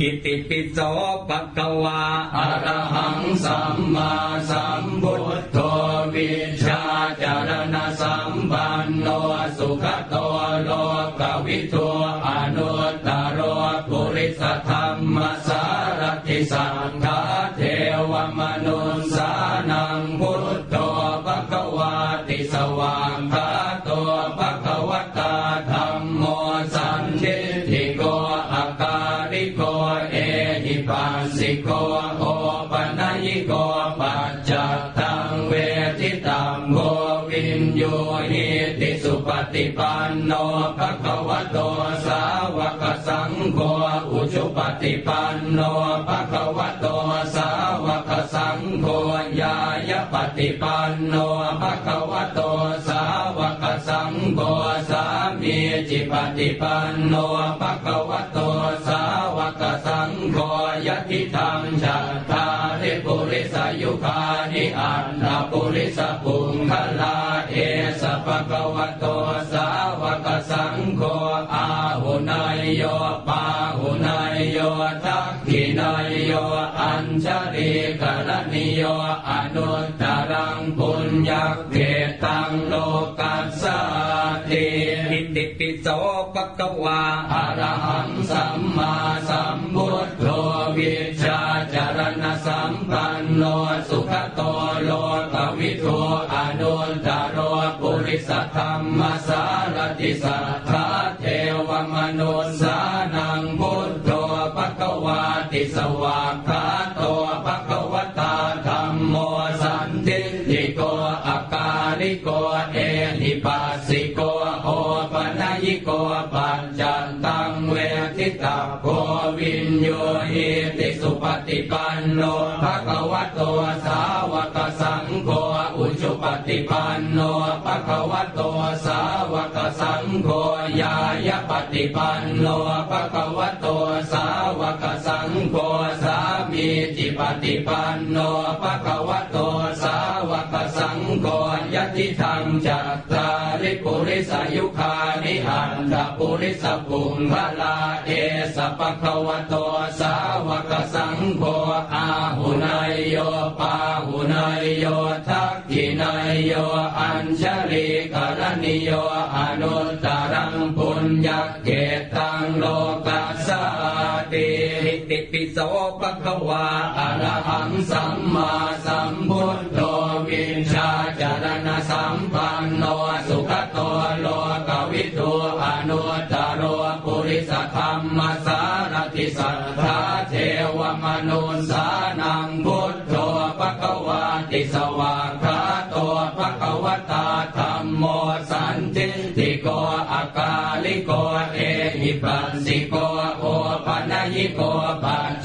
อิติปิโสปะกวาอะระหังสัมมาสัมพุทโธวิชาจารณสัมปันโนสุขโตโลกวิทู ปฏิปันโนภะคะวะโตสาวกสังโฆอุชุปฏิปันโนภะคะวะโตสาวกสังโฆญายปฏิปันโนภะคะวะโตสาวกสังโฆสามีจิปฏิปันโนภะคะวะโตสาวกสังโฆยะทิธรรมจัตตา ริปุริสายุคานิอันตปุริสปุงคลาเอสภะคะวะโตสาวกสังโฆอาหุนายโยปาหุนายโยทักขินายโยอัญชริกรณิโยอนุตตรังปุญญเกตังโลกัสสติอิติปิโสปะกวาอะระหังสัมมาสัมพุทโธวิชาจารณสัม ปันโนสุขโตโลกวิทูอนุตตรโรปุริสธรรมสารติสัทธาเทวมนุสานังพุทโธปะกวาติสวากขาโตปะกวตาธรรมโมสันติติโกอาการิโกเอหิปัสสิโกโอปนัยิโกปัจจันตังเวทิตาโกวินโยหิ ปฏิปันโนภะคะวะโตสาวกสังโฆอุจุปฏิปันโนภะคะวะโตสาวกสังโฆญาญปฏิปันโนภะคะวะโตสาวกสังโฆ มีจิปฏิปันโนภะคะวะโตสาวกสังโฆยะติธรรมจัตตาริปุริสายุคานิอันตปุริสปุงพลาเอสปะคะวะโตสาวกสังโฆอาหุนายโยปาหุนายโยทักขินายโยอัญชริกรณิโยอนุตตรังปุญญเกตังโลกัสสติ ติปิโสปะกวาอะระหังสัมมาสัมพุทโธวินชาจารณสัมปันโนสุขโตโลกวิทูอนุตตรโรปุริสธรรมสารติสัทธาเทวมนุสานังพุทโธปะกวาติสวากขาโตปะกวตาธรรมโมสันติติโกอาการิโกเอหิปัสสิโก โกบาล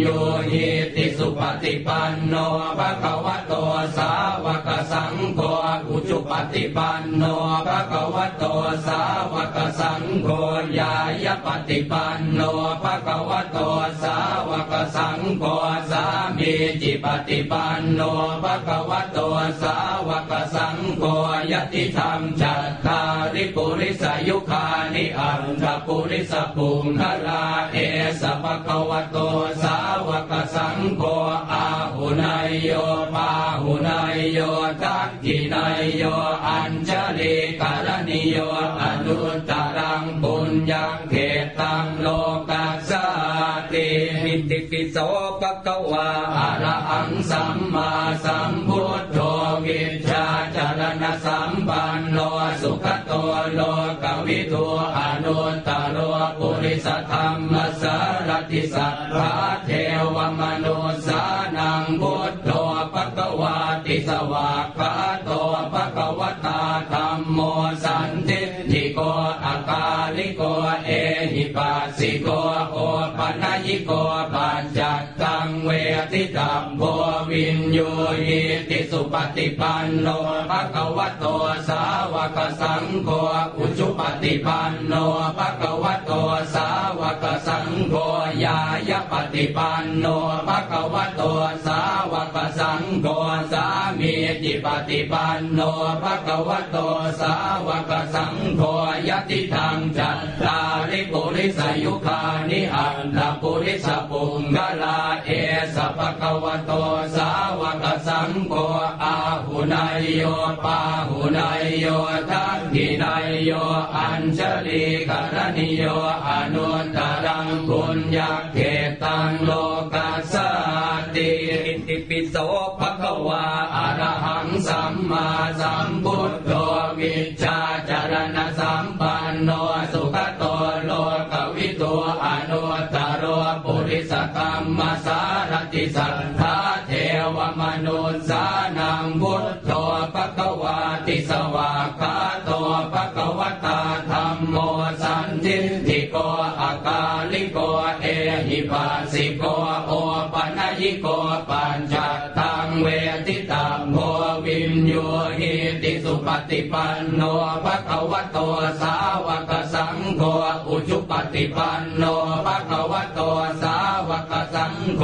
โยหิติสุปฏิปันโนภะคะวะโตสาวกสังโฆอุจุปฏิปันโนภะคะวะโตสาวกสังโฆญาญปฏิปันโนภะคะวะโตสาวกสังโฆสามีจิปฏิปันโนภะคะวะโตสาวกสังโฆยติธรรมจัตตาริปุริสายุคานิอันทปุริสปุงคลาเอสภะคะวะโตสาวกสังโฆอาหุนายโยปาหุนายโยทักขินายโยอัญชลีกรณิโยอนุตตรังปุญญเขตังโลก ติปิโสปะกวาอะระหังสัมมาสัมพุทโธวิชาจารณสัมปันโนสุขโตโลกวิทูอนุตตรโรปุริสธรรมสารติสัทธาเทวมนุสานังพุทโธปะกวาติสวากขาโตปะกวตาธรรมโมสันติทิโกอาการิโกเอหิปัสสิโกโอป ธิโกปัญจัตตังเวทิตัมโพวินโยหิติสุปฏิปันโนภะคะวะโตสาวกสังโฆอุจุปฏิปันโนภะคะวะโตสาวกสังโฆญาญปฏิปันโนภะคะวะโตสาวกสังโฆสามีจิปฏิปันโนภะคะวะโตสาวกสังโฆยติท ยุคานิอันตปุริสปุงกลาเอสภะคะวโตสาวกสังโฆอาหุนายโยปาหุนายโยทักขินายโยอัญชลีกรณิโยอนุตรังปุญญเกตังโลกัสสติอิติปิโสภะคะวาอะระหังสัมมาสัมพุทโธวิชาจารณสัมปันโนส สัทธาเทวมนุษย์สานังพุทโธปะคะวาติสวากาโตปะคะวตาธรรมโมสันทิติโกอากาลิโกเอหิปัสสิโกโอปัญญิโกปัญจตังเวทิตังโพวินโยหิติสุปฏิปันโนภะคะวะโตสาวกสังโฆอุจุปฏิปันโนภะคะวะโตสา วกสังโฆ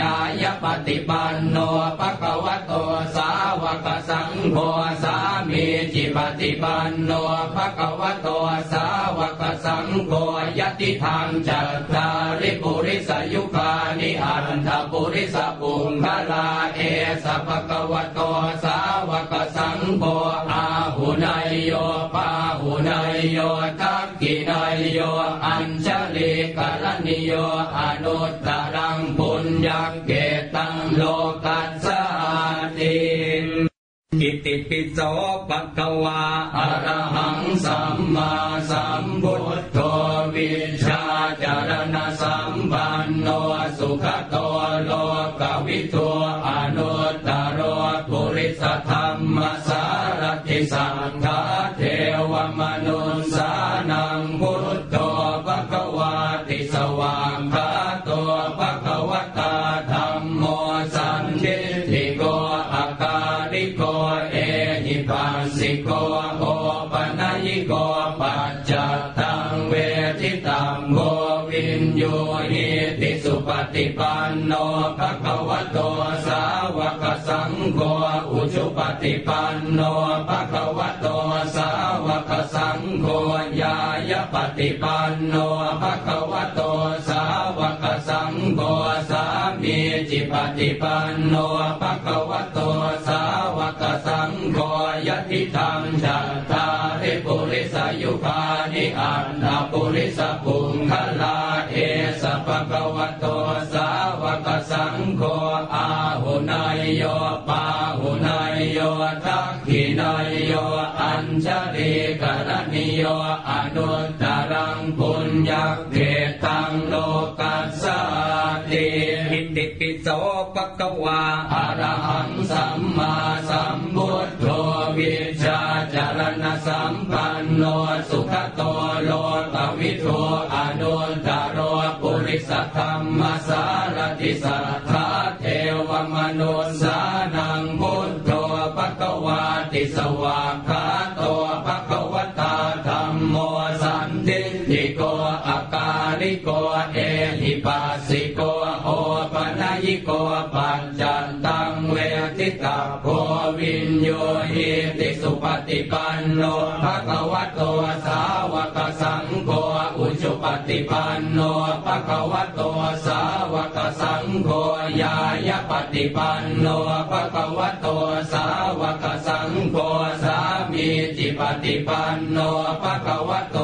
ยายปฏิปันโนภะคะวะโตสาวกสังโฆสามีจิปฏิปันโนภะคะวะโตสาวกสังโฆยติทางจัตตาริปุริสยุคานิอันทปุริสปุงคลาเอสภะคะวะโตสาวกสังโฆอาหุนายโย โยทักกินายโยอัญชลีกรณิโยอนุตตรังปุญญเกตังโลกัสสติอิติปิโสภะคะวาอะระหังสัมมาสัมพุทโธวิชาจารณสัมปันโนสุขโตโลกวิทูอนุต ฏิปันโนภะคะวะโตสาวกสังโฆยายปฏิปันโนภะคะวะโตสาวกสังโฆสามีจิปฏิปันโนภะคะวะโตสาวกสังโฆยติธรรมจัตตาริปุริสยุคานิอันตปุริสปุงคลาเอสภะคะวะโตสาวกสังโฆอาหุนายโยปา ทักขินายโยอัญชลีกรณิโยอนุตตรังปุญญาเกตังโลกัสสติอิติปิโสภะคะวาอะระหังสัมมาสัมพุทโธวิชชาจารณสัมปันโนสุขโตโลกวิโทอนุตตรโรปุริสธรรมสารติสัทธาเทวมนุสา ฏิปันโนภะคะวะโตสาวกสังโฆอุจุปฏิปันโนภะคะวะโตสาวกสังโฆยายปฏิปันโนภะคะวะโตสาวกสังโฆสามีจิปฏิปันโนภะคะวะโต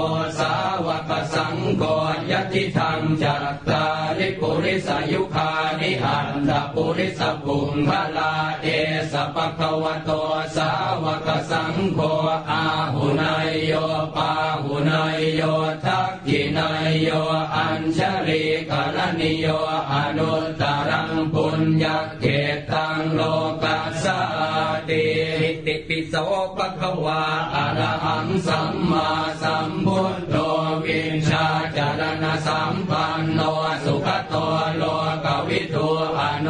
ริสปุงพลาเอสปะคะวะโตสาวกสังโฆอาหุนายโยปาหุนายโยทักขินายโยอัญชลีกรณิโยอนุตตรังปุญญาเกตังโลกัสสติอิติปิโสภะคะวาอะระหังสัมมาสัมพุทโธวิชชาจารณสัม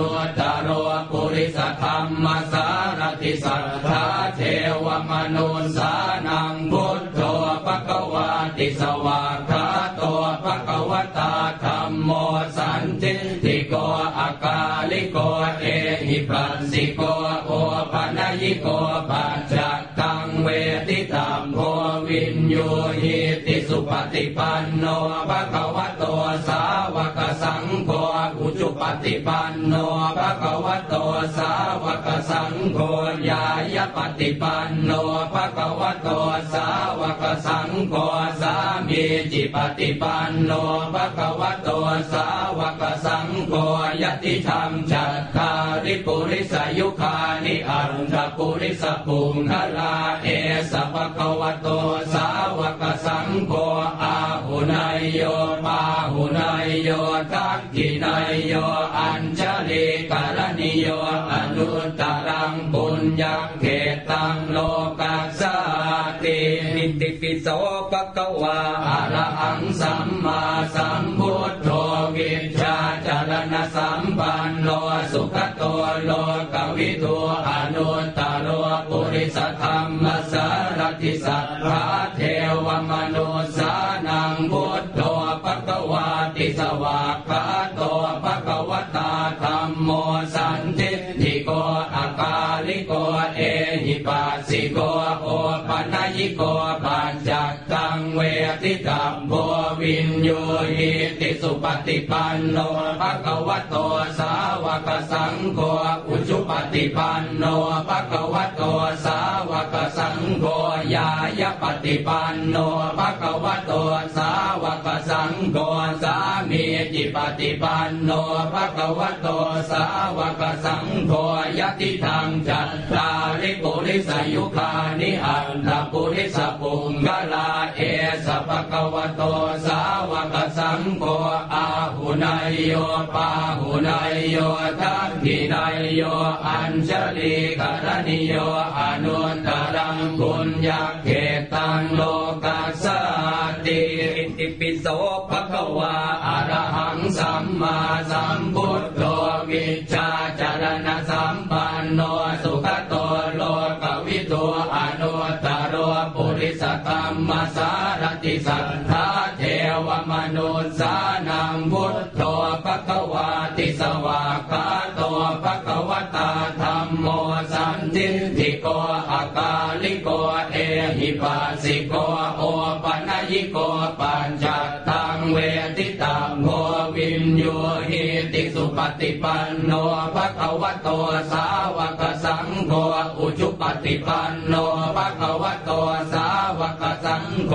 นุตโรปุริสธรรมสารติสัทธาเทวมนุสานังพุทโธปะกวาติสวาคาตัวปะกวตาธรรมโมสันติติโกอากาลิโกเอหิปัสสิโกโอปัญญิโกปัจจตังเวติตามโพวินโยหิติสุปฏิปันโนปะกวโตสาวกสังโฆอุจุปฏิปัน โฆญายปฏิปันโนภะคะวะโตสาวกสังโฆ จิปฏิปันโนภะคะวะโตสาวกสังโฆยติธรรมจัตตาริปุริสยุคานิอันทปุริสปุงคลาเอสภะคะวะโตสาวกสังโฆอาหุนายโยปาหุนายโยทักขินายโยอัญชลีกาลนิโยอนุตตรังปุญญเขตังโลกัสสติ อิติปิโสปะกวาอะระหังสัมมาสัมพุทโธวิชชาจารณสัมปันโนสุขโตโลกวิทูอนุตตโรปุริสธรรมสารติสัทธาเทวมนุสา โกปัญจักต เวทิตัมโพวินโยหิติสุปฏิปันโนภะคะวะโตสาวกสังโฆอุจุปฏิปันโนภะคะวะโตสาวกสังโฆญาญปฏิปันโนภะคะวะโตสาวกสังโฆสามีจิปฏิปันโนภะคะวะโตสาวกสังโฆยติทางจัตตาริปุริสยุคานิอันตปุริสปุงกลาเอสภะคะวะโตสาวกสังโฆอาหุนายโยปาหุนายโยทักขินายโยอัญชลีกรณิโยอนุตตรังปุญญเขตังโลกัสสติอิติปิโสปะคะวาอรหังสัมมาสัมพุทโธวิชาจารณสัมปันโนสุขโตโลกวิทูอนุตตโรปุริสธรรมสา ติสัทธาเทวมนุสานังพุทโธปะควาติสวากขาโตปะคะวตาธรรมโมสันติทิโกอากาลิโกเอหิปัสสิโกโอปัญญิโกปัญจตังเวทิตังโพวินโยหิติสุปฏิปันโนภะคะวะโตสาวกสังโฆอุจุปฏิปันโนภะคะวะโตสา วกสังโฆ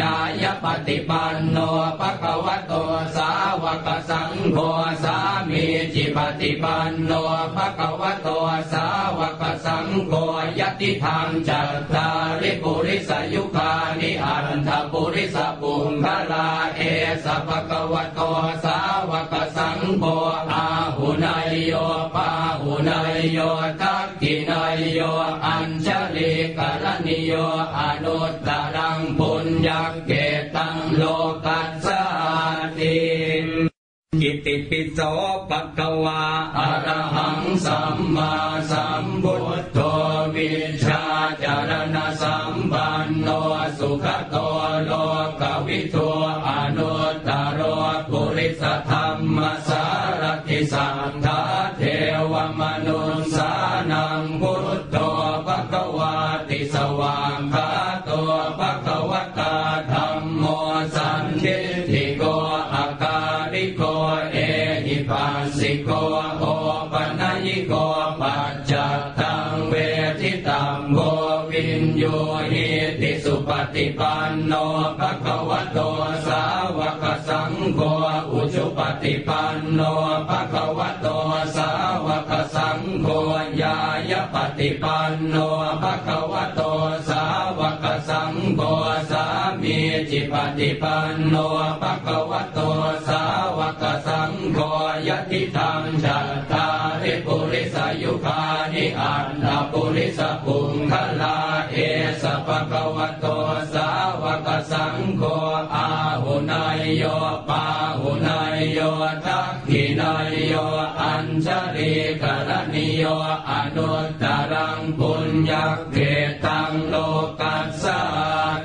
ญาญปฏิปันโนภะคะวะโตสาวกสังโฆสามีจิปฏิปันโนภะคะวะโตสาวกสังโฆยติธรรมจัตตาริปุริสยุคานิอันทปุริสปุงคลาเอสภะคะวะโตสาวกสังโฆอาหุนายโยปาหุนายโยทักขินายโยอัญชลีกะริโยอนุตตรังปุญญเกตังโลกัสสาติอิติปิโสปะคะวาอะระหังสัมมาสัมพุทโธวิชาจารณสัมปันโนสุขโตโลกวิทูอนุตตรโรปุริสธรรมสารติสัท โนภะคะวะโตสาวกสังโฆญาญปฏิปันโนภะคะวะโตสาวกสังโฆสามีจิปฏิปันโนภะคะวะโตสาวกสังโฆยติธรรมจัตตาริปุริสยุคานิอันตปุริสปุงคลาเอสภะคะวะโตสาวกสังโฆอาหุนายโยปาหุนายโยทักขินายโย สรีกรณิโยอนุตตรังปุญญเกตังโลกัสส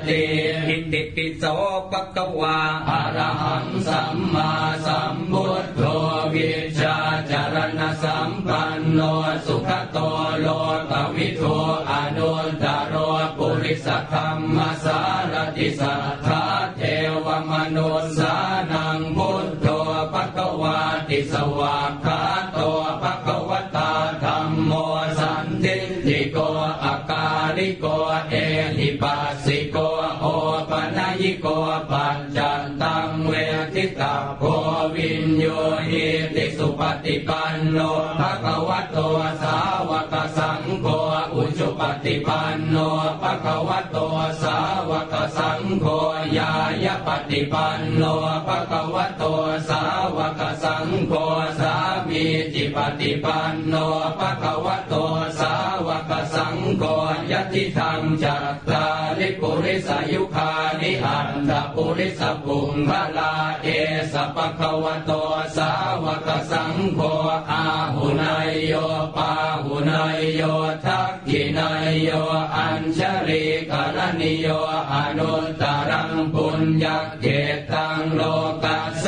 ติหิติปิโสปะกวาอรหังสัมมาสัมพุทโววิชาจารณสัมปันโนสุขโตโลกวิโทอนุตตรโรปุริสธรรมสารติสัทธ โยหิติสุปฏิปันโนภะคะวะโตสาวกสังโฆอุจุปฏิปันโนภะคะวะโตสาวกสังโฆยายปฏิปันโนภะคะวะโตสาวกสังโฆสามีจิปฏิปันโนภะคะวะโตสาว กสังโฆยติธรรมจัตตาริปุริสายุคานิอันตปุริสปุงพลาเอสปะคะวะโตสาวกสังโฆอาหุนายโยปาหุนายโยทักขินายโยอัญชริกรณิโยอนุตตรังปุญญเกตังโลกัสส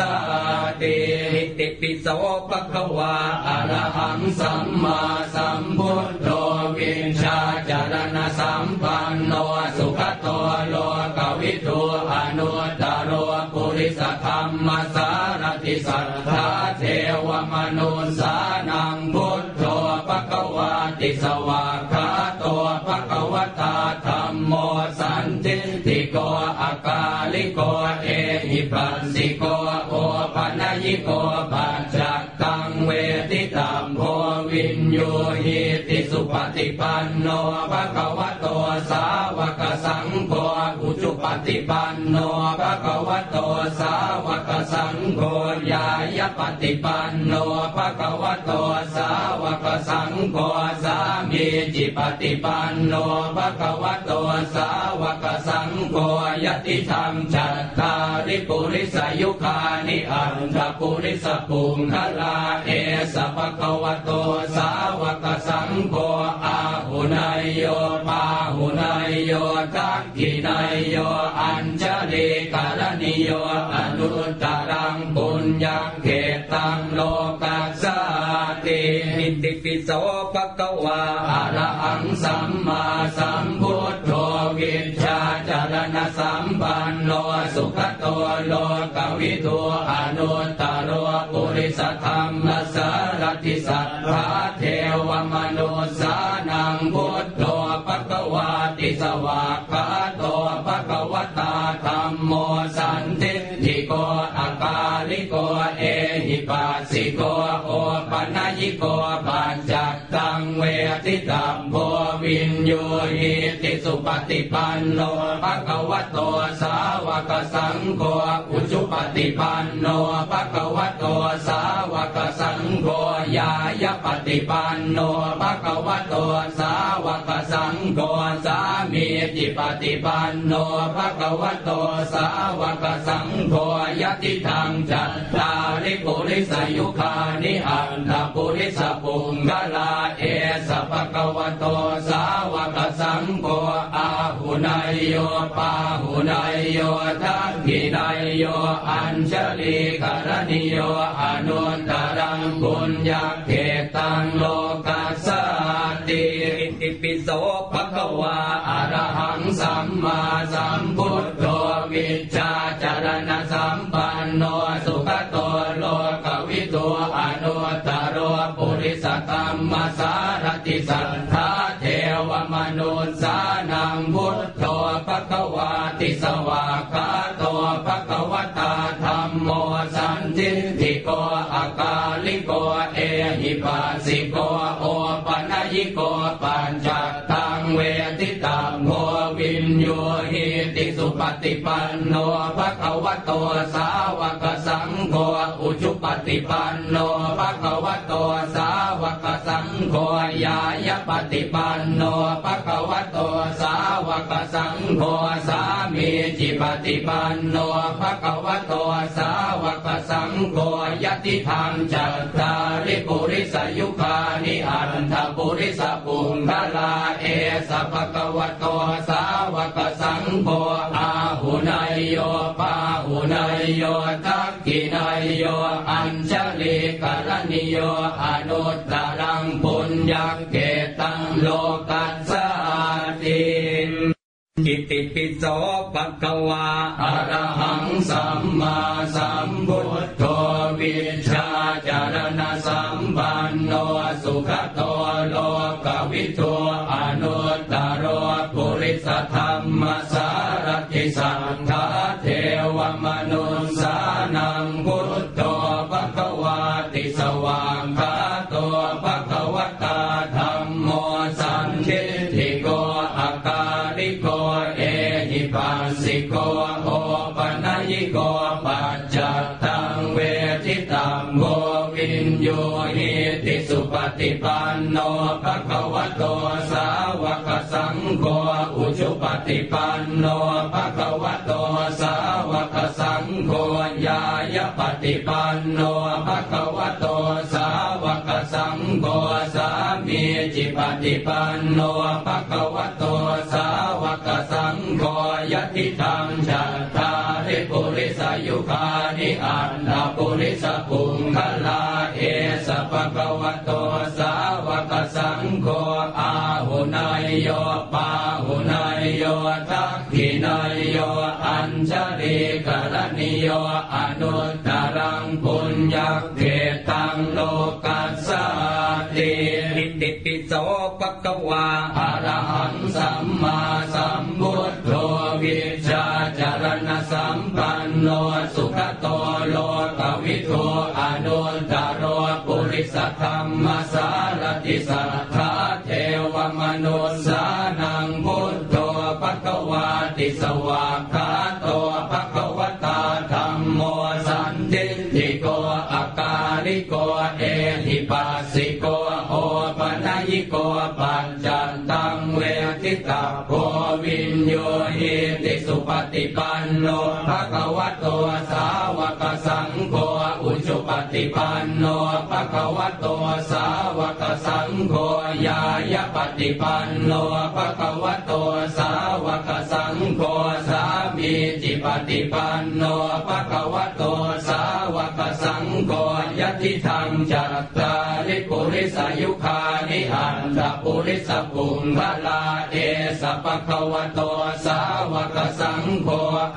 ติอิติปิโสภะคะวาอรหังสัมมาสัมพุทธ วินชาจารณสัมปันโนสุขโตโลกวิทูอนุตตโรปุริสธรรมสารติสัทธาเทวมนุสานังพุทโธภควาติสวากขาโตภควตาธรรมโมสันติติโกอาการิโกเอหิปัสสิโกโอปัญญิโกปัจ ทิตามโพวินโยหิติสุปฏิปันโนภะคะวะโตสาวกสังโฆ อุจุปฏิปันโนภะคะวะโตสาวกสังโฆยายปฏิปันโนภะคะวะโตสาวกสังโฆสามีจิปฏิปันโนภะคะวะโตสาวกสังโฆยติธรรมจัตตาริปุริสายุคานิอันตปุริสปุงคลาเอสภะคะวะโตสาวกสังโฆอาหุนายโยปา โยทักขินายโยอัญชลิกรณิโยอนุตตรังปุญญเกตังโลกัสสติอิติปิโสภะคะวาอะระหังสัมมาสัมพุทโธวิชาจารณสัมปันโนสุขโตโลกวิทูอนุตตโรปุริสธรรมสารติสัทธาเทวมนุสานังพุทโธิสวากขาโตภะกวตาธรรมโมสันติทิโกอากาลิโกเอหิปัสสิโกโอปัญญิโกปั ทิตัมโพวินโยหิติสุปฏิปันโนภะคะวะโตสาวกสังโฆอุจุปฏิปันโนภะคะวะโตสาวกสังโฆยายปฏิปันโนภะคะวะโตสาวกสังโฆสามีจิปฏิปันโนภะคะวะโตสาวกสังโฆยติธรรมจัตตาริปุริสายุคานิอันตปุริสปุงกลาเอสภะคะวะโตสาวกสังโฆอาหุนายโยปาหุนายโยทักขินายโยอัญชลีกรณิโยอนุตตรังปุญญเกตังโลกัสสติอิติปิโสภะคะวาอะระหังสัมมาสัมพุทโธวิชาจารณสัมปันโนสุขโตโลกวิทูอนุตตโรปุริสธรรมสา ติสัทธาเทวมนุสานังพุทโธปะคะวาติสวากขาโตปะคะวตาธรรมโมสันทิติโกอากาลิโกเอหิปัสสิโกโอปัญญิโกปัญจักตังเวทิตามโพวินโยหิติสุปฏิปันโนภะคะวะโตสาวกสังโฆอุจุปฏิปันโนภะคะวะโตสาวก สังโฆยายปฏิปันโนภะคะวะโตสาวกสังโฆสามีจิปฏิปันโนภะคะวะโตสาวกสังโฆยติธรรมจัตตาริปุริสยุคานิอันทปุริสปุงคลาเอสภะคะวะโตสาวกสังโฆอาหุนายโยปาหุนายโยทักขินายโยอัญชลีกรณิโยอนุตตรังปุญญเกตังโลกัสสติกิติปิโสภะควาอะระหังสัมมาสัมพุทโธวิชาจารณสัมปันโนสุขโตโลกวิทูอ ปฏิปันโนภะคะวะโตสาวกสังโฆอุชุปฏิปันโนภะคะวะโตสาวกสังโฆญายปฏิปันโนภะคะวะโตส สังโฆสามีจิปฏิปันโนภะคะวะโตสาวกสังโฆยติตังจัตตาริปุริสายุคานิอันตปุริสปุงคลาเอสภะคะวะโตสาวกสังโฆอาหุนายโยปาหุนายโยทักขิ นายโยอัญชลีกรณิโยอนุตตรังปุญญเกตังโลกัสสติอิติปิโสภะคะวาอะระหังสัมมาสัมพุทโธวิชชาจารณสัมปันโนสุขโตโลกวิทูอนุตตรปุริสธรรมสารติสัทธาเทวมนุสา วากขาโตภะคะวตาธรรมโมสันติติโกอาการิโกเอหิปัสสิโกโอปนัยิโกปัญจันตังเวทิตาโกวินโยหิติสุปฏิปันโนภะคะวะโตสาวกสังโฆ ฏิปันโนภะคะวะโตสาวกสังโฆยายปฏิปันโนภะคะวะโตสาวกสังโฆสา มีจิปฏิปันโนภะคะวะโตสาวกสังโฆยติธรรมจัตตาริปุริสายุคานิอันตปุริสปุงพลาเอสปะคะวะโตสาวกสังโฆ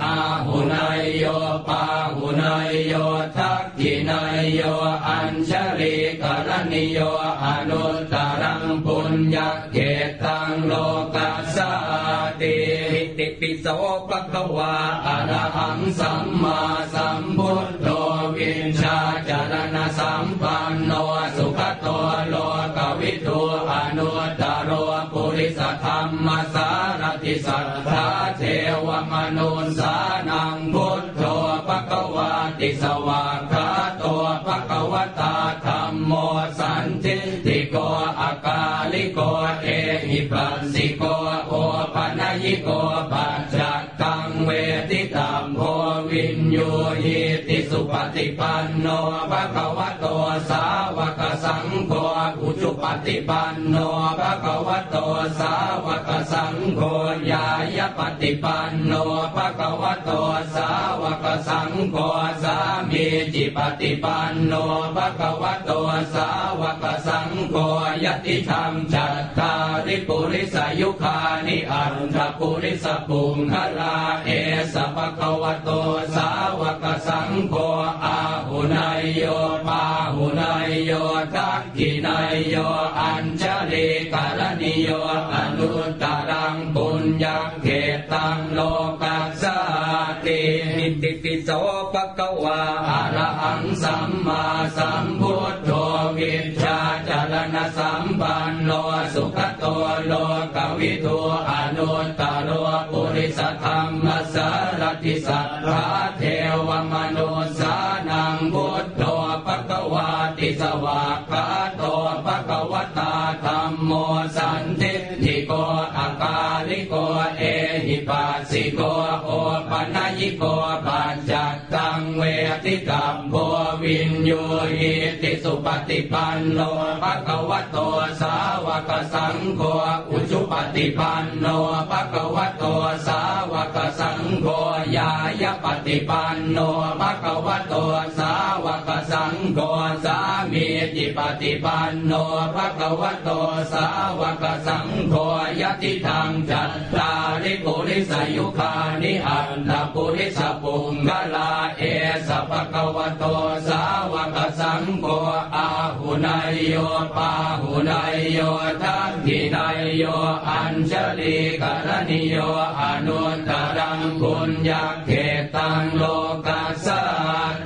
อาหุนายโยปาหุนายโยทักขินายโยอัญชลีกรณิโยอนุตตรังปุญญเกตังโลกัสสติ ติปิโสภะคะวาอะระหังสัมมาสัมพุทโธวินชาจารณสัมปันโนสุขโตโลกวิทูอนุตตรปุริสธรรมสารติสัทธาเทวมนุสานังพุทโธภะคะวาติสวากขาโตภะคะวตาธรรมโมสันทิติโกอาการิโกเอหิปัสสิโก โกปัจจตังเวทิตามโพวิน โยหิติสุปฏิปันโนภะคะวะโตสาวกสังโฆอุจุปฏิปันโนภะคะวะโตสาวกสังโฆญายปฏิปันโนภะคะวะโตสาวกสังโฆสามีจิปฏิปันโนภะคะวะโตสาวกสังโฆยติธรรมจัตตาริปุริสายุคานิอันทปุริสปุงคลาเอสภะคะวะโตสาวกสังโฆอาหุนายโยปาหุนายโยทักขินายโยอัญชลีกรณิโยอนุตตรังปุญญเกตังโลกัสสติอิติปิโสภะคะวาอะระหังสัมมาสัมพุทโธวิชชาจารณสัมปันโนสุขโตโลกวิทูอนุตตรปุริสธรรมสา ติสัทธาเทวมนุสานังพุทโธภะกวาติสวากขาโตภะคะวตาธรรมโมสันทิทิโกอาการิโกเอหิปัสสิโกโอปัญญิโกปัจจัต งเวทิตัมโพวินโยหิติสุปฏิปันโนภะคะวะโตสาวกสังโฆอุจุปฏิปันโนภะคะวะโตสาวกสังโฆญา ฏิปันโนภะคะวะโตสาวกสังโฆสามีจิปฏิปันโนภะคะวะโตสาวกสังโฆยติทางจัตตาริปุริสยุคานิอันตปุริสปุงกลาเอสภะคะวะโตสาวกสังโฆอาหุนายโยปาหุนายโยทักขินายโยอัญชลีกรณิโยอนุตตรังปุญญาเขต งโลกัสส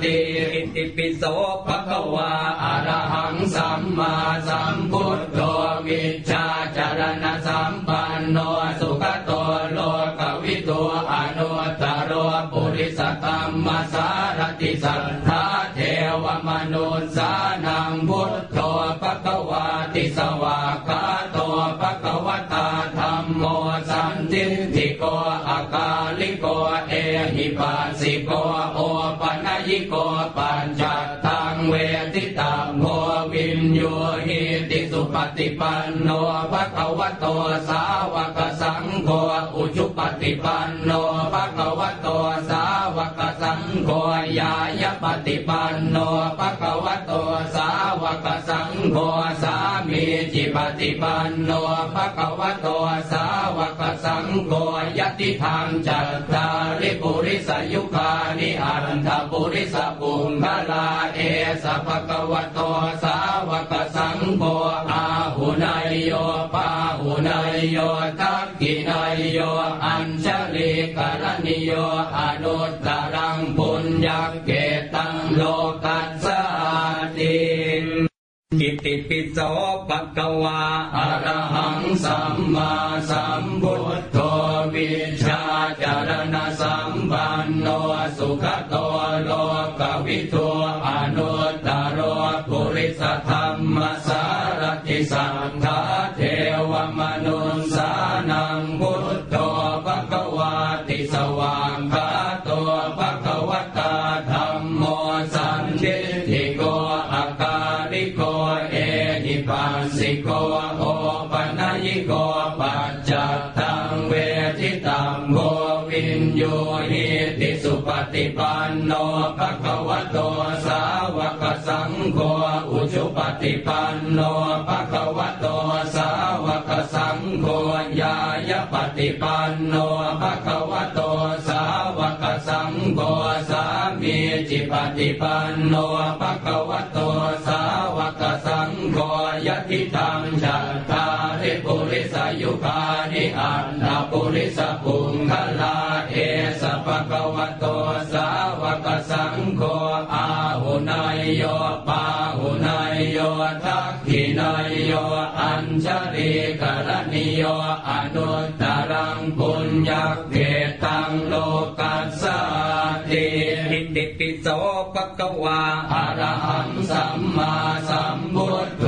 ติอิติปิโสภะคะวาอะระหังสัมมาสัมพุทโธวิชาจารณสัมปันโนสุขโตโลกวิโตอนุตตรโรปุริสธรรมสารติสัทธาเทวมนุสานังพุทโธภะคะวาติสวาก ปัสสิโกโอปัญญิโกปัญจตังเวทิตังโมวินโยหิติสุปฏิปันโนภะคะวะโตสาวกสังโฆอุชุปฏิปันโนภะคะวะโตสาวกสังโฆยายปฏิปันโนภะคะวะโตสาวกส โฆสามีจิปฏิปันโนภะคะวะโตสาวกสังโฆยติทางจัตตาริปุริสยุคานิอันทปุริสปุงคลาเอสภะคะวะโตสาวกสังโฆอาหุนายโยปาหุนายโยทักขินายโยอัญชลีกรณิโยอนุตตรังปุญญเกตังโลกัส อิติปิโสปะกวาอะระหังสัมมาสัมพุทโธวิชชาจารณสัมปันโนสุขโตโลกวิทูอนุต อุชุปฏิปันโนภะคะวะโตสาวกสังโฆญาญปฏิปันโนภะคะวะโตสาวกสังโฆสามีจิปฏิปันโนภะคะวะโตสาวกสังโฆยติตังจัตตาริปุริสยุคานิอันตปุริสปุงคลาเอสภะคะวะโตสาวกสังโฆอาหุนายโย ทักขินายโยอัญชลีกรณิโยอนุตตรังปุญญาเกตังโลกัสสติอิติปิโสภะคะวาอะระหังสัมมาสัมพุทโธ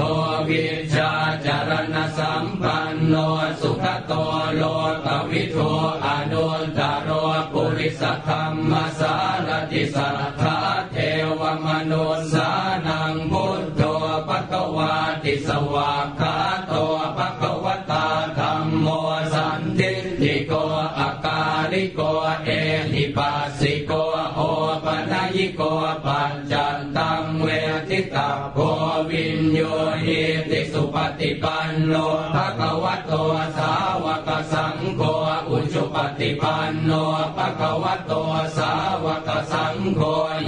วิชชาจารณสัมปันโนสุขโตโลกวิโทอนุตตรโรปุริสธรรมสารติสัท ฏิปันโนภะคะวะโตสาวกสังโฆอุชุปฏิปันโนภะคะวะโตสาวกสังโฆ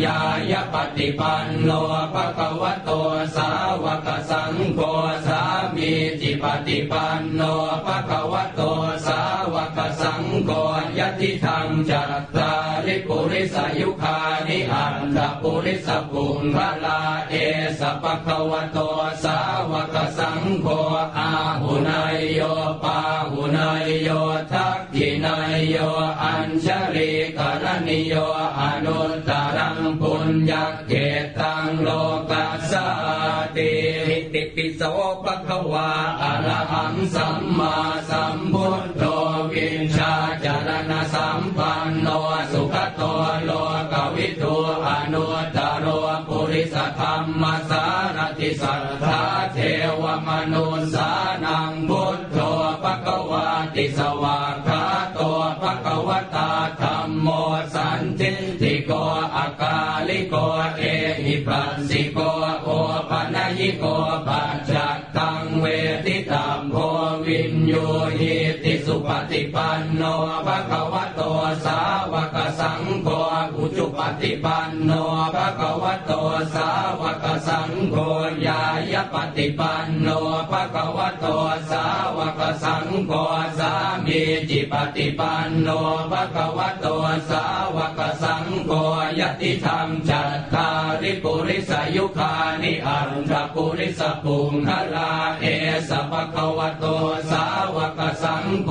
ญาญปฏิปันโนภะคะวะโตสาวกสังโฆสามีจิปฏิปันโนภะคะวะโตสาวกสังโฆยติธรรมจัตต ยุคานิอันตปุริสปุงพลาเอสปะควโตสาวกสังโฆอาหุนายโยปาหุนายโยทักขินายโยอัญชลีกรณิโยอนุตตรังปุญญเกตังโลกัสสติอิติปิโสภะควาอรหังสัมมาสัมพุทโธวินชา นุสานังพุทโธปะกวาติสวากขาโตปะกวตาธรรมโมสันติติอากาลิโกเอหิปัสสิโกโอปัญญิโกปัจจตังเวทิตัมโพวินโยหิติสุปฏิปันโนภะคะว ปันโนภะคะวะโตสาวกสังโฆยายปฏิปันโนภะคะวะโตสาว โฆสามีจิปฏิปันโนภะคะวะโตสาวกสังโฆยติธรรมจัตตาริปุริสายุคานิอันทปุริสปุงคลาเอสภะคะวะโตสาวกสังโฆ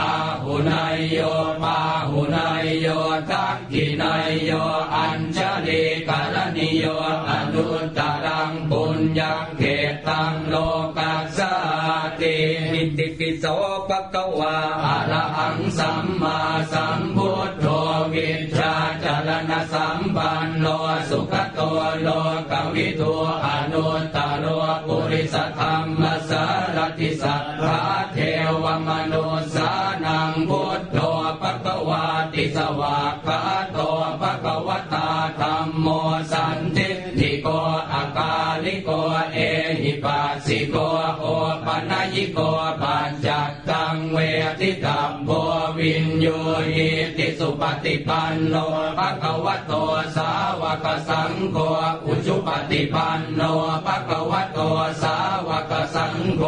อาหุนายโยปาหุนายโยทักขินายโยอัญชลีการณิโยอนุตตรังปุญญเขตังโลกัส ปิโสภะคะวาอะระหังสัมมาสัมพุทโธวิชาจารณสัมปันโนสุขโตโลกวิทูอนุตตโรปุริสธรรมสารติสัทธาเทวมนุสานังพุทโธปะกวาติสวากขาโตปะกวตาธรรมโมสันติทิโกอากาลิโกเอหิปัสสิโกโอปัญญิโกปัจจัตตั งเวทิตัมโพวินโยหิติสุปฏิปันโนภะคะวะโตสาวกสังโฆอุจุปฏิปันโนภะคะวะโตสาวกสังโฆ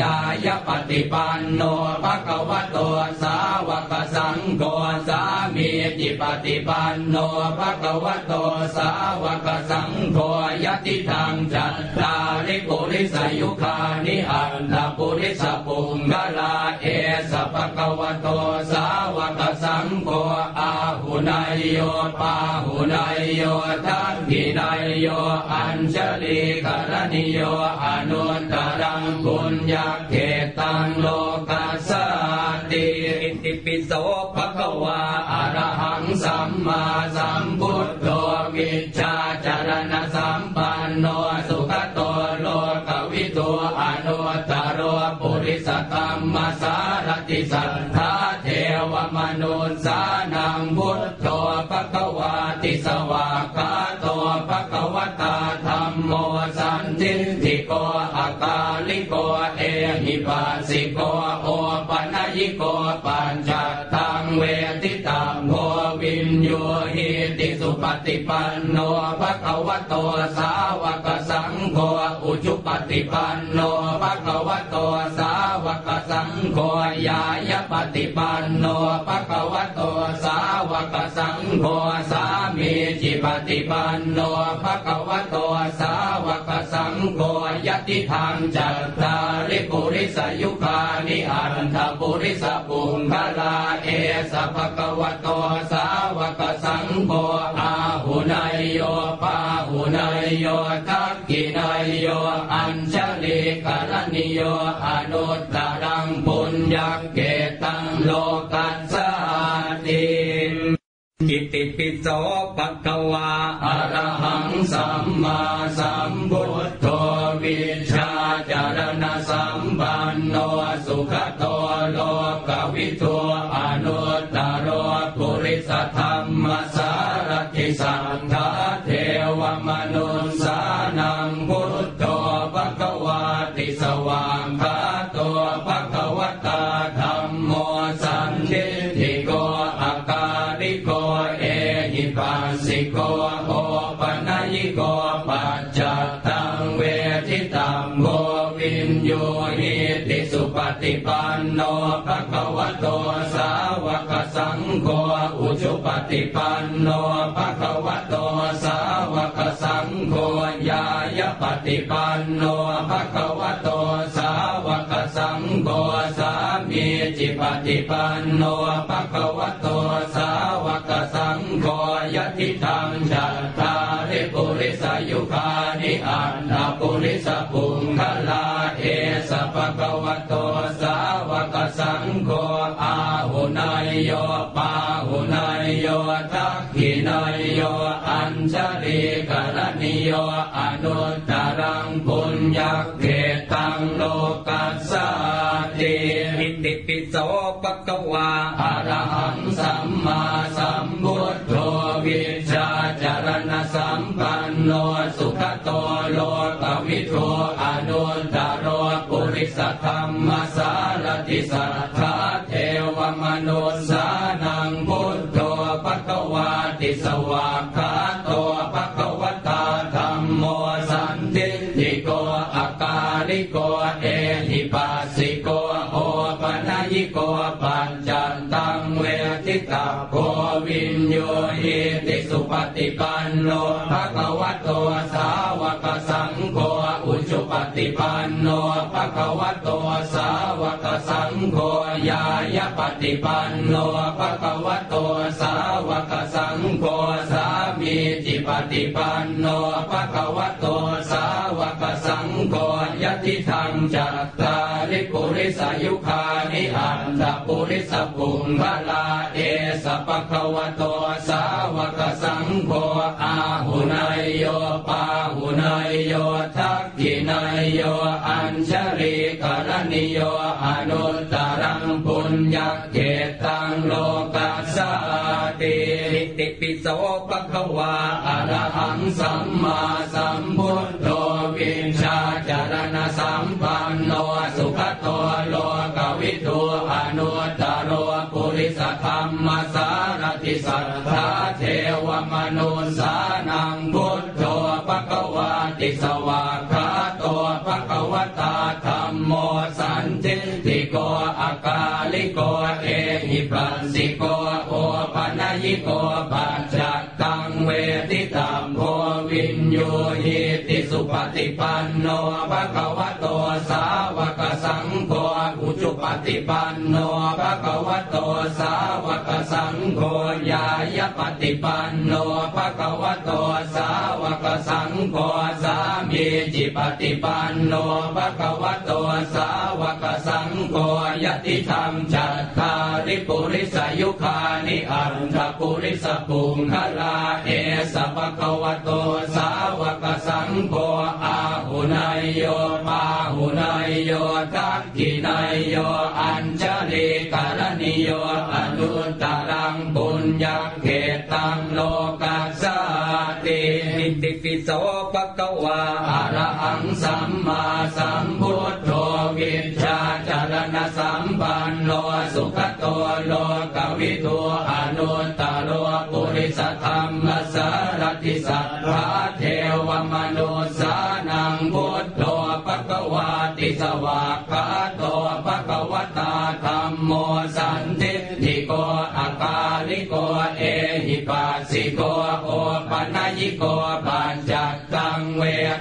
ยายปฏิปันโนภะคะวะโตสาวกสังโฆสามีจิปฏิปันโนภะคะวะโตสาวกสังโฆยติทางจัตตาริปุริสายุคานิอันตปุริสปุงกลาเอสภะคะวะโตสาวกสังโฆอาหุนายโยปาหุนายโยทักขินายโยอัญชลีกรณิโยอนุตตรังปุญญาเขตังโลกัสสติอิติปิโสภะคะวาอะระหังสัมมาสัมพุทโธวิชชาจารณสัมปิสตัมมสารติสัทธาเทวมนุสานังพุทโธปะกวาติสวากาโตปะกวตาธรรมโมสันทิทิโกอากาลิโกเอหิปัสสิโกโอปัญญิโกปัญจา โยหิติสุปฏิปันโนภะคะวะโตสาวกสังโฆอุจุปฏิปันโนภะคะวะโตสาวก สังโฆยายปฏิปันโนภะคะวะโตสาวกสังโฆสามีจิปฏิปันโนภะคะวะโตสาวกสังโฆยติทางจัตตาริปุริสายุคานิอันทปุริสปุงคลาเอสภะคะวะโตสาวกสังโฆอาหุนายโยปาหุนายโยทักขินายโยอัญชลีกรณิโยอนุตตรังปุญญเกตังโลกัสสาติกิติปิโสปะคะวาอะระหังสัมมาสัมพุทโธวิชาจารณสัมปันโนสุขโตโลกวิทูอนุ ฏิปันโนภะคะวะโตสาวกสังโฆยายปฏิปันโนภะคะวะโตสาวกสังโฆสามีจิปฏิปันโนภะคะวะโตสาวกสังโฆยติธรรมจัตตา ริปุริสายุคานิอันตปุริสปุงคลาเอสภะคะวโตสาวกสังโฆอาหุนายโยปาหุนายโยทักขินายโยอัญชลีกรณิโยอนุตตรังปุญญเกตังโลกัสสาติอิติปิโสภะคะวาอะระหังสัมมาสัมพุท ธรรมสารติสัทธาเทวมนุษสานังพุทโธปะกวาติสวากขาโตปะกวตาธรรมโมสันติติโกอากาลิโกเอหิปัสสิโกโอปนัยิโกปัญจันตังเวทิตาโกวินโยหิติสุปฏิปันโนภะคะวะโตสาวกสังโฆอุ ปิปันโนภะคะวะโตสาวกสังโฆยายปฏิปันโนภะคะวะโตสาวกสังโฆสา มีจิปฏิปันโนภะคะวะโตสาวกสังโฆยติธรรมจัตตาริปุริสายุคานิอันตปุริสปุงพลาเอสปะคะวะโตสาวกสังโฆอาหุนายโยปาหุนายโยทักขินายโยอัญชริกรณิโยอนุตตรังปุญญเกตังโลกัส ปิโสปะคะวาอะระหังสัมมาสัมพุทโธวินชาจารณสัมปันโนสุขโตโลกวิทูอนุตตรโรปุริสธรรมสารติสัทธาเทวมนุสานังพุทโธปะกวาติสวากขาโตปะกวตาธรรมโมสันติติโกอากาลิโกเอหิปัสสิโกโอ ยิโกปัจจ เวทิตามโพวินโยหิติสุปฏิปันโนภะคะวะโตสาวกสังโฆอุจุปฏิปันโนภะคะวะโตสาวกสังโฆยายปฏิปันโนภะคะวะโตสาวกสังโฆสามีจิปฏิปันโนภะคะวะโตสาวกสังโฆยติธรรมจัตตาริปุริสายุคานิอันทปุริสปุงคลาเอสปะคะวะโตสาวกสังโฆอาหุนายโยปาหุนายโยทักขินายโยอัญชลิการนิโยอนุตตรังปุญญเขตังโลกัสสติ ติปิโสปะคะวาอะระหังสัมมาสัมพุทโธวิชาจารณสัมปันโนสุขโตโลกวิทูอนุตตรโรปุริสธรรมสารติสัทธาเทวมนุสานังพุทโธปะกวาติสวากขา โกปัญจัตตังเว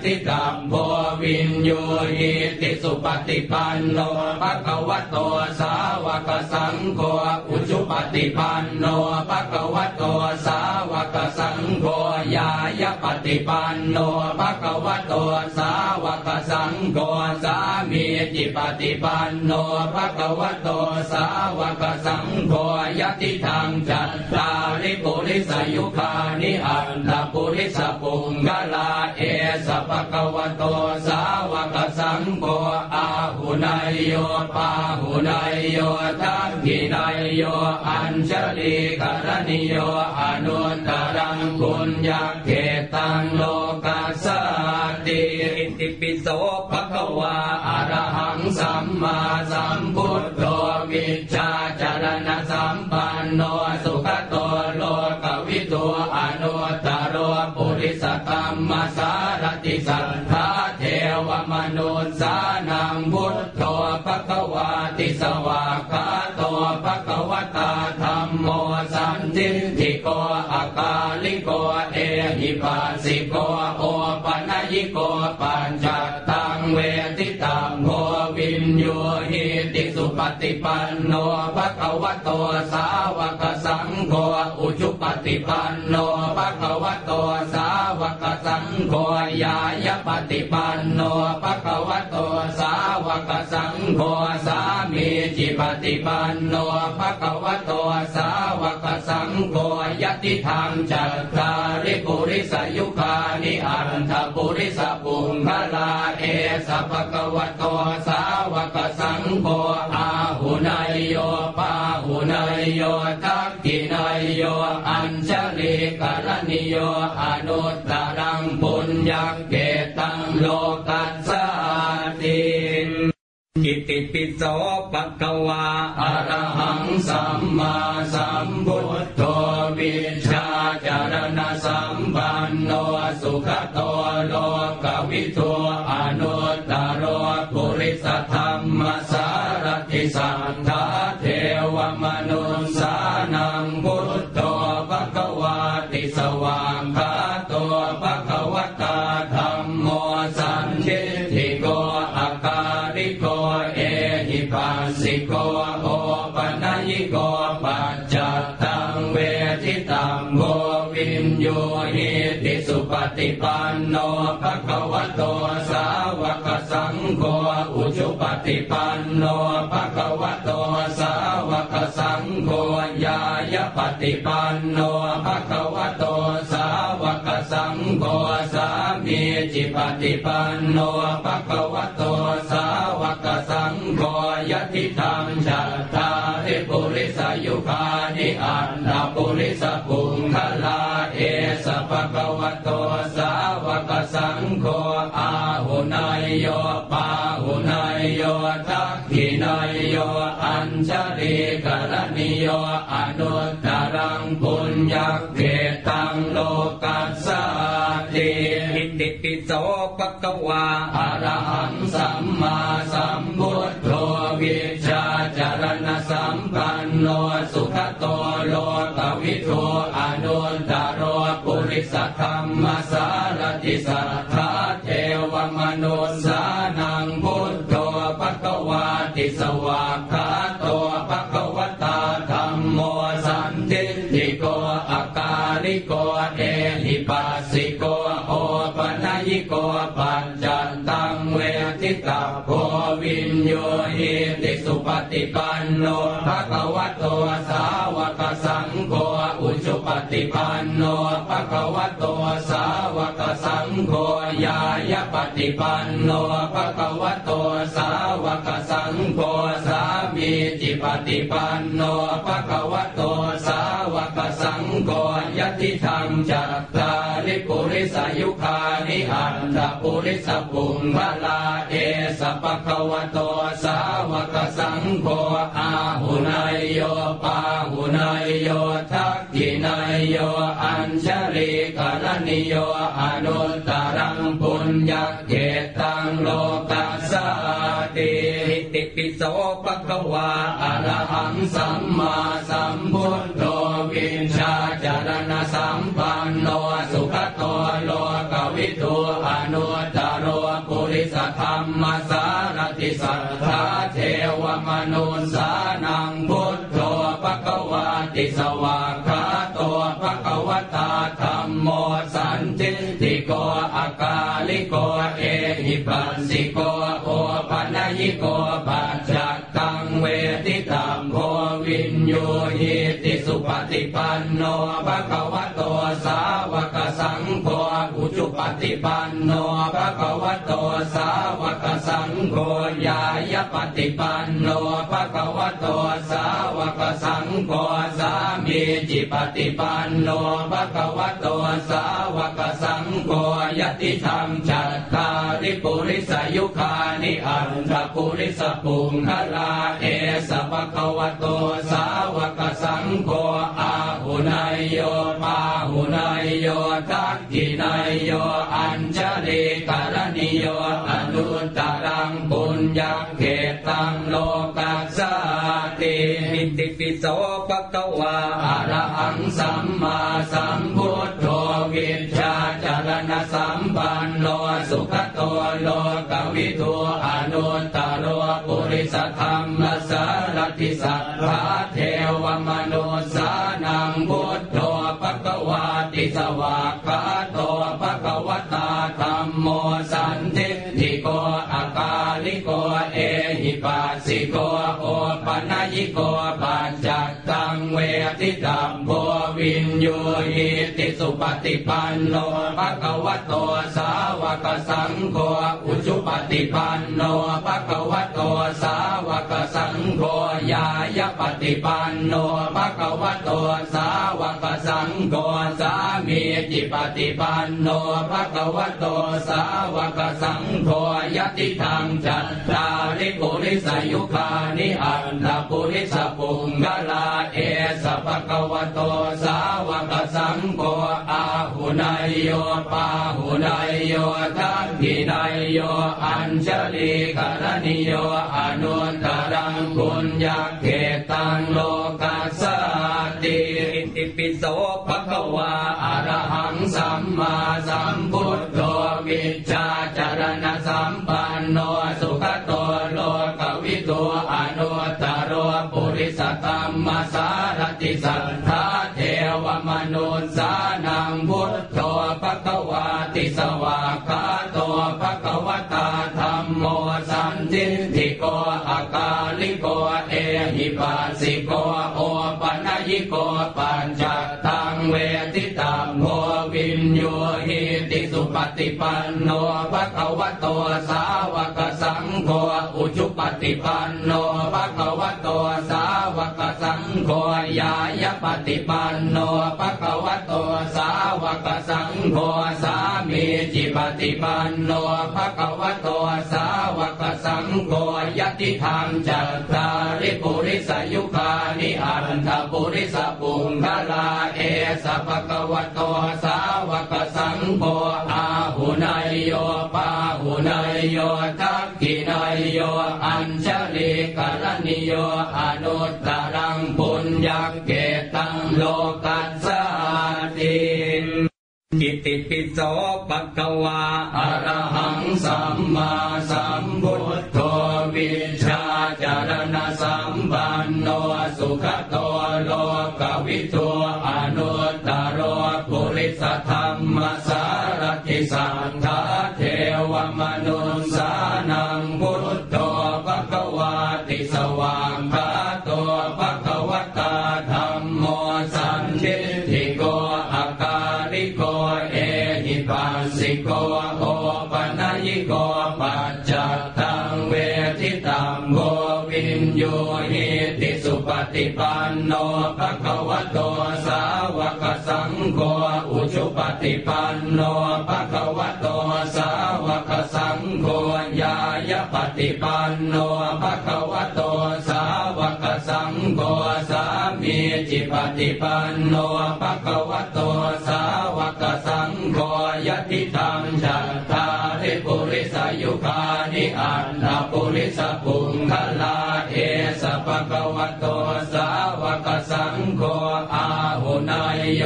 ทิตัมโพวินโยหิติสุปฏิปันโนภะคะวะโตสาวกสังโฆอุจุปฏิปันโนภะคะวะโตสาวกสังโฆยายปฏิปันโนภะคะวะโตสาวกสังโฆสามีจิปฏิปันโนภะคะวะโตสาวกสังโฆยติทางจัตตาริปุริสยุคานิอันตปุริสปุงกลาเอสปะคะวโตสาวกสังโฆอาหุนายโยปาหุนายโยทักขินายโยอัญชลีกรณิโยอนุตตรังปุญญเขตังโลกัสสาติอิติปิโสปะคะวาอะระหังสัมมาสัมพุทโธวิชาจารณสัมปันโนสุขโตโลกวิทูอนุตตรโรปุริสธรรมสา ติสัทธาเทวมนุสานังพุทโธปะควาติสวากาโตปะควตาธรรมโมสันติทิโกอาคาลิโกเอหิปัสสิโกโอปัญญิโกปัญจตังเวทิตังโพวินโยหิต ฏิปันโนภะคะวะโตสาวกสังโฆอุจุปฏิปันโนภะคะวะโตสาวกสังโฆยายปฏิปันโนภะคะวะโตสาวกสังโฆสามีจิปฏิปันโนภะคะวะโตสาวกสังโฆยติธรรมจัตตาริปุริสยุคานิอันทปุริสปุงคลาเอสภะคะวะโตสาวกสังโฆอา หุนายโยปาหุนายโยทักขินายโยอัญชลีกรณิโยอนุตตรังปุญยังเกตังโลกัสสาติอิติปิโสปะคะวาอรหังสัมมาสัมพุทโธวิชชาจารณสัมปันโนสุขโตโลกวิทู ปฏิปันโนภะคะวะโตสาวกสังโฆอุจุปฏิปันโนภะคะวะโตสาวกสังโฆญา ปฏิปันโนภะคะวะโตสาวกสังโฆสามีจิปฏิปันโนภะคะวะโตสาวกสังโฆยติธรรมจัตตาริปุริสายุคานิอันตปุริสปุงคลาเอสภะคะวะโตสาวกสังโฆอาหุนายโยปาหุนายโยทั นายโยอัญชลีกรณิโยอนุตตรังปุญญเกตังโลกัสสาติอิติปิโสปะคะวาอะระหังสัมมาสัมพุทโธวิชาจารณสัมปันโนสุขโตโลกวิทูอนุตตรปุริสธรรมสารติสัทธาเท โยหิติสุปฏิปันโนภะคะวะโตสาวกสังโฆอุชุปฏิปันโนภะคะวะโตสาวกสังโฆยายปฏิปันโนภะคะวะโตสาวกสังโฆ ปฏิปันโนภะคะวะโตสาวกสังโฆยติธรรมจัตตาริปุริสายุคานิอันตปุริสปุงพลาเอสปะคะวะโตสาวกสังโฆอาหุนายโยปาหุนายโยทักขินายโยอัญชลีกรณิโยอนุตตรังปุญญเกตังโลกัสสาติติปิโสปะคะวาอะระหังสัมมาสัมพุทโธวินชาจารณสัมปันโนสุขโตโลกวิทูอนุตตรปุริสธรรมสารติสัทธาเทวมนุสานังพุทโธภควาติสวากาโตภควตาธรรมโมสันติติโกอากาลิโกเอหิปัสสิโกโอปัญญิโกปัจ เวทิตัมโพวินโยหิติสุปฏิปันโนภะคะวะโตสาวกสังโฆอุ จุปฏิปันโนภะคะวะโตสาวกสังโฆญาญปฏิปันโนภะคะวะโตสาวกสังโฆสามีจิปฏิปันโนภะคะวะโตสาวกสังโฆยติธรรมจัตตาริปุริสายุคานิอันตปุริสปุงคลาเอสภะคะวะโตสาวกสังโฆอาหุนายโยปาหุนายโยทักขินายโยอัญชลีกรณิโยอนุตตรังปุญญเกตังโลกัสสติอิติปิโสปะคะวาอะระหังสัมมาสัมพุทโธวิชชาจารณสัมปันโนสุขโตโลกวิทูอนุตตรปุริสธรรมสารติสัทธาเทวมนุสานังพุทโธปะกวาติสวาก ทิโกปัญจตังเวทิตัมโพ วินโยหิติสุปฏิปันโนภะคะวะโตสาวกสังโฆอุจุปฏิปันโนภะคะวะโตสาวกสังโฆญาญปฏิปันโนภะคะวะโตสาวกสังโฆสามีจิปฏิปันโนภะคะวะโตสาวกสังโฆยติธรรมจัตตาริปุริสยุคานิอันตปุริสปุงกลาเอสภะคะวะโตสาวกสังโฆอาหุนายโยปาหุนายโยทัพพินายโยอัญชลีกรณิโยอนุตตรังปุญญาเกตังโลกัสสติอิติปิโสภะคะวาอะระหังสัมมาสัมพุทโธวิชชาจารณสัมปันโนสุขโตโลกวิโตอนุตตรปุริสธรรมาสารติสัทธา วมนุษย์สานังพุทโธภะควาติสวากขาโตภะควตาธรรมโมสันทิติโกอากาลิโกเอหิปัสสิโกโอปัญญิโกปัญจตังเวทิตามโมวินโยหิติสุปฏิปันโนภะควะโตสาวกสังโฆอุชุปฏิปันโนภะควะโตสาวก โฆยายปฏิปันโนภะคะวะโตสาวกสังโฆสามีจิปฏิปันโนภะคะวะโตสาวกสังโฆยติธรรมจัตตาริปุริสยุคานิอันทปุริสปุงคลาเอสภะคะวะโตสาวกสังโฆอาหุนายโยปาหุนายโยทักขินายโยอัญชลีกรณิโยอนุตตรัง ยักเกตังโลกัสสติกิติปิโสภะกวาอะระหังสัมมาสัมพุทโธวิชาจารณสัมปันโนสุขโตโลกวิทูอนุตตรปุริสธรรม โนภะคะวะโตสาวกสังโฆญายปฏิปันโนภะคะวะโตสาวกสังโฆสามีจิปฏิปันโนภะคะวะโตสาวกสังโฆยติธรรมจัตตาริปุริสยุคานิอันตปุริสปุงคลาเอสภะคะวะโตสาวกสังโฆอาหุนายโย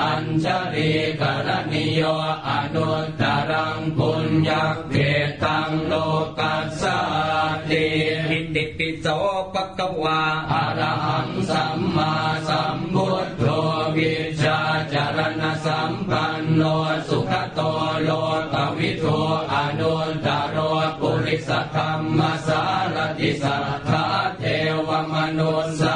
อัญชลีกรณิโยอนุตตรังปุญญาเกตังโลกัสสติอิติปิโสภะคะวาอะระหังสัมมาสัมพุทโธวิชชาจารณสัมปันโนสุขโตโลกวิโทอนุตตรปุริสธรรมสารติสัทธาเทวมนุษสา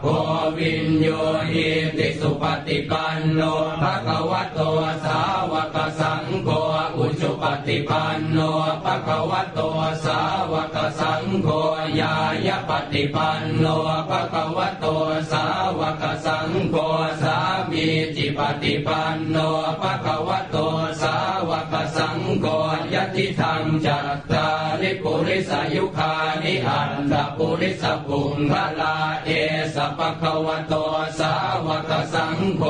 โพวินโยหิติสุปฏิปันโนภะคะวะโตสาวกสังโฆอุชุปฏิปันโนภะคะวะโตสาวกสังโฆญายปฏิปันโนภะคะวะโตสาวกสังโฆสามีจิปฏิปันโนภะคะวะโตสาวกสังโฆยติธรรมจัต ริสยุคานิอันตปุริสปุงคลาเอสปะควโตสาวกสังโฆ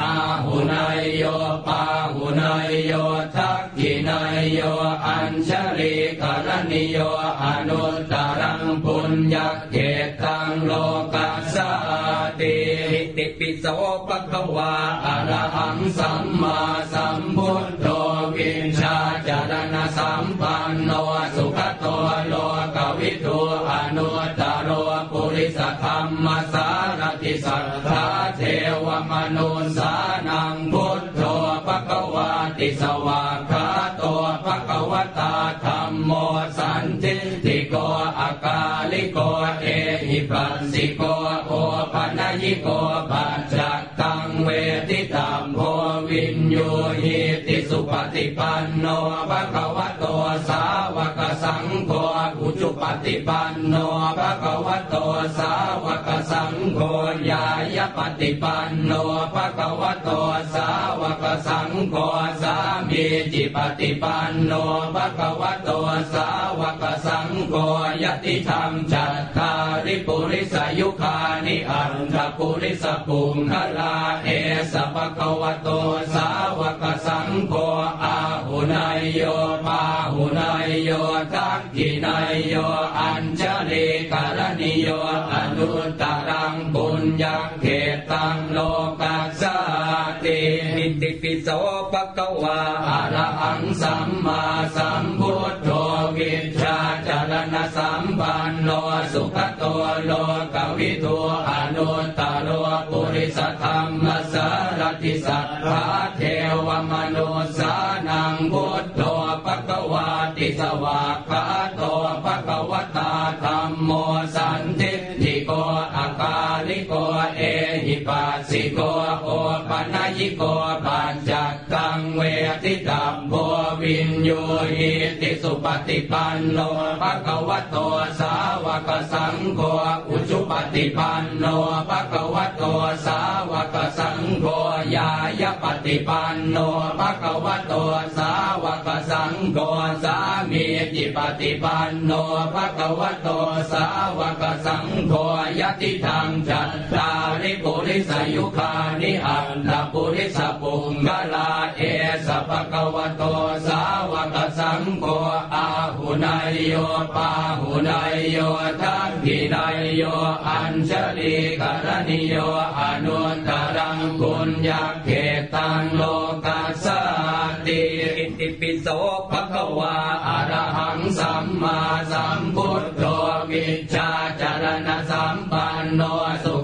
อาหุนายโยปาหุนายโยทักขินายโยอัญชลีกรณิโยอนุตตรังปุญญเกตังโลกัสสติอิติปิโสภะควาอรหังสัมมาสัมพุทโธวินชาจารณสัมปันโนสุ นุสานังพุทโธภะควาติสวากขาโตภะควตาธรรมโมสันทิติโกอากาลิโกเอหิปัสสิโกโอปัญญิโกปัจจตังเวทิตามโพวินโยหิติสุปฏิปันโนภะควะโตสา ฏิปันโนภะคะวะโตสาวกสังโฆยายปฏิปันโนภะคะวะโตสาว สังโฆสามีจิปฏิปันโนภะคะวะโตสาวกสังโฆยติธรรมจัตตาริปุริสายุคานิอันทปุริสปุงคลาเอสภะคะวะโตสาวกสังโฆอาหุนายโยปาหุนายโยทักขินายโยอัญชลีกรณิโยอนุตตรังปุญญเขตังโลกัสสาติ ปิโสภะคะวาอะระหังสัมมาสัมพุทโธวิชชาจารณสัมปันโนสุขโตโลกวิทูอนุตตโรปุริสธรรมสารติสัทธาเทวมนุสานังพุทโธปะกวาติสวากขาโต ปัสสิโกโอปัญญิโกปัญจกั งเวทิตัมโพวินโยหิติสุปฏิปันโนภะคะวะโตสาวกสังโฆอุจุปฏิปันโนภะคะวะโตสาวกสังโฆยายปฏิปันโนภะคะวะโตสาวกสังโฆสามีจิปฏิปันโนภะคะวะโตสาวกสังโฆยติธรรมจัตตาริปุริสายุคานิอันตปุริสปุงกลาเอสะคะวโตสาวกสังโฆอาหุนายโยปาหุนายโยทักขินายโยอัญชลีกรณิโยอนุตตรังปุญญเขตังโลกัสสติอิติปิโสภะคะวาอระหังสัมมาสัมพุทโธวิชชาจารณสัมปันโนสุ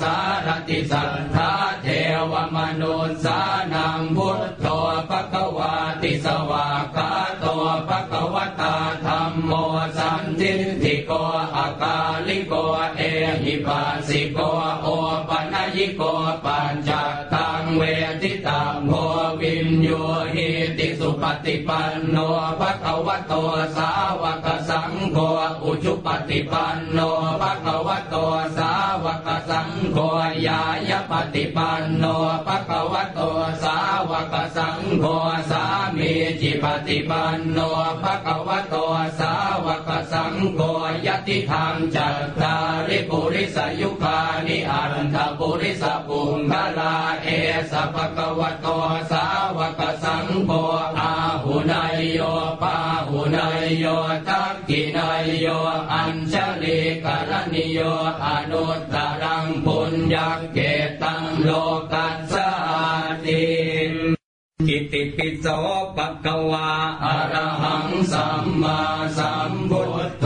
สารติสัทธาเทวมนุสานังพุทโธปะกวาติสวากาโตปะกวตาธรรมโมสันทิทิโกอากาลิโกเอหิปัสสิโกโอปัญญิโกปัญจตังเวทิตังโพวิน โยหิติสุปฏิปันโนภะคะวะโตสาวกสังโฆอุจุปฏิปันโนภะคะวะโตสาวกสังโฆยายปฏิปันโนภะคะวะโตสาวกสังโฆสามีจิปฏิปันโนภะคะวะโตสาวกสังโฆยติธรรมจัตตาริปุริสายุคานิอันทปุริสปุงคลาเอสภะคะวะโตสาวกปสังโฆอาหุนายโยปาหุนายโยทักขินายโยอัญชลีกรณิโยอนุตตรังปุญญเกตังโลกัสสาติอิติปิโสภะคะวาอรหังสัมมาสัมพุทโธ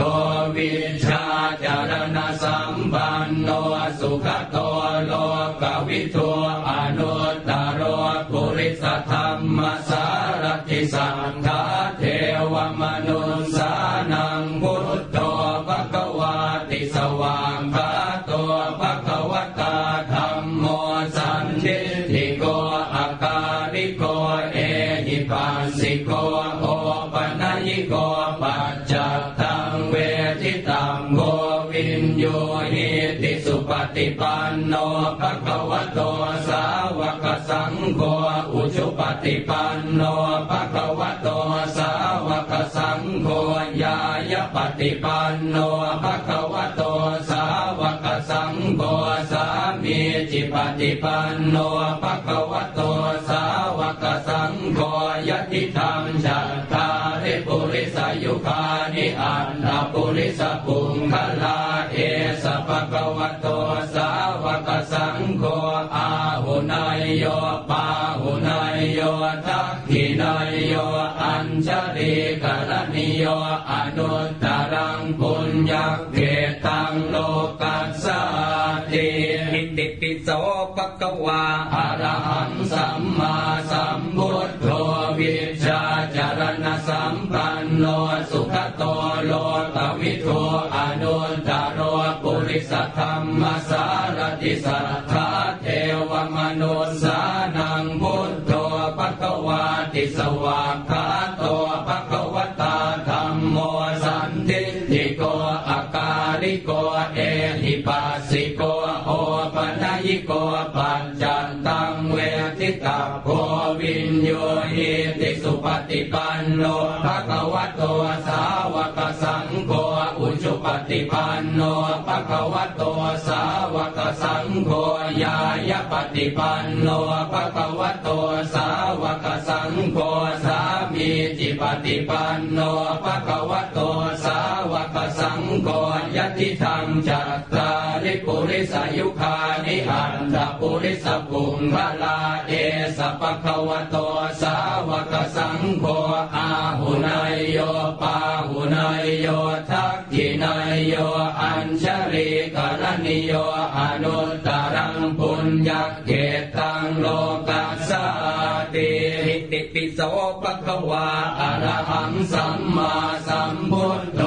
วิชชาจารณสัมปันโนสุขโตโลกวิทูอนุ ฏิปันโนภะคะวะโตสาวกสังโฆยายปฏิปันโนภะคะวะโตสาวกสังโฆสามีจิปฏิปันโนภะคะวะโตสาวกสังโฆยติธรรมจัตตาริปุริสายุคานิอันตปุริสปุงคลาเอสภะคะวะโตสาวกสังโฆอาหุนายโยปา ทักขินายโยอัญชลีกรณิโยอนุตตรังปุญญเกตังโลกัสสติหินติปิโสปะกวาอรหังสัมมาสัมพุทโธวิชาจารณสัมปันโนสุขโตโลตวิโทอนุตตรโรปุริสธรรมสารติสัทธาเทวมนุสา สวากขาโตปะกวตาธรรมโมสันทิติโกอาการิโกเอหิปัสสิโกโอปัญญิโกปัญจันตังเวทิตาโกวินโยหิติสุปฏิปันโนภะคะวะโตสาวกสังโฆ ฏิปันโนภะคะวะโตสาวกสังโฆยายปฏิปันโนภะคะวะโตสาวกสังโฆสามีจิปฏิปันโนภะคะวะโตสาวกสังโฆยติธรรมจัตตาริปุริสายุคานิอันตปุริสปุงพลาเอสปะคะวะโตสาวกสังโฆอาหุนายโยปาหุนายโยทักขินายโยอัญชริกรณิโยอนุตตรังปุญญเกตังโลกัสสาติอิติปิโสปะคะวาอะระหังสัมมาสัมพุทโธ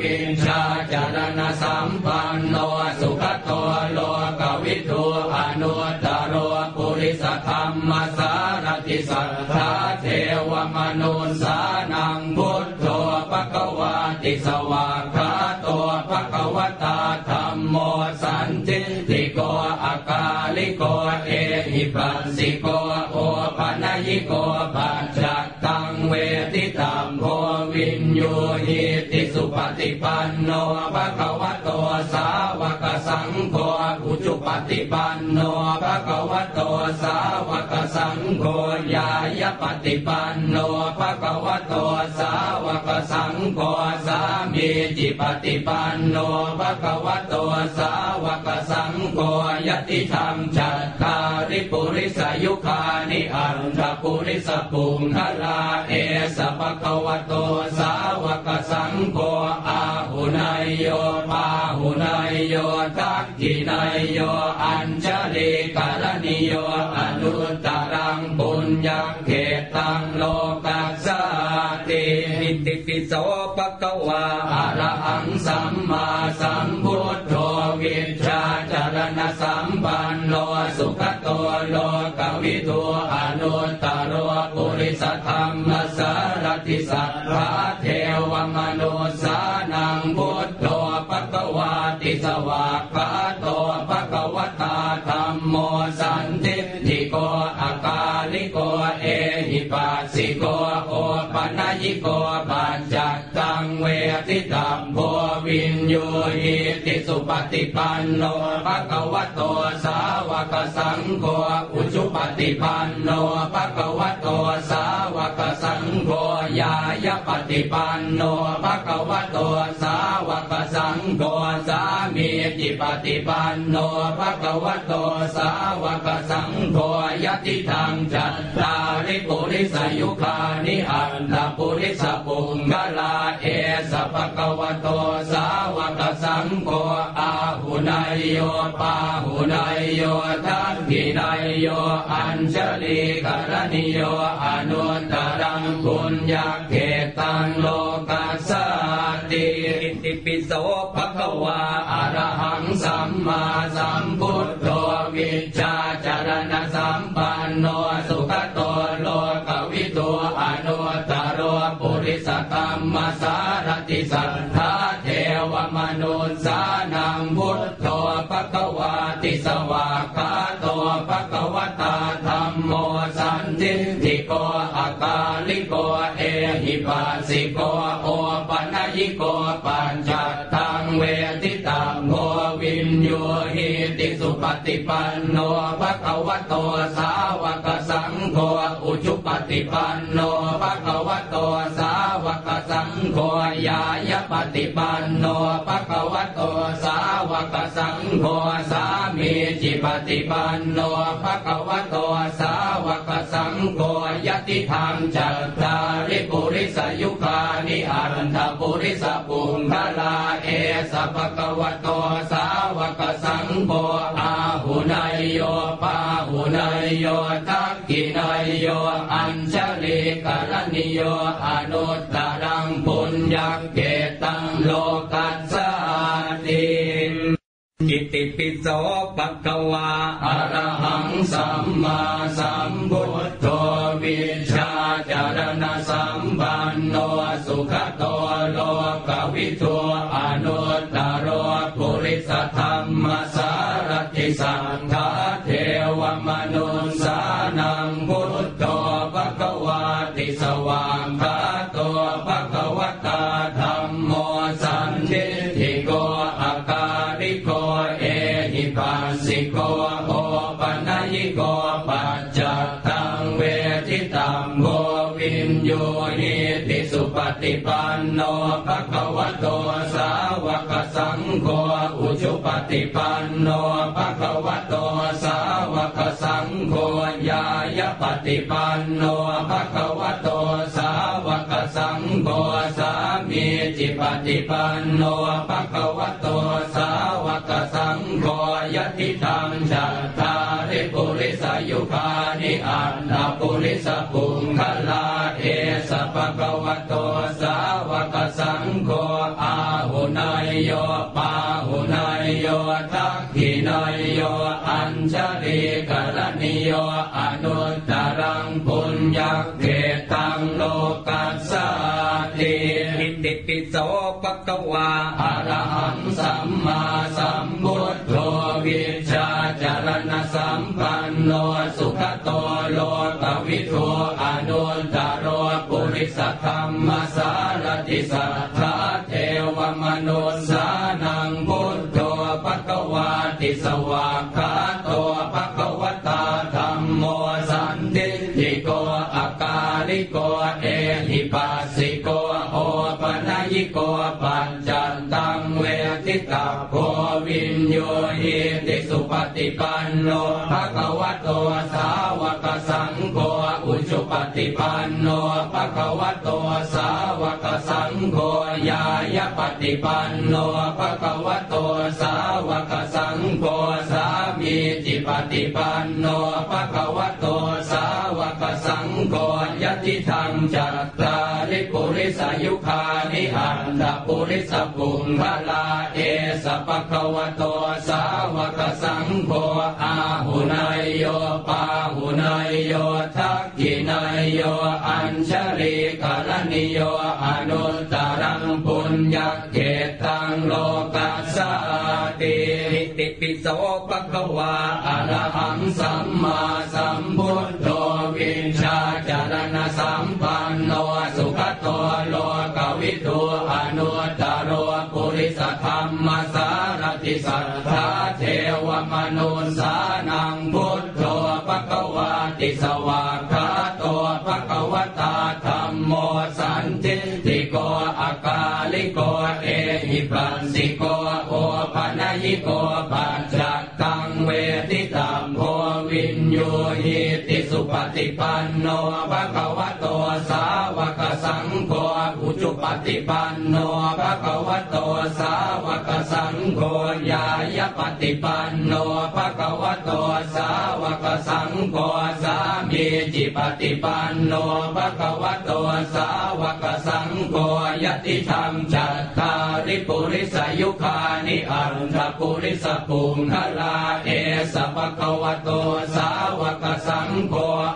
วินชาจารณสัมปันโนสุขโตโลกวิทูอนุตตโรปุริสธรรมสารติสัทธาเทวมนุสานังพุทโธปะกวาติสวา ปัสสิโกโอปัญญิโกปัจจัตตัง เวทิตามโพวินโยหิติสุปฏิปันโนภะคะวะโตสาวกสังโฆอุจุปฏิปันโนภะคะวะโตสาวกสังโฆยายปฏิปันโนภะคะวะโตสาวกสังโฆสามีจิปฏิปันโนภะคะวะโตสาวกสังโฆยติธรรมจัตตาริปุริสายุคานิอันตปุริสปุงคลาเอสปะคะวะโตสาวกสังโฆอาหุนายโยปาหุนายโยทักขินายโยอัญชลิกรณิโยอนุตตรังปุญญเขตังโลกัสสาติอิติปิโสปะคะวาอะระหังสัมมาสัมพุทโธวิชชาจาสัมปันโนสุขโตโลกวิทูอนุตตโรปุริสธรรมสารติสัทธาเทวมนุสานังพุทโธปะกวาติสวากขาโตปะกวตาธรรมโมสันติิโกอากาลิโกเอหิปัสสิโกโอปัญญิโกปัญจัตตังเวทิตัมโพ วินโยหิติสุปฏิปันโนภะคะวะโตสาวกสังโฆอุจุปฏิปันโนภะคะวะโตสาวกสังโฆยายปฏิปันโนภะคะวะโตสาวกสังโฆสามีจิปฏิปันโนภะคะวะโตสาวกสังโฆยติธรรมจัตตาริปุริสายุคานิอันตปุริสปุงกลาเอสปะคะวะโตสาวกสังโฆอาหุนายโยปาหุนายโยทักขินายโยอัญชลีกรณิโยอนุตตรังปุญญเขตังโลกัสสติติปิโสปะคะวาอรหังสัมมาสัมพุทโธวิชาจารณสัมปันโนสุขโตโลกวิทูอนุตตโรปุริสธรรมสารติสัท โกโอปัญญิโกปัญจัตตังเวทิตามโพวินโยหิติสุปฏิปันโนภะคะวะโตสาวกสังโฆอุจุปฏิปันโนภะคะวะโตสาว โฆยายปฏิปันโนภะคะวะโตสาวกสังโฆสามีจิปฏิปันโนภะคะวะโตสาวกสังโฆยติธรรมจัตตาริปุริสายุคานิอันทปุริสปุงคลาเอสปะคะวะโตสาวกสังโฆอาหุนายโยปาหุนายโยทักขินายโยอัญชลิกรณิโยอนุตต รังเกตังโลกัสสาติกิติปิโสปะกวาอรหังสัมมาสัมพุทโธวิชาจารณสัมปันโนสุขโตโลกวิทู ปฏิปันโนภะคะวะโตสาวกสังโฆอุชุปฏิปันโนภะคะวะโตสาวกสังโฆญาญปฏิปันโนภะคะวะโตสาวกสังโฆสา มีจิปฏิปันโนภะคะวะโตสาวกสังโฆยติตังจัตตาริปุริสายุคานิอัตตปุริสปุงคลาเอสภะคะวะโตสาวกสังโฆอาหุนายโยปาหุนายโยทักขินายโยอัญชลีกรณิโยอนุตตรังปุญญเกตังโลกัส ปิโสปะคะวาอะระหังสัมมาสัมพุทโธวิชาจารณสัมปันโนสุขโตโลกวิทูอนุตตรปุริสธรรมสารติสัทธาเทวมนุสานังพุทโธปะคะวาติสวากา โกปัจจันตังเวทิตาโพวินโยหิติสุปฏิปันโนภะคะวะโตสาวกสังโฆอุชุปฏิปันโนภะคะวะโตสาวกสังโฆญาญปฏิปันโนภะคะวะโตสาวกสังโฆสามีจิปฏิปันโนภะคะวะโตสาวกสังโฆยติธรรมจัตตาานิอันตปุริสปุงพลาเอสปะคะวะโตสาวกสังโฆอาหุนายโยปาหุนายโยทักขินายโยอัญชลีกรณิโยอนุตตรังปุญญเกตังโลกัสสติติปิโสปะคะวาอะระหังสัมมาสัมพุทโธวินชาจารณสัมปันโนสุขโตโลกวิทู อนุตตรปุริสธรรมสารติสัทธาเทวมนุสานังพุทโธปะคะวาติสวากขาโตปะคะวตาธัมโมสันทิติโกอาการิโกเอหิปัสสิโกโอปัญญิโกปัจจตังเวทิตัมโพวินโยหิติสุปฏิปันโนภะคะวะโตสาวกสังโฆ ฏิปันโนภะคะวะโตสาวกสังโฆญายปฏิปันโนภะคะวะโตสาว กสังโฆสามีจิปฏิปันโนภะคะวะโตสาวกสังโฆยติธรรมจัตตาริปุริสายุคานิอันทปุริสปุงคลาเอสปะคะวะโตสาวกสังโฆ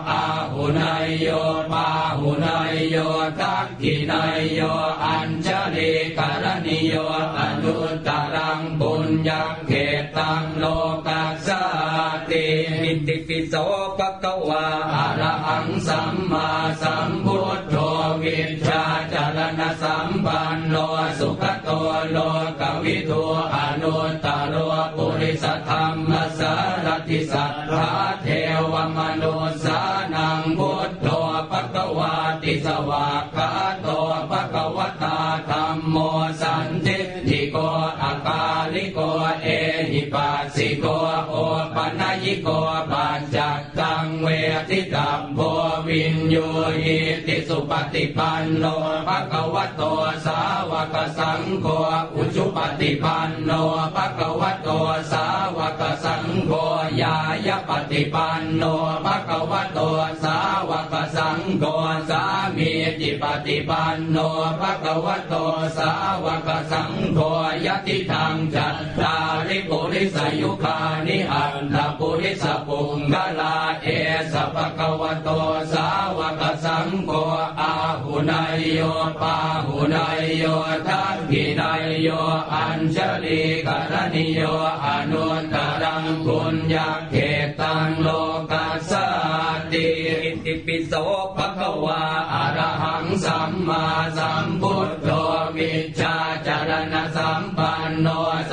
อาหุนายโยปาหุนายโยทักขินายโยอัญชลีกรณิโยอนุตตรังปุญญเกตังโลกัสสาติอิติปิโสปะคะวาอะระหังสัมมาสัมพุทโธวิชาจารณสัมปันโนสุขโตโลกวิทูอนุตตรปุริสธรรมสารติสัทธาเทวมนุสานังพุทโธปะคะวาติสวากขาโตปะคะวตาธัมโมส เอหิปัสสิโกโอปัญญิโกปัญจ เวทิตัมโพวินโยหิติสุปฏิปันโนภะคะวะโตสาวกสังโฆอุชุปฏิปันโนภะคะวะโตสาวกสังโฆญาญปฏิปันโนภะคะวะโตสาวกสังโฆสามีจิปฏิปันโนภะคะวะโตสาวกสังโฆยติธรรมจัตตา ริปุริสยุคานิอันตปุริสปุงกลาเอสภะคะวโตสาวกสังโฆอาหุนายโยปาหุนายโยทักขินายโยอัญชลีกรณิโยอนุตตรังปุญญาเขตังโลกัสสติอิติปิโสภะคะวาอะระหังสัมมาสัมพุทโธวิชชาจารณสัมปันโนส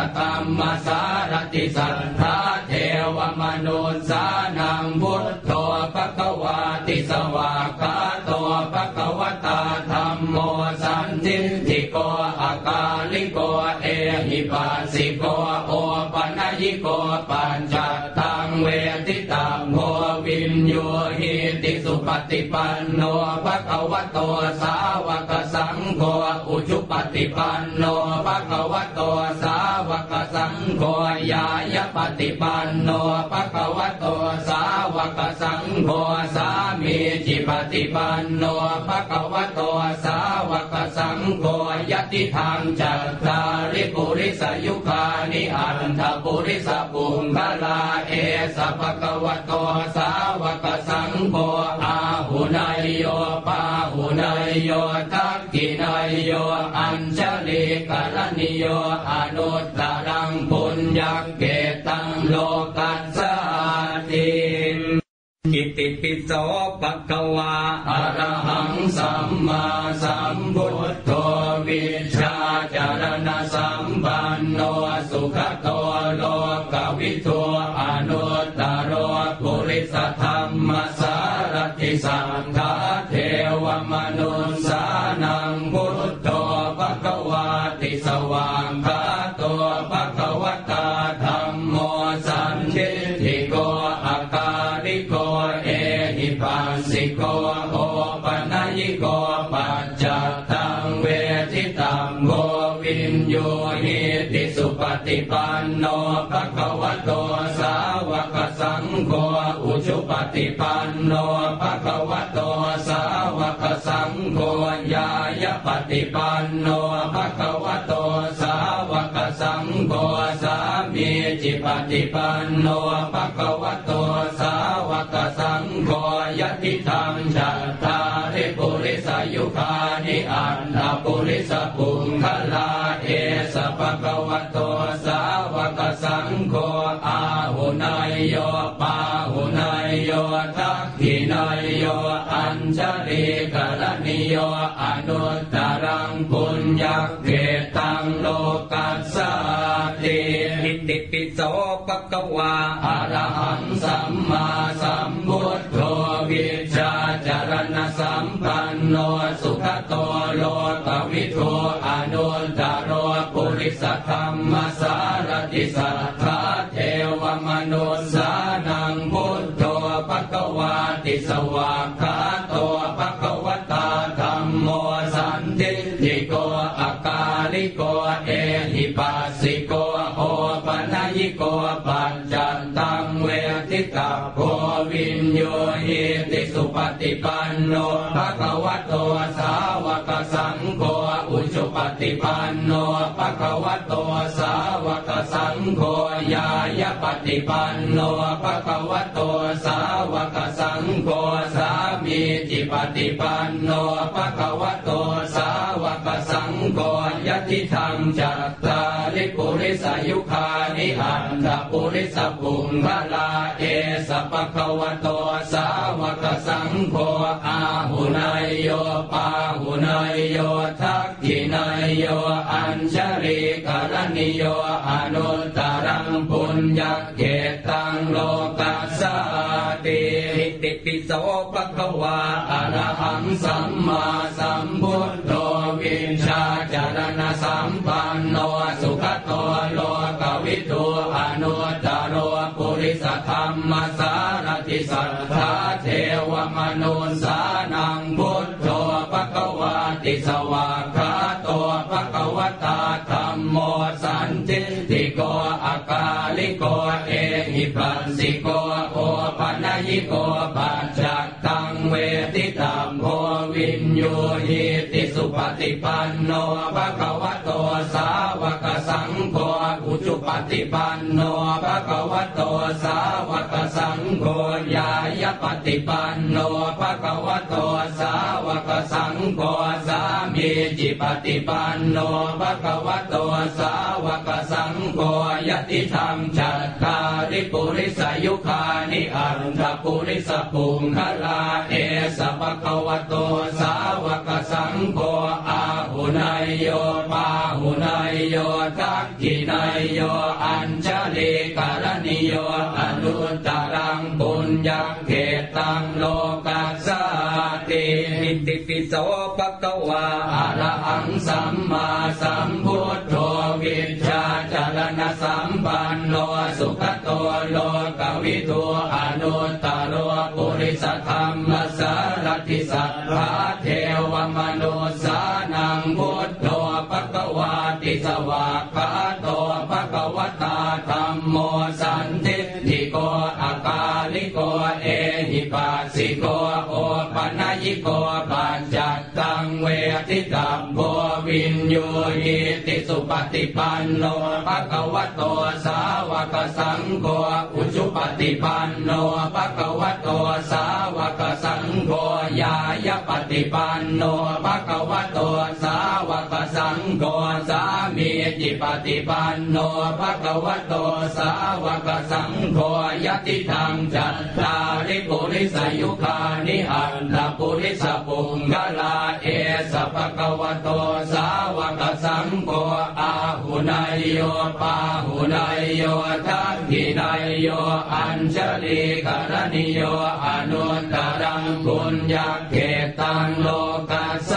ปุริสธรรมสารติสัทธาเทวมนุสานังพุทโธภะคะวาติสวากาโตภะคะวตาธรรมโมสันทิฏฐิโกอากาลิโกเอหิปัสสิโกโอปัญญิโกปัญจตังเวทิตังโมวินโย สุปฏิปันโนภะคะวะโตสาวกสังโฆอุชุปฏิปันโนภะคะวะโตสาวกสังโฆยายปฏิปันโนภะคะวะโตสาวกสังโฆสามีจิปฏิปันโนภะคะวะโตสาวกสังโฆยติทางจัตตาริปุริสยุคานิอันทปุริสปุงคลาเอสภะคะวะโตสาวกสังโฆ โยปาหุนายโยทักขินายโยอัญชลีกรณิโยอนุตตรังปุญญเกตังโลกัสสติอิติปิโสภะคะวาอรหังสัมมาสัมพุทโธวิชาจารณสัมปันโนสุขโตโลกวิทูอนุตตรปุริสธรรม ชุปฏิปันโนภะคะวะโตสาวกสังโฆยายปฏิปันโนภะคะวะโตสาวกสังโฆสามีจิปฏิปันโนภะคะวะโตสาวกสังโฆยติธรรมจัตตาริปุริสยุคานิอันตปุริสปุงคลาเอสภะคะวะโตสาวกสังโฆอาหุนายโย อัญชลีกรณิโยอนุตตรังปุญญเกตังโลกัสสติอิติปิโสภะคะวาอะระหังสัมมาสัมพุทโธวิชชาจารณสัมปันโนสุขโตโลกวิทูอนุตตรปุริสธรรมสารติสัทธาเทวมนุสสา ติสวากาโตภะคะวตาธรรมโมสันทิฏฐิโกอาการิโกเอหิปัสสิโกโอปัญญิโกปัญจตังเวทิตาโกวินโยหิติสุปฏิปันโนภะควโตสาวกสังโฆ ปฏิปันโนปะคะวะโตสาวกสังโฆยายปฏิปันโนปะคะวะโตสาวกสังโฆสามีจิปฏิปันโนปะคะวะโตสาวกสังโฆยติธรรมจัต ยุคานิอันตปุริสปุงพลาเอสปะควโตสาวกสังโฆอาหุนายโยปาหุนายโยทักขินายโยอัญชลีกรณิโยอนุตตรังปุญญเกตังโลกัสสติอิติปิโสภะควาอรหังสัมมาสัมพุทโธวิชชาจารณสัมปันโนสุขโต วมนุสานังพุทโธภะควาติสวากขาโตภะคะวตาธรรมโมสันทิติโกอาการิโกเอหิปัสสิโกโอปัญญิโกปัจจตังเวทิตามโพวินโยหิติสุปฏิปันโนภะควะโตสาวกสังโฆ ปันโนภะคะวะโตสาวกสังโฆยายปฏิปันโนภะคะวะโตสาวกสังโฆสามีจิปฏิปันโนภะคะวะโตสาวกสังโฆยติธรรมจัตตาริปุริสายุคานิอันทปุริสปุงคลาเอสภะคะวะโตสาวกสังโฆอา หุนายโยปาหุนายโยทักขินายโยอัญชลีการณิโยอนุตตรังปุญญเขตังโลกัสสาติอิติปิโสภะควาอะระหังสัมมาสัมพุทโธวิชาจารณสัมปันโนสุขโตโลกวิทูอนุตตรโปุริสธรรมสารติสัทธาเท วมนุสานังพุทโธปะกวาติสวากขาโตปะกวตาธรรมโมสันติทิโกอากาลิโกเอหิปัสสิโกโอปัญญิโก เวทิตัมโพวินโยหิติสุปฏิปันโนภะคะวะโตสาวกสังโฆอุจุปฏิปันโนภะคะวะโตสาวกสังโฆยายปฏิปันโนภะคะวะโตสาวกสังโฆสามีจิปฏิปันโนภะคะวะโตสาวกสังโฆยติธรรมจัตตาริปุริสายุคานิอันตปุริสปุงกลาเอสภะคะวโตสาวกสังโฆอาหุนายโยปาหุนายโยทักขินายโยอัญชลีกรณิโยอนุตตรังปุญญเขตังโลกัสส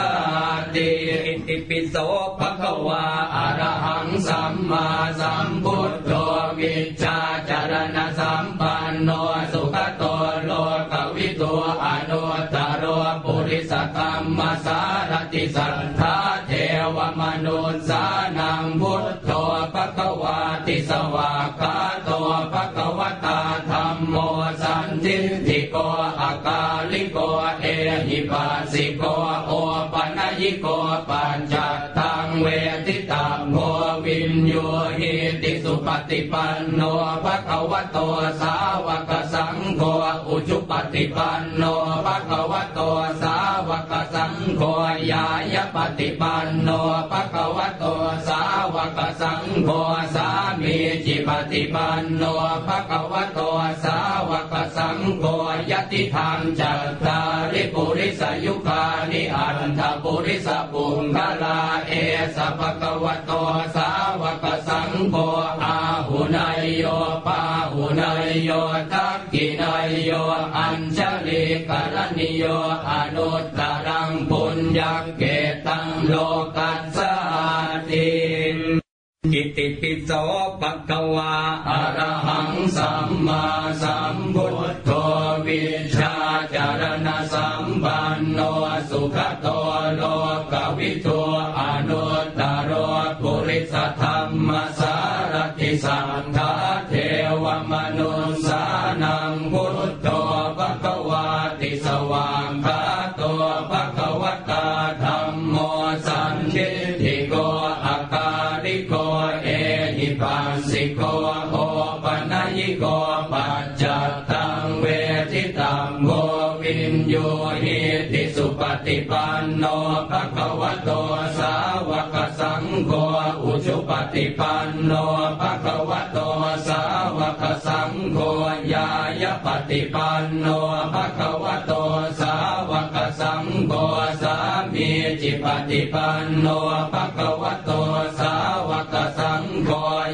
ติอิติปิโสภะคะวาอะระหังสัมมาสัมพุทโธวิชชาจารณสัมปันโนสุขโตโลกวิทูอนุตตรปุริสธรรมสารติ สัทธาเทวมนุสานังพุทโธปะคะวาติสวากาโตปะคะวตาธรรมโมสันทิฏฐิโกอากาลิโกเอหิปัสสิโกโอปัญญิโกปัญจตังเวทิตัมโพวินโยหิติ ฏิปันโนภะคะวะโตสาวกสังโฆอุจุปฏิปันโนภะคะวะโตสาวกสังโฆยายปฏิปันโนภะคะวะโตสาวกสังโฆสามีจิปฏิปันโนภะคะวะโตสาวกสังโฆยติธรรมจัตตาริปุริสายุคานิอันทปุริสปุงคลาเอสภะคะวะโตสาวกสังโฆอา โยปาหุนายโยทักขินายโยอัญชลีกรณิโยอนุตตรังปุญญเกตังโลกัสสาติอิติปิโสภะคะวาอรหังสัมมาสัมพุทโธวิชาจารณสัมปันโนสุขโตโลกวิทูอนุตตรปุริสธร ปิปันโนภะคะวะโตสาวกสังโฆอุจุปติปันโนภะคะวะโตสาวกสังโฆ ฏิปันโนภะคะวะโตสาวกสังโฆสามีจิปฏิปันโนภะคะวะโตสาวกสังโฆ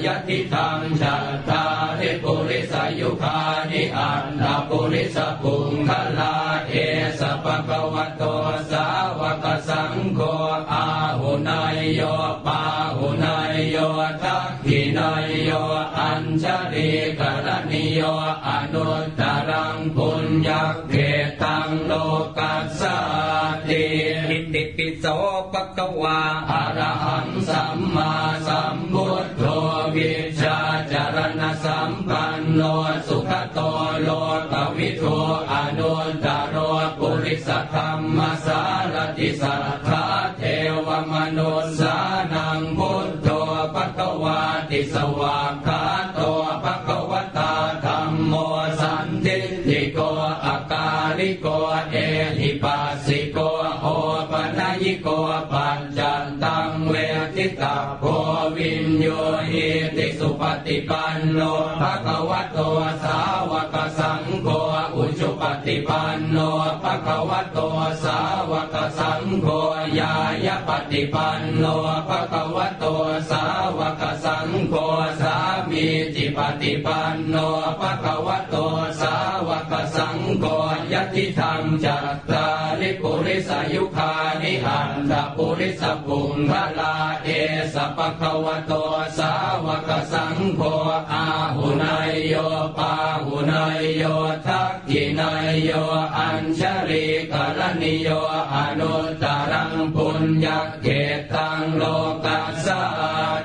ยติธรรมจัตตาริปุริสายุคานิอันตปุริสปุงคลาเอสภะคะวะโตสาวกสังโฆอาหุนายโยปาหุนายโยทักขินายโยอัญชลีกรณิโยอนุตตรัง ปุญญเกตังโลกัสสติอิติปิโสภะควาอะระหังสัมมาสัม ฏิปันโนภะคะวะโตสาวกสังโฆอุจุปฏิปันโนภะคะวะโตสาวกสังโฆญายปฏิปันโนภะคะวะโตสาวกสังโฆ ปฏิปันโนภะคะวะโตสาวกสังโฆยติธรรมจัตตาริปุริสายุคานิหันตปุริสปุงพลาเอสปะคะวะโตสาวกสังโฆอาหุนายโยปาหุนายโยทักขินายโยอัญชริกรณิโยอนุตตรังปุญญเกตังโลกัสสา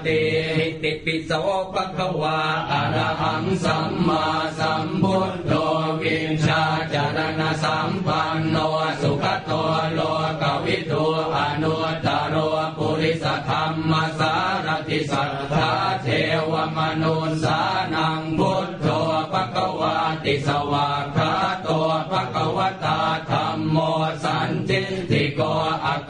ติ ปิโสภะคะวาอะระหังสัมมาสัมพุทโธวินชาจารณสัมปันโนสุขโตโลกวิทูอนุตตโรปุริสธรรมสารติสัทธาเทวมนุนสานังพุทโธภะคะวาติสวากขาโตภะคะวตาธรรมโม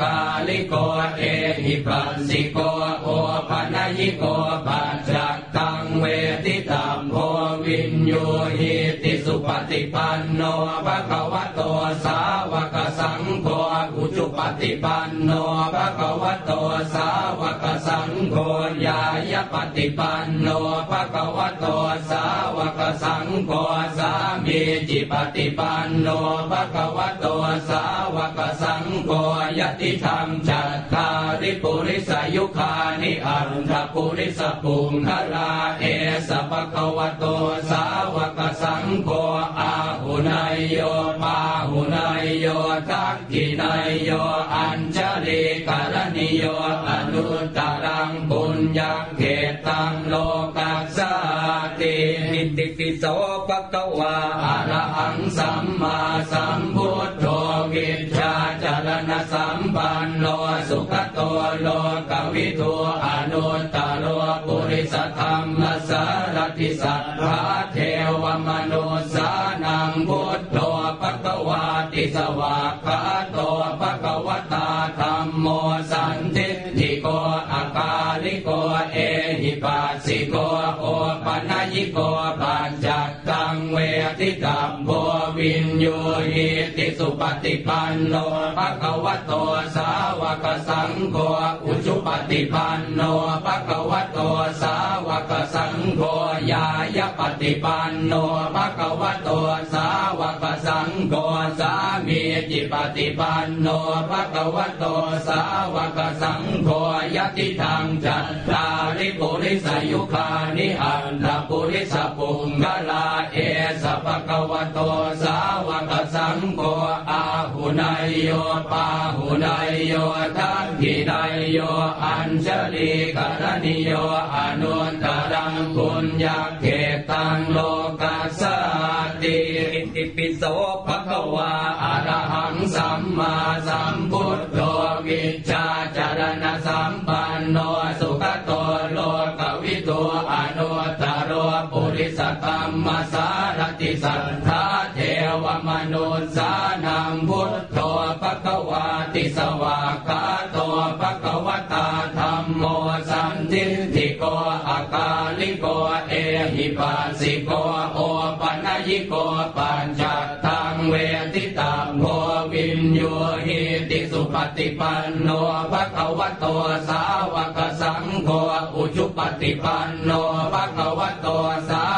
กาลิโกเอหิปัสสิโกโอปนัยิโกปัจจ ตังเวทิตามโพวินโยหิติสุปฏิปันโนภะคะวะโตสาวกสังโฆอุจุปฏิปันโนภะคะวะโตสาวกสังโฆยายปฏิปันโนภะคะวะโตสาวกสังโฆสามีจิปฏิปันโนภะคะวะโตสาวกสังโฆยติธรรมจัตตาริปุริสายุคานิอันทปุริสปุงคลาเอสปะคะวะโตสาวกสังโฆอาหุนายโยปาหุนายโยทักขินายโยอัญชลิกรณิโยอนุตตรังปุญญเกตังโลกัสสาติอิติปิโสภะคะวาอะระหังสัมมาสัมพุทโธวิชชาจ สัมปันโนสุขโตโลกวิทูอนุตตโรปุริสธรรมสารติสัทธาเทวมนุสานังพุทโธปะคะวาติสวากขาโตปะคะวตาธรรมโมสันทิติโกอากาลิโกเอหิปัสสิโกโอปนัยิโกปัญจ ทิตัมโพวินโยหิติสุปฏิปันโนภะคะวะโตสาวกสังโฆอุจุปฏิปันโนภะคะวะโตสาวกสังโฆยายปฏิปันโนภะคะวะโตสาวกสังโฆสามีจิปฏิปันโนภะคะวะโตสาวกสังโฆยติธรรมจัตตาริปุริสายุคานิอันตปุริสปุงกลาเอสปะคะวะโตสาวกสังโฆอาหุนายโยปาหุนายโยทักขินายโยอัญชลีกรณิโยอนุตตรังปุญญเกตังโลกัสสาติอิติปิโสภะคะวาอะระหังสัมมาสัมพุทโธวิชาจารณสัมปันโนส สัทธาเทวมนุสานังพุทโธปะคะวาติสวากาโตปะคะวตาธรรมโมสันทิติโกอากาลิโกเอหิปัสสิโกโอปนัยิโกปัญจัตตังเวทิตามโพวินโยหิติสุปฏิปันโนภะคะวะโตสาวกสังโฆอุจุปฏิปันโนภะคะวะโตสา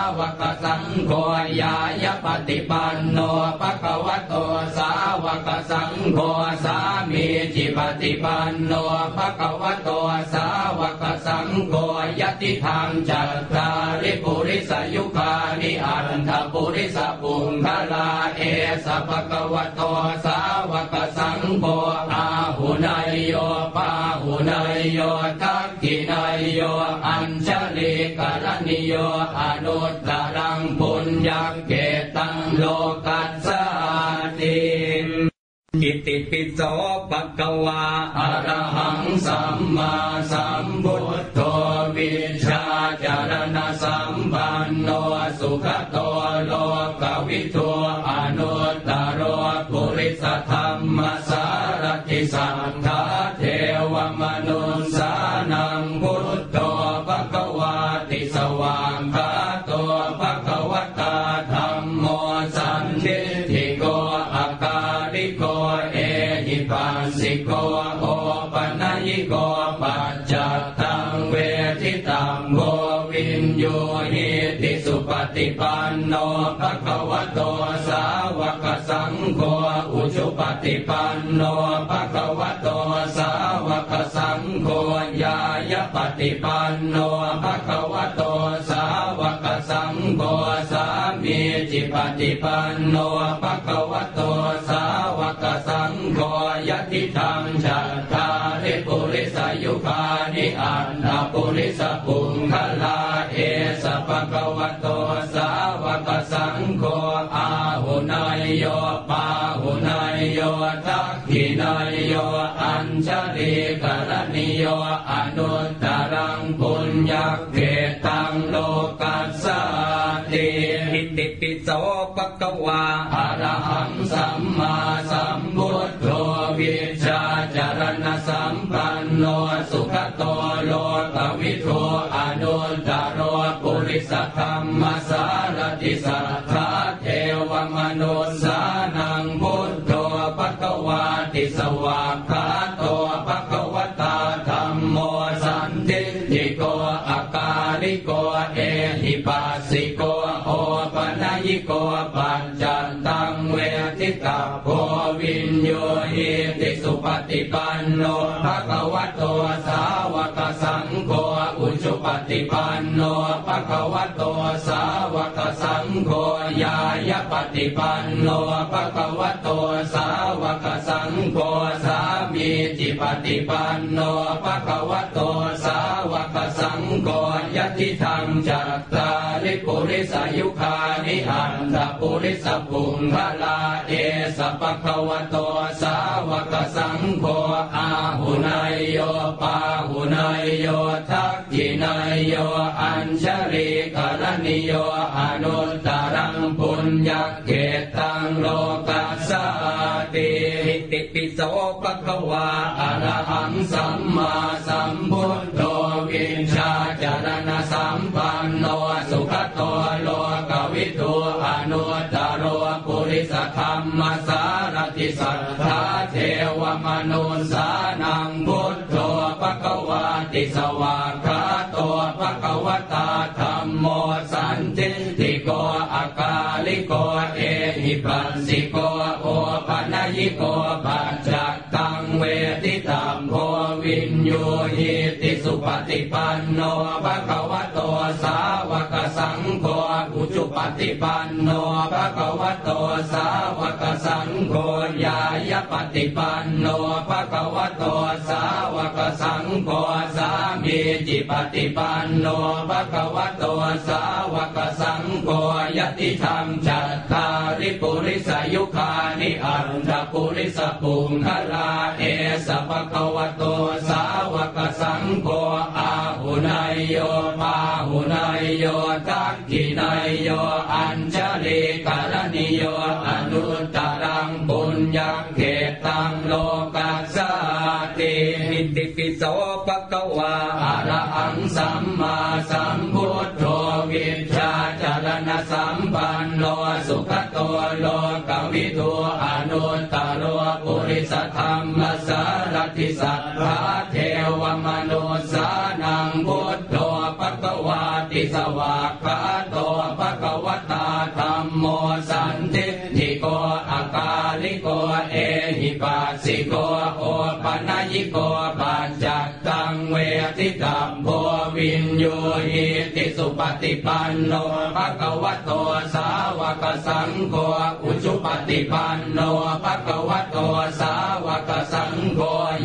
โฆยายปฏิปันโนภะคะวะโตสาวกสังโฆสามีจิปฏิปันโนภะคะวะโตสาวกสังโฆยติธรรมจัตตาริปุริสายุคานิอันทปุริสปุงคลาเอสปะคะวะโตสาวกสังโฆ นายโยทักขินายโยอัญชลิกรณิโยอนุตตรังปุญญเกตังโลกัสสาติอิติปิโสภะคะวาอะระหังสัมมาสัมพุทโธวิชาจาสัมปันโนสุขโตโลกวิทูอนุต ปันโนภะคะวะโต ปฏิปันโนภะคะวะโตสาวกสังโฆญาญปฏิปันโนภะคะวะโตสาวกสังโฆสามีจิปฏิปันโนภะคะวะโตสาวกสังโฆยติธรรมจัตตาริปุริสายุคานิอันตปุริสปุงคลาเอสภะคะวะโตสาวกสังโฆอาหุนายโย นายโยอัญชลีกรณิโยอนุตตรังปุญญเกตังโลกัสสติอิติปิโสปะกวาอะระหังสัมมาสัมพุทโธวิชาจารณสัมปันโนสุขโตโลกวิทูอนุตตรปุริสธรรมสารติสัทธาเทวมนุสา วากขาโตปะกวตาธรรมโมสันติติโกอาการิโกเอหิปัสสิโกโอปนัญิโกปัญจันตังเวทิตาโพวินโยหิติสุปฏิปันโนภะคะวะโตสาวกสังโฆอุชุปฏิปันโนภะคะวะโตสา ฏิปันโนภะคะวะโตสาวกสังโฆสามีจิปฏิปันโนภะคะวะโตสาวกสังโฆยติธรรมจัตานิอัฏฐปุริสปุคคลาเอสะภะคะวะโตสาวกสังโฆอาหุเนยโยปาหุเนยโยทักขิเณยโยอัญชลีกรณิโยอนุตตรังปุญญักเขตตังโลกัสสาติอิติปิโสภะคะวาอะระหังสัมมาสัมพุทโธวิชชาจารณ สัทธาเทวมนุสานังพุทโธปะกวาติสวากขาโตปะกวตาธรรมโมสันติติโกอาการิโกเอหิปัสสิโกโอปัญญิโกปัจจักตังเวทิตัมโพวินโยหิติสุปฏิปันโนภะคะวะโตสาวก ฏิปันโนภะคะวะโตสาวกสังโฆญาญปฏิปันโนภะคะวะโตสาวกสังโฆสามีจิปฏิปันโนภะคะวะโตสาวกสังโฆยติธรรมจัตตาริปุริสายุคานิอันตปุริสปุงคลาเอสปะคะวะโตสาวกสังโฆอาหุนายโยปาหุนายโยทักขินายโยอัญชลีกรณิโยอนุตตรังปุญญเกตังโลกัสสติอิติปิโสปะกวาอะระหังสัมมาสัมพุทโธวิชาจารณสัมปันโนสุขโตโลกวิทูอนุตตรปุริสธรรมสารติสัทธาเทวมนุสานังพุทโธปะกวาติสวาก มโมสันติทิโกอาการิโกเอหิปัสสิโกโอปัญญิโกปัจจ เวทิตัมโพวินโยหิติสุปฏิปันโนภะคะวะโตสาวกสังโฆอุชุปฏิปันโนภะคะวะโตสาวกสังโฆ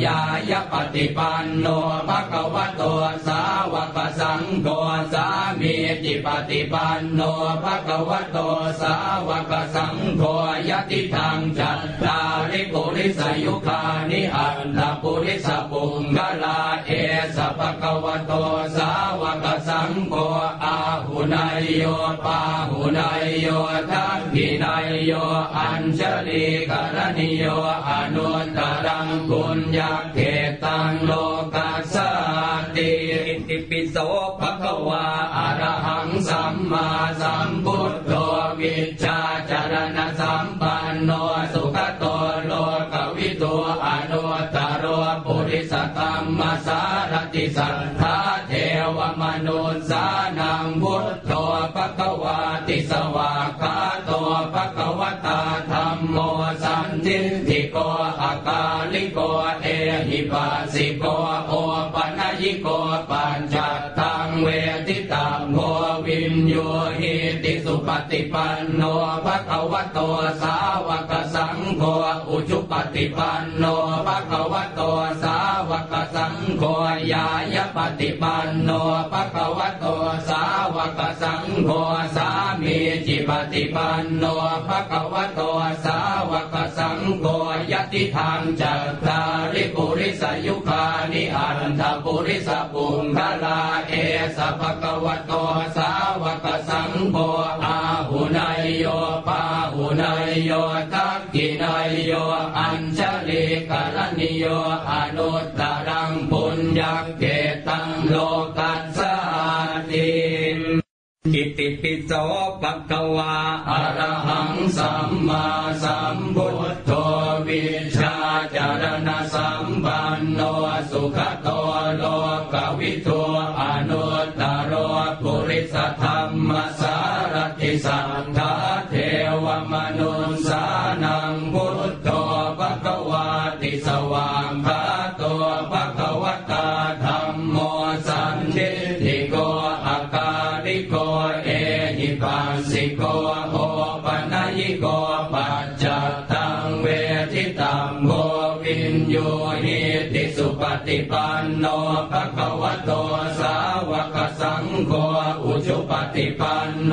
ญาญปฏิปันโนภะคะวะโตสาวกสังโฆสามีจิปฏิปันโนภะคะวะโตสาวกสังโฆยติทางจัตตา ริปุริสยุคานิอันตปุริสปุงกลาเอสภะคะวโตสาวกสังโฆอาหุนายโยปาหุนายโยทักขินายโยอัญชลีกรณิโยอนุตตรังปุญญาเกตังโลกัสสติอิติปิโสภะคะวาอะระหังสัมมาสัมพุทโธวิชชาจารณสัมปันโนส ปุริสธรรมสารติสัทธาเทวมนุสานังพุทโธภะคะวาติสวากาโตภะคะวตาธรรมโมสันทิฏฐิโกอากาลิโกเอหิปัสสิโกโอปัญญิโกปัญจตังเวทิตังโมวินโยหิ สุปฏิปันโนภะคะวะโตสาวกสังโฆอุจุปฏิปันโนภะคะวะโตสาวกสังโฆยายปฏิปันโนภะคะวะโตสาวกสังโฆสามีจิปฏิปันโนภะคะวะโตสาวกสังโฆยติทางจัตตาริปุริสยุคานิอันทปุริสปุงคลาเอสภะคะวะโตสาวกสังโฆ ปาหุนายโยทักขินายโยอัญชลีกรณิโยอนุตตรังปุญญเกตังโลกัสสติอิติปิโสภะวาอะระหังสัมมาสัมพุทโธวิชาจารณสัมปันโนสุขโตโลกวิทูอนุต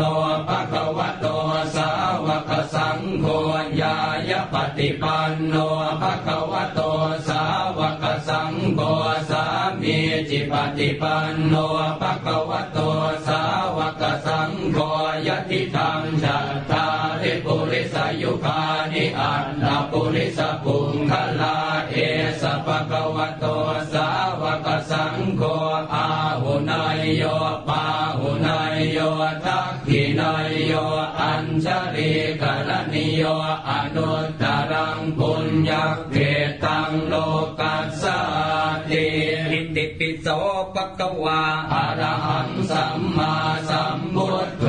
โนภะคะวะโตสาวกสังโฆญายปฏิปันโนภะคะวะโตสาวกสังโฆสามีจิปฏิปันโนภะคะวะโตสาวกสังโฆยติธรรมจัตตาริปุริสยุคานิอันตปุริสปุงคลาเอสภะคะวะโตสาวกสังโฆอาหุนายโยปาหุนายโยทัก นายโยอัญชลีกรณิโยอนุตตรังปุญญเกตังโลกัสสติอิติปิโสภะคะวาอะระหังสัมมาสัมพุทโธ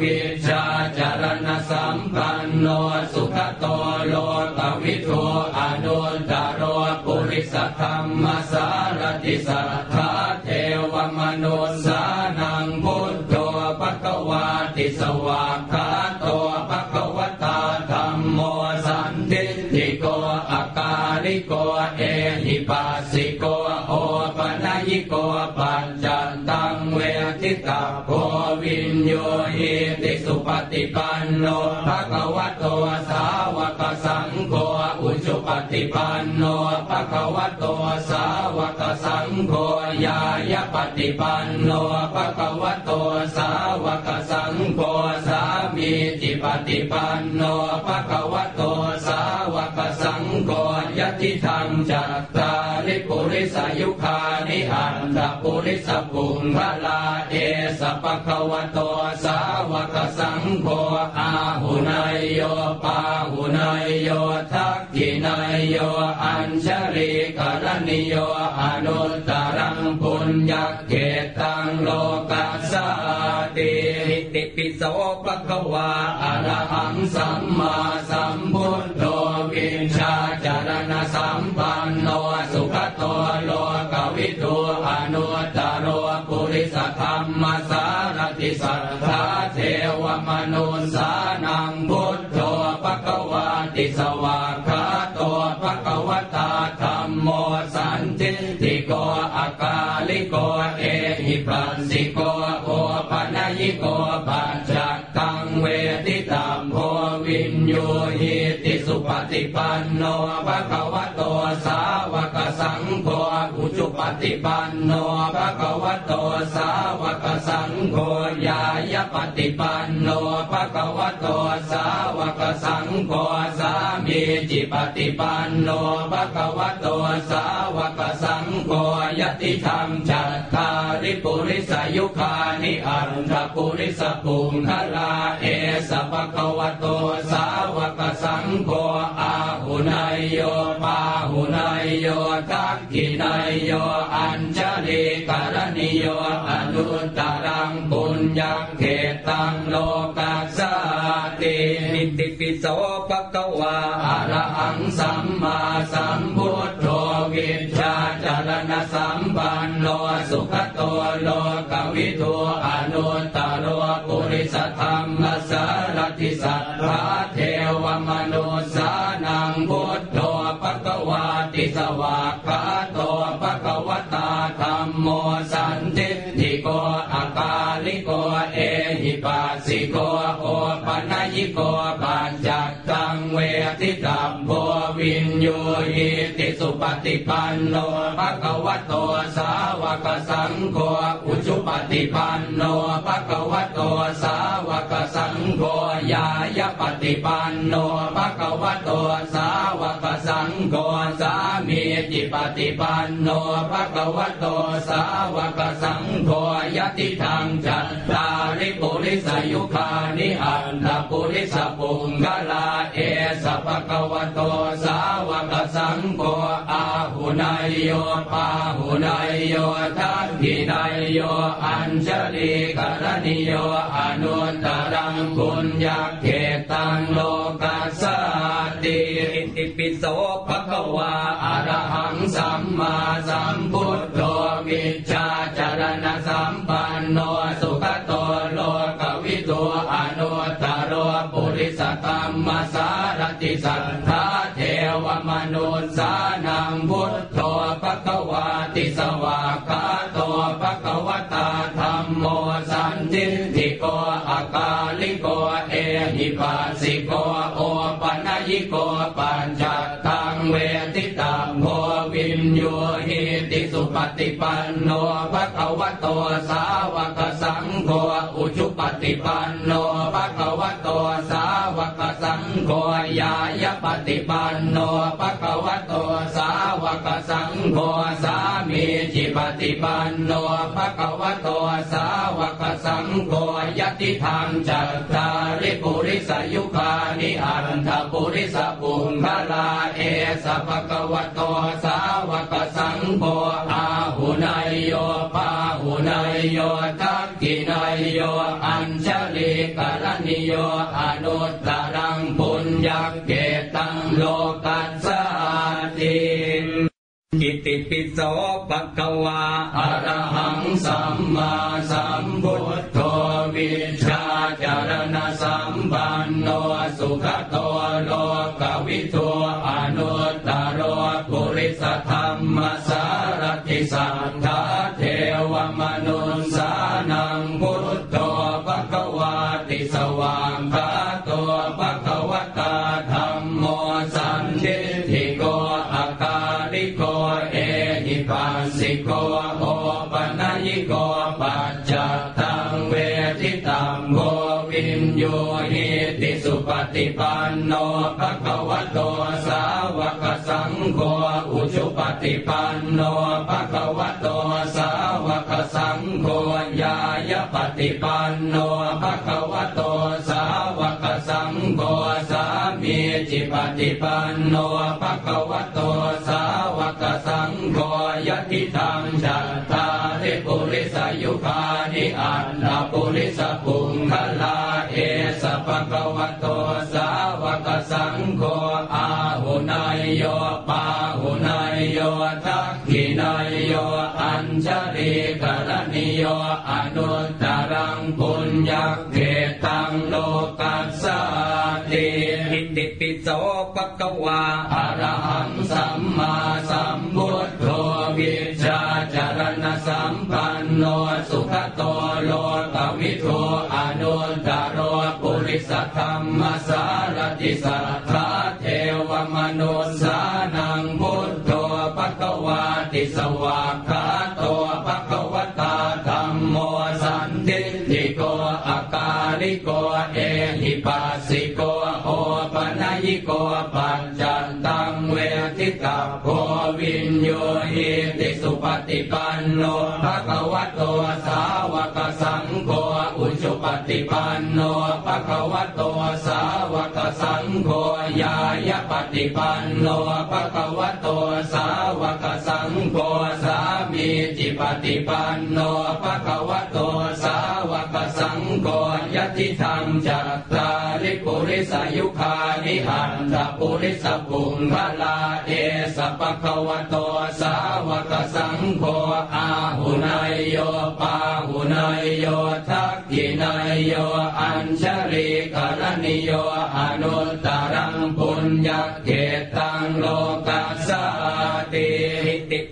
วิชาจารณสัมปันโนสุขโตโลกวิทูอนุตตรปุริสธรรมสารติสัทธาเทวมนุษสา สวาก โกวินโยหิติสุปฏิปันโนภะคะวะโตสาวกสังโฆอุจุปฏิปันโนภะคะวะโตสาวกสังโฆญายปฏิปันโนภะคะวะโตสาวกสังโฆสามีจิปฏิปันโนภะคะวะโตสาวกสังโฆยติธรรมจัตตา ยุคานิอันตปุริสปุงพลาเอสปะควโตสาวกสังโฆอาหุนายโยปาหุนายโยทักขินายโยอัญชลีกรณิโยอนุตตรังปุญญเกตังโลกัสสติอิติปิโสภะควาอรหังสัมมาสัมพุทโธวินชาจารณสัมปันโนสุขโตโลกวิทู อนุตตรปุริสธรรมสารติสัทธาเทวมนุสานังพุทโธภะคะวาติสวากาโตภะคะวตาธรรมโมสันทิฏฐิโกอาากาลิโกเอหิปัสสิโกโอปัญญิโกปัจจตังเวทิตามโพวินโยหิติสุปฏิปันโนภะคะวะโตสา ฏิปันโนภะคะวะโตสาวกสังโฆยายปฏิปันโนภะคะวะโตสาวกสังโฆสามีจิปฏิปันโนภะคะวะโตสาวกสังโฆยติธรรมจัตตาริปุริสายุคานิอันทปุริสปุงคลาเอสภะคะวะโตสาวกสังโฆอา หุนายโยปาหุนายโยทักขินายโยอัญชลีกรณิโยอนุตตรังปุญญังเขตังโลกัสสติอิติปิโสภะคะวาอะระหังสัมมาสัมพุทโธวิชชาจารณสัมปันโนสุขโตโลกวิทูอนุตตรโปุริสธรรมสารติสัทธาเทวมนุสา นังพุทโธปะกวาติสวากขาโตปะกวตาธรรมโมสันติทิโกอากาลิโกเอหิปัสสิโกโอปัญญิโกปัญ ตัมโพวินโยหิติสุปฏิปันโนภะคะวะโตสาวกสังโฆอุจุปฏิปันโนภะคะวะโตสาวกสังโฆยายปฏิปันโนภะคะวะโตสาวกสังโฆสามีจิปฏิปันโนภะคะวะโตสาวกสังโฆยติทางจัตตาริปุริสายุคานิอันตปุริสปุงกลาเอสภะควโตสาวกสังโฆอาหุนายโยปาหุนายโยทักขินายโยอัญชลีกรณิโยอนุตตรังคุญญาเขตังโลกัสสติอิติปิโสภะคะวาอระหังสัมมาสัมพุทโธวิชชาจารณสัมปันโนสุขโตโลกวิทูอนุตตรปุริสธรรมสา สัทธาเทวมนุสานังพุทโธปะกวาติสวากาโตปะกวตาธรรมโมสันติทิโกอากาลิโกเอหิปัสสิโกโอปัญญิโกปัญจตังเวทิตัมโพวินโย ปฏิปันโนภะคะวะโตสาวกสังโฆอุชุปฏิปันโนภะคะวะโตสาวกสังโฆยายปฏิปันโนภะคะวะโตสาวกสังโฆสามีจิปฏิปันโนภะคะวะโตสาวกสังโฆยติธรรมจัตตาริปุริสายุคานิอันทปุริสปุงคลาเอสภะคะวะโตสาวกสังโฆหุนายโยปาหุนายโยทักขินายโยอัญชลีกรณิโยอนุตตรังปุญญเกตังโลกัสสาติอิติปิโสภะคะวาอะระหังสัมมาสัมพุทโธวิชชาจารณสัมปันโนสุขโตโลกวิทูอนุ โนภะคะวะโตสาวกสังโฆอุชุปฏิปันโนภะคะวะโตสาวกสังโฆยา ปฏิปันโนภะคะวะโตสาวกสังโฆสามีจิปฏิปันโนภะคะวะโตสาวกสังโฆยติธรรมจัตตาริปุริสายุคานิอันตปุริสปุงคลาเอสภะคะวะโตสาวกสังโฆอาหุนายโยปาห โยทักขินายโยอัญชลีกรณิโยอนุตารังปุญญเกตังโลกัสสติอินติปิโสปะกวาอรหังสัมมาสัมพุทโธวิชาจารณสัมปันโนสุขตโลกวิโทอนุตารโปุริสธรรมสารติสัท ติสวากขาโตปะกวตาธรรมโมสันติติโกอากาลิโกเอหิปัสสิโกโอปนัยิโกปัจจันตังเวทิตาโกวินโยหิติสุปฏิปันโนภะคะวะโตสาวกสังโฆ ปฏิปันโนปะคะวะโตสาวกสังโฆยายะปฏิปันโนปะคะวะโตสาวกสังโฆสามีจ ปฏิปันโนภะคะวะโตสาวกสังโฆยติธรรมจัตตาริปุริสายุคานิหันตปุริสปุงพลาเอสปะคะวะโตสาวกสังโฆอาหุนายโยปาหุนายโยทักขินายโยอัญชริกรณิโยอนุตตรังปุญญเกตังโลกัสสาติอิติ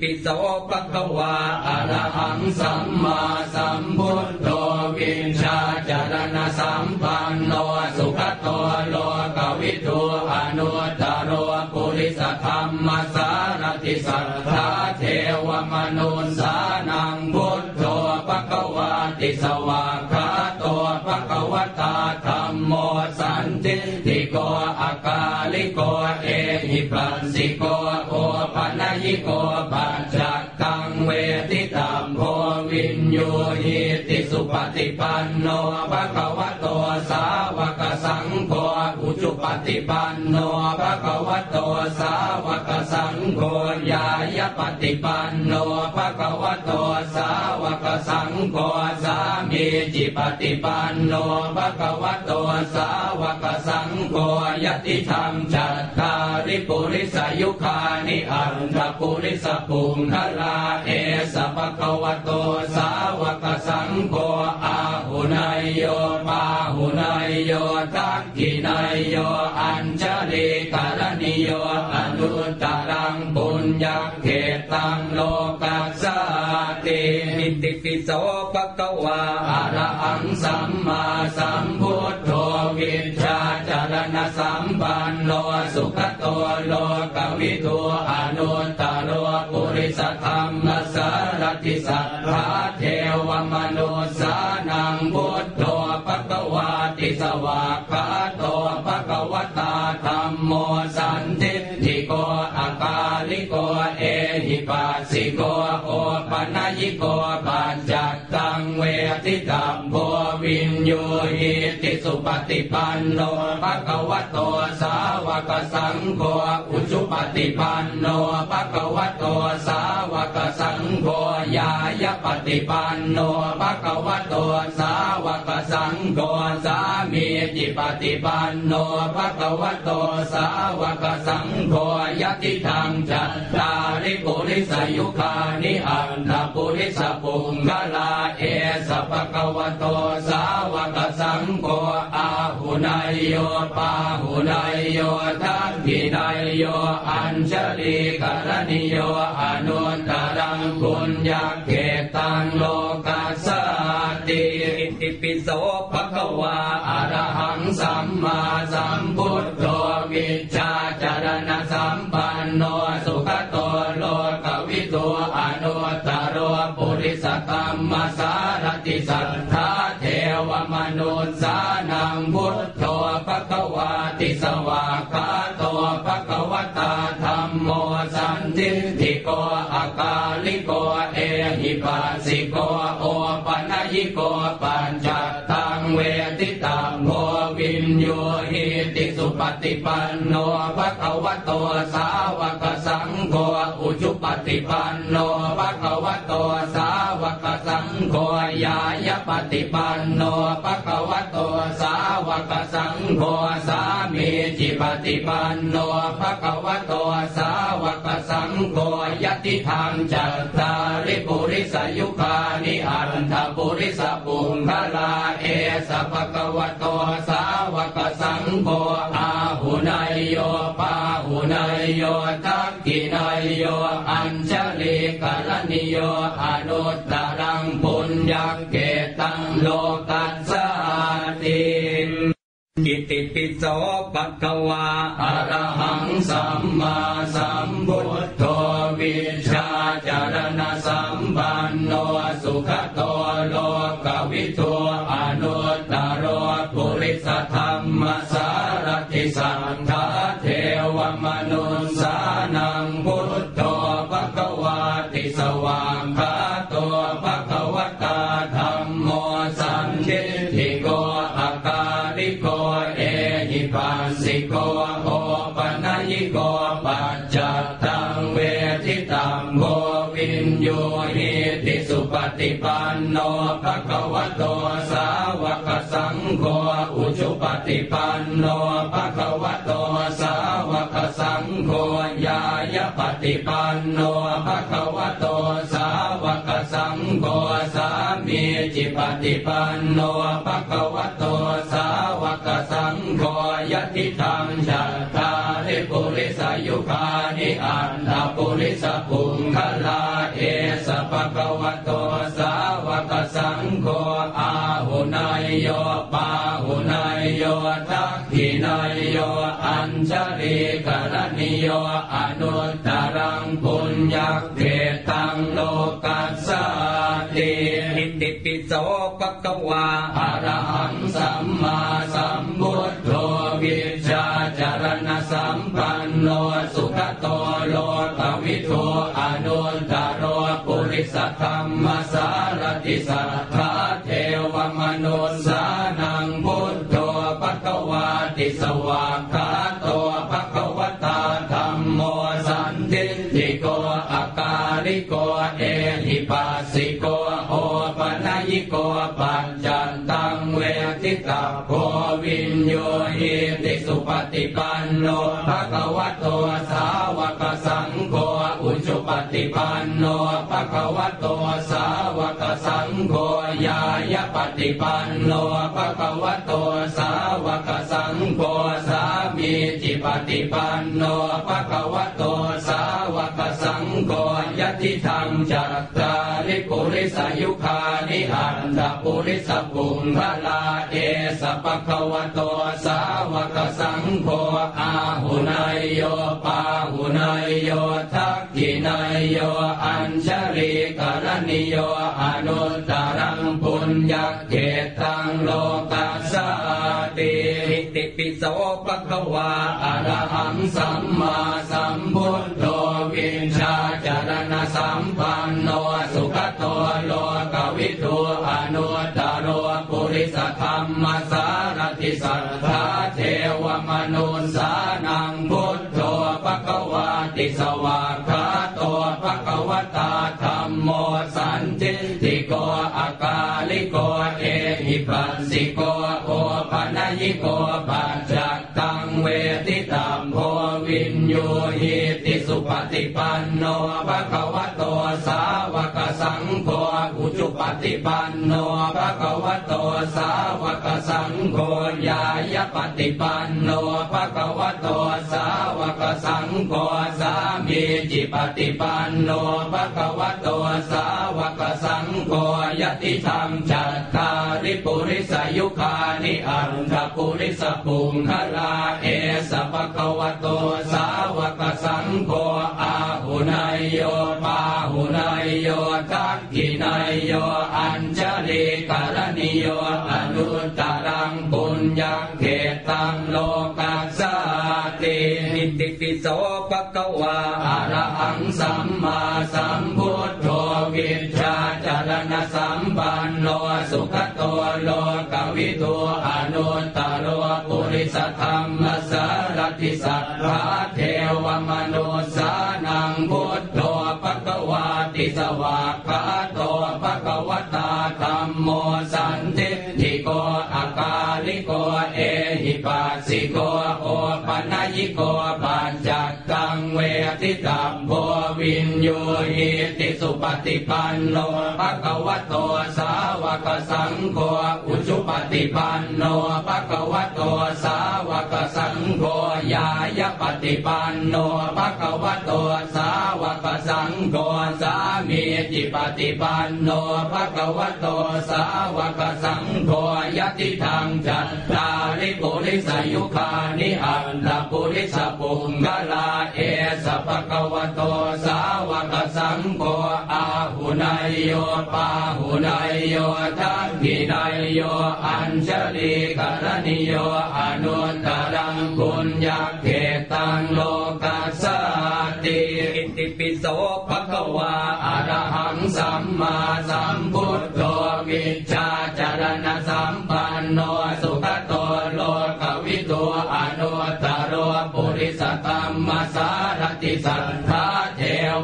ปิโสปะคะวาอะระหังสัมมาสัมพุทโธวินชาจารณสัมปันโนสุขโตโลกวิทูอนุตตรปุริสธรรมสารติสัทธาเทวมนุสานังพุทโธปะกวาติสวากขาโตปะกวตาธ สันติโกอากาลิโกเอหิปัสสิโกโอปัญญิโกปัจจ เวทิตามโพวินโยหิติสุปฏิปันโนภะคะวะโตสาวกสังโฆอุจุปฏิปันโนภะคะวะโตสาวกสังโฆยายปฏิปันโนภะคะวะโตสาวกสังโฆสามีจิปฏิปันโนภะคะวะโตสาวกสังโฆยติธรรมจัตตาริปุริสายุคานิอันตปุริสปุงคลาเอสปะคะวะโตสาวกสังโฆอาหุนายโยปาหุนายโยทักขินายโยอัญชลิกรณิโยอนุตตรังปุญญเขตังโลกัสสาติอิติปิโสปะคะวาอะระหังสัมมาสัมพุทโธวิชาจารณสัมปันโนสุขโตโลกวิทูอนุตตโรปุริสธรรมสารติสัทธาเทวมนุษสานังบุตโธปะกวาติสวากขาโตปะกวตาธรรมโมสันทิติโกอากาลิโกเอหิปัสสิโกโอปัญญิโกปัญจัตตังเวทิตัมโพ วินโยหิติสุปฏิปันโนภะคะวะโตสาวกสังโฆอุจุปฏิปันโนภะคะวะโตสาวกสังโฆยายปฏิปันโนภะคะวะโตสาวกสังโฆสามีจิปฏิปันโนภะคะวะโตสาวกสังโฆยติธรรมจัตตาริปุริสายุคานิอันตปุริสปุงกลาเอสปะคะวะโตสาวกสังโฆอาหุนายโยปาหุนายโยทักขินายโยอัญชลีกรณิโยอนุตตรังปุญญเกตังโลกัสสติอิติปิโสภะคะวาอะระหังสัมมาสัมพุทโธวิชาจารณสัมปันโนสุขโตโลกวิทูอนุตตรปุริสธรรมสารติสัทธา ติสวากาโตภะคะวตาธรรมโมสันทิติโกอากาลิโกเอหิปัสสิโกโอปัญญิโกปัญจัตตังเวทิตัมโพวินโยหิติสุปฏิปันโนภะคะวะโตสาวกสังโฆอุจุปฏิปันโนภะคะวะโตสาวสัง โฆยายปฏิปันโนภะคะวะโตสาวกสังโฆสามีจิปฏิปันโนภะคะวะโตสาวกสังโฆยติธรรมจัตตาริปุริสายุคานิอันทปุริสปุงคลาเอสภะคะวะโตสาวกสังโฆอาหุนายโยปาหุนายโยทักขินายโยอัญ นิโยอนุตตรังปุญญักเกตังโลกัสสาติอิติปิโสปะคะวาอะระหังสัมมาสัมพุทโธวิชาจารณสัมปันโนสุขโตโลกวิทูอนุต ปันโนภะคะวะโตสาวกสังโฆญายะปฏิปันโนภะคะวะโตสาวกสังโฆสา มีจิปฏิปันโนภะคะวะโตสาวกสังโฆยะติธรรมจัตตาริปุริสายุคานิอันตปุริสปุงคลาเอสภะคะวะโตสาวกสังโฆอาหุนายโยปาหุนายโยทักขินายโยอัญชลีกรณิโยอนุตตรังปุญญเกตังโลกัสสติ ปิโสปะคะวาอะระหังสัมมาสัมพุทโธวิชาจารณสัมปันโนสุขโตโลกวิทูอนุตตรปุริสธรรมสารติสัทธาเทวมนุสานังพุทโธปะคะวาติสวาก โยหิติสุปฏิปันโนภะคะวะโตสาวกสังโฆอุชุปฏิปันโนภะคะวะโตสาวกสังโฆยายปฏิปันโนภะคะวะโตสาวกสังโฆสามีจิปฏิปันโนภะคะวะโตสาวกสังโฆยติธรรมจัตตา ริสายุคานิอันตปุริสปุงคลาเอสปะคะวะโตสาวกสังโฆอาหุนายโยปาหุนายโยทักขินายโยอัญชลีกรณิโยอนุตตรังปุญญเกตังโลกัสสาติอิติปิโสปะคะวาอรหังสัมมาสัมพุทโธวินชาจารณสัมปันโนสุขโต โลกวิทูอนุตตรปุริสธรรมสารติสัทธาเทวมนุสสานังพุทโธปะคะวาติสวากขาโตปะคะวตาธรรมโมสันทิติโกอาการิโกเอหิปัสสิโกโอปนัญิโกปัจจักตังเวทิตามโพวินโยหิติสุปฏิปันโนภะคะวะโตสา สังโฆ ฏิปันโนภะคะวะโตสาวกสังโฆยายปฏิปันโนภะคะวะโตสาวกสังโฆสามีจิปฏิปันโนภะคะวะโตสาวกสังโฆยติธรรมจัตตาริปุริสายุคานิอันทปุริสปุงคลาเอสปะคะวะโตสาวกสังโฆอาหุนายโยปาหุนายโยทักขินายโยอัญชลีกรณิโยอนุตตรังปุญญเขตังโลกัสสาติอิติปิโสปะคะวาอระหังสัมมาสัมพุทโธวิชาจารณสัมปันโนสุขโตโลกวิทูอนุตตรปุริสธรรมสารติสัทธาเทวมนุสานังพุทโธปะคะวาติสวาก โอปัญิโกปัญจักตังเวทิตัมโพ วินโยหิติสุปฏิปันโนภะคะวะโตสาวกสังโฆอุชุปฏิปันโนภะคะวะโตสาวกสังโฆยายปฏิปันโนภะคะวะโตสาวกสังโฆสามีจิปฏิปันโนภะคะวะโตสาวกสังโฆยติทางจัตตาริปุริสยุคานิอันตปุริสปุงกลาเอสภะคะวะโตสาวกสังโฆอาหุนายโยปาหุนายโยทักขินายโยอัญชลีกรณิโยอนุตตรังปุญญาเขตังโลกัสสติอิติปิโสภะคะวาอะระหังสัมมาสัมพุทโธวิชาจารณสัมปันโนสุขโตโลกวิโตอนุตตรปุริสธรรมาสารติสัทธา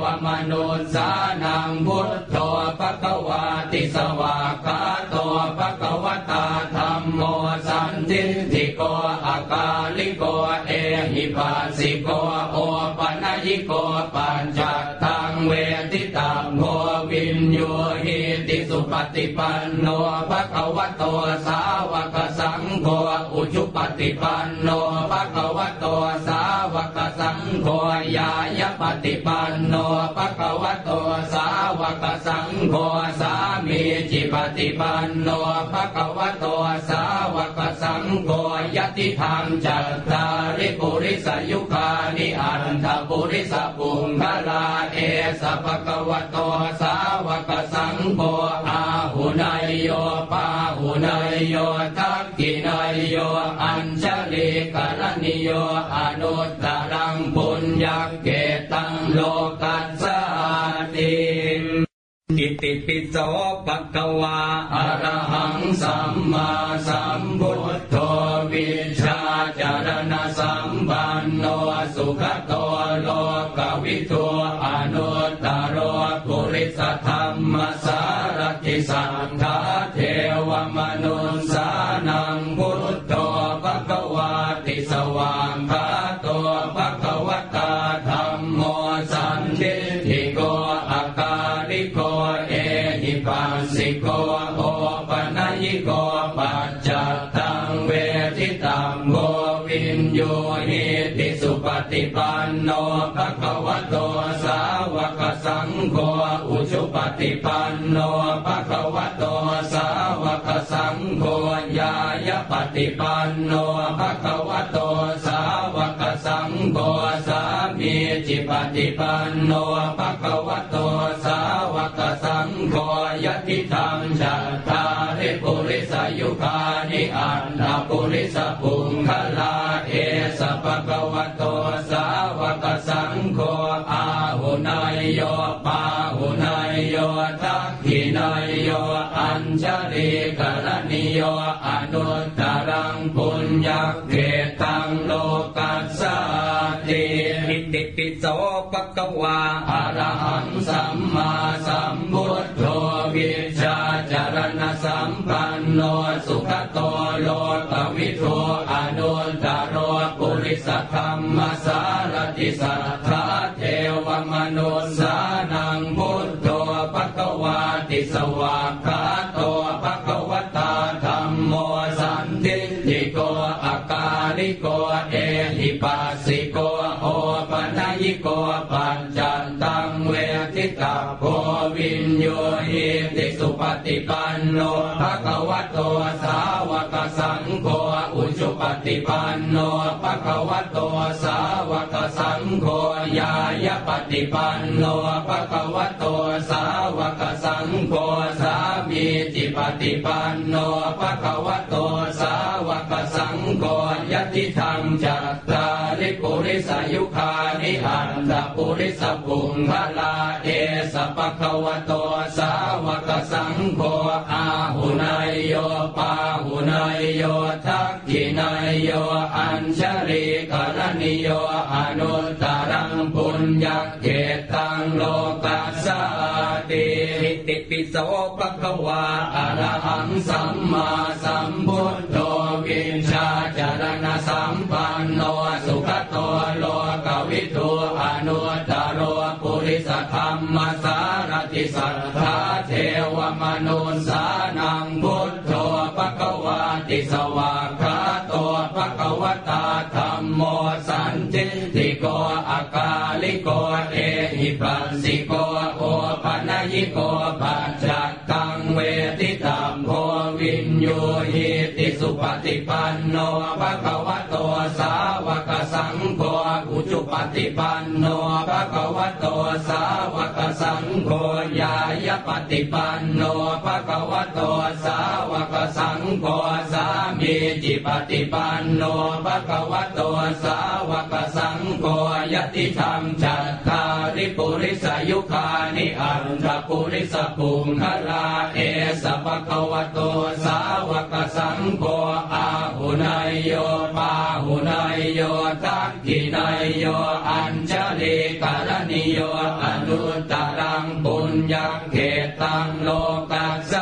วมนุสานังพุทโธภะควาติสวากาโตภะคะวตาธรรมโมสันทิฏฐิโกอากาลิโกเอหิปัสสิโกโอปัญญิโกปัญจตังเวทิตังโมวินโยหิติสุปฏิปันโนภะคะวะโตสาวกสังโฆอุชุปฏิปันโนภะคะวะโตสาวก โฆยายปฏิปันโนภะคะวะโตสาวกสังโฆสามีจิปฏิปันโนภะคะวะโตสาวกสังโฆยติธรรมจัตตาริปุริสยุคานิอันทปุริสปุงคลาเอสภะคะวะโตสาวกสังโฆอาหุนายโยปาหุนายโยทัก ขินายโยอัญชลีกรณิโยอนุตตรังปุญญาเกตังโลกัสสติอิติปิโสภะคะวาอรหังสัมมาสัมพุทโธวิชาจารณสัมปันโนสุขโตโลกวิทูอนุตตรปุริสธรรมสารติสัทธ โนภะคะวะโตสาวกสังโฆอุชุปฏิปันโนภะคะวะโตสาวกสังโฆญายปฏิปันโนภะคะวะโตสาวกสังโฆ สามีจิปฏิปันโนภะคะวะโตสาวกสังโฆยติธรรมจัตตาริปุริสยุคานิอันตปุริสปุงคลาเอสภะคะวะโตสาวกสังโฆอาหุนายโยปาหุนายโยทักขินายโยอัญชลีกรณิโยอนุตตรังปุญญเกตังโลกัส ปิโสภะคะวาอะระหังสัมมาสัมพุทโธวิชาจารณสัมปันโนสุขโตโลกวิทูอนุตตรปุริสธรรมสารติสัทธาเทวมนุสานังพุทโธภะกวาติสวากขาโตภะกวตาธรรมโมสันทิฏฐิโกอาการิโกเอหิปัส ปัญจันตังเวทิตาโกวินโยหิติสุปฏิปันโนภะคะวะโตสาวกสังโฆอุชุปฏิปันโนภะคะวะโตสาวกสังโฆญายปฏิปันโนภะคะวะโตสาวกสังโฆสามีจิปฏิปันโนภะคะวะโตสาวกสังโฆยติธรรมจัตตา สยุคานิอันตปุริสปุงคลาเอสปะควโตสาวกสังโฆอาหุนายโยปาหุนายโยทักขินายโยอัญชลีกรณิโยอนุตตรังปุญญเกตังโลกัสสติอิติปิโสภะควาอรหังสัมมาสัมพุทโธวินชาจารณสัมปันโน นุสานังพุทโธปะกวาติสวากขาโตปะกวตาธรรมโมสันติติโกอากาลิโกเอหิปัสสิโกโอปัญญิโกปัจจัตตังเวทิตัมโพวินโยหิติสุปฏิปันโนภะคะวะโตสาวกสังโฆอุจุป ฏิปันโนภะคะวะโตสาวกสังโฆญายปฏิปันโนภะคะวะโตสาวกสังโฆ มีจิปฏิปันโนภะคะวะโตสาวกสังโฆยติธรรมจัตตาริปุริสายุคานิอันตปุริสปุงคลาเอสภะคะวะโตสาวกสังโฆอาหุนายโยปาหุนายโยทักขินายโยอัญชลีกรณิโยอนุตตรังปุญญเขตังโลกัสส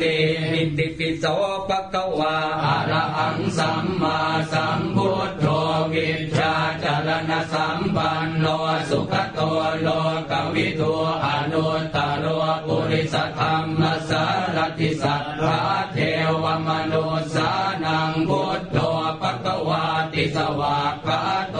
ติอิติปิโสภะคะวาอะระหังสัมมาสัมพุทโธวิชาจารณสัมปันโนสุขโตโลกวิทูอนุตตรปุริสธรรมสารติสัทธาเทวมนุสานังพุทโธปะกวาติสวากาโต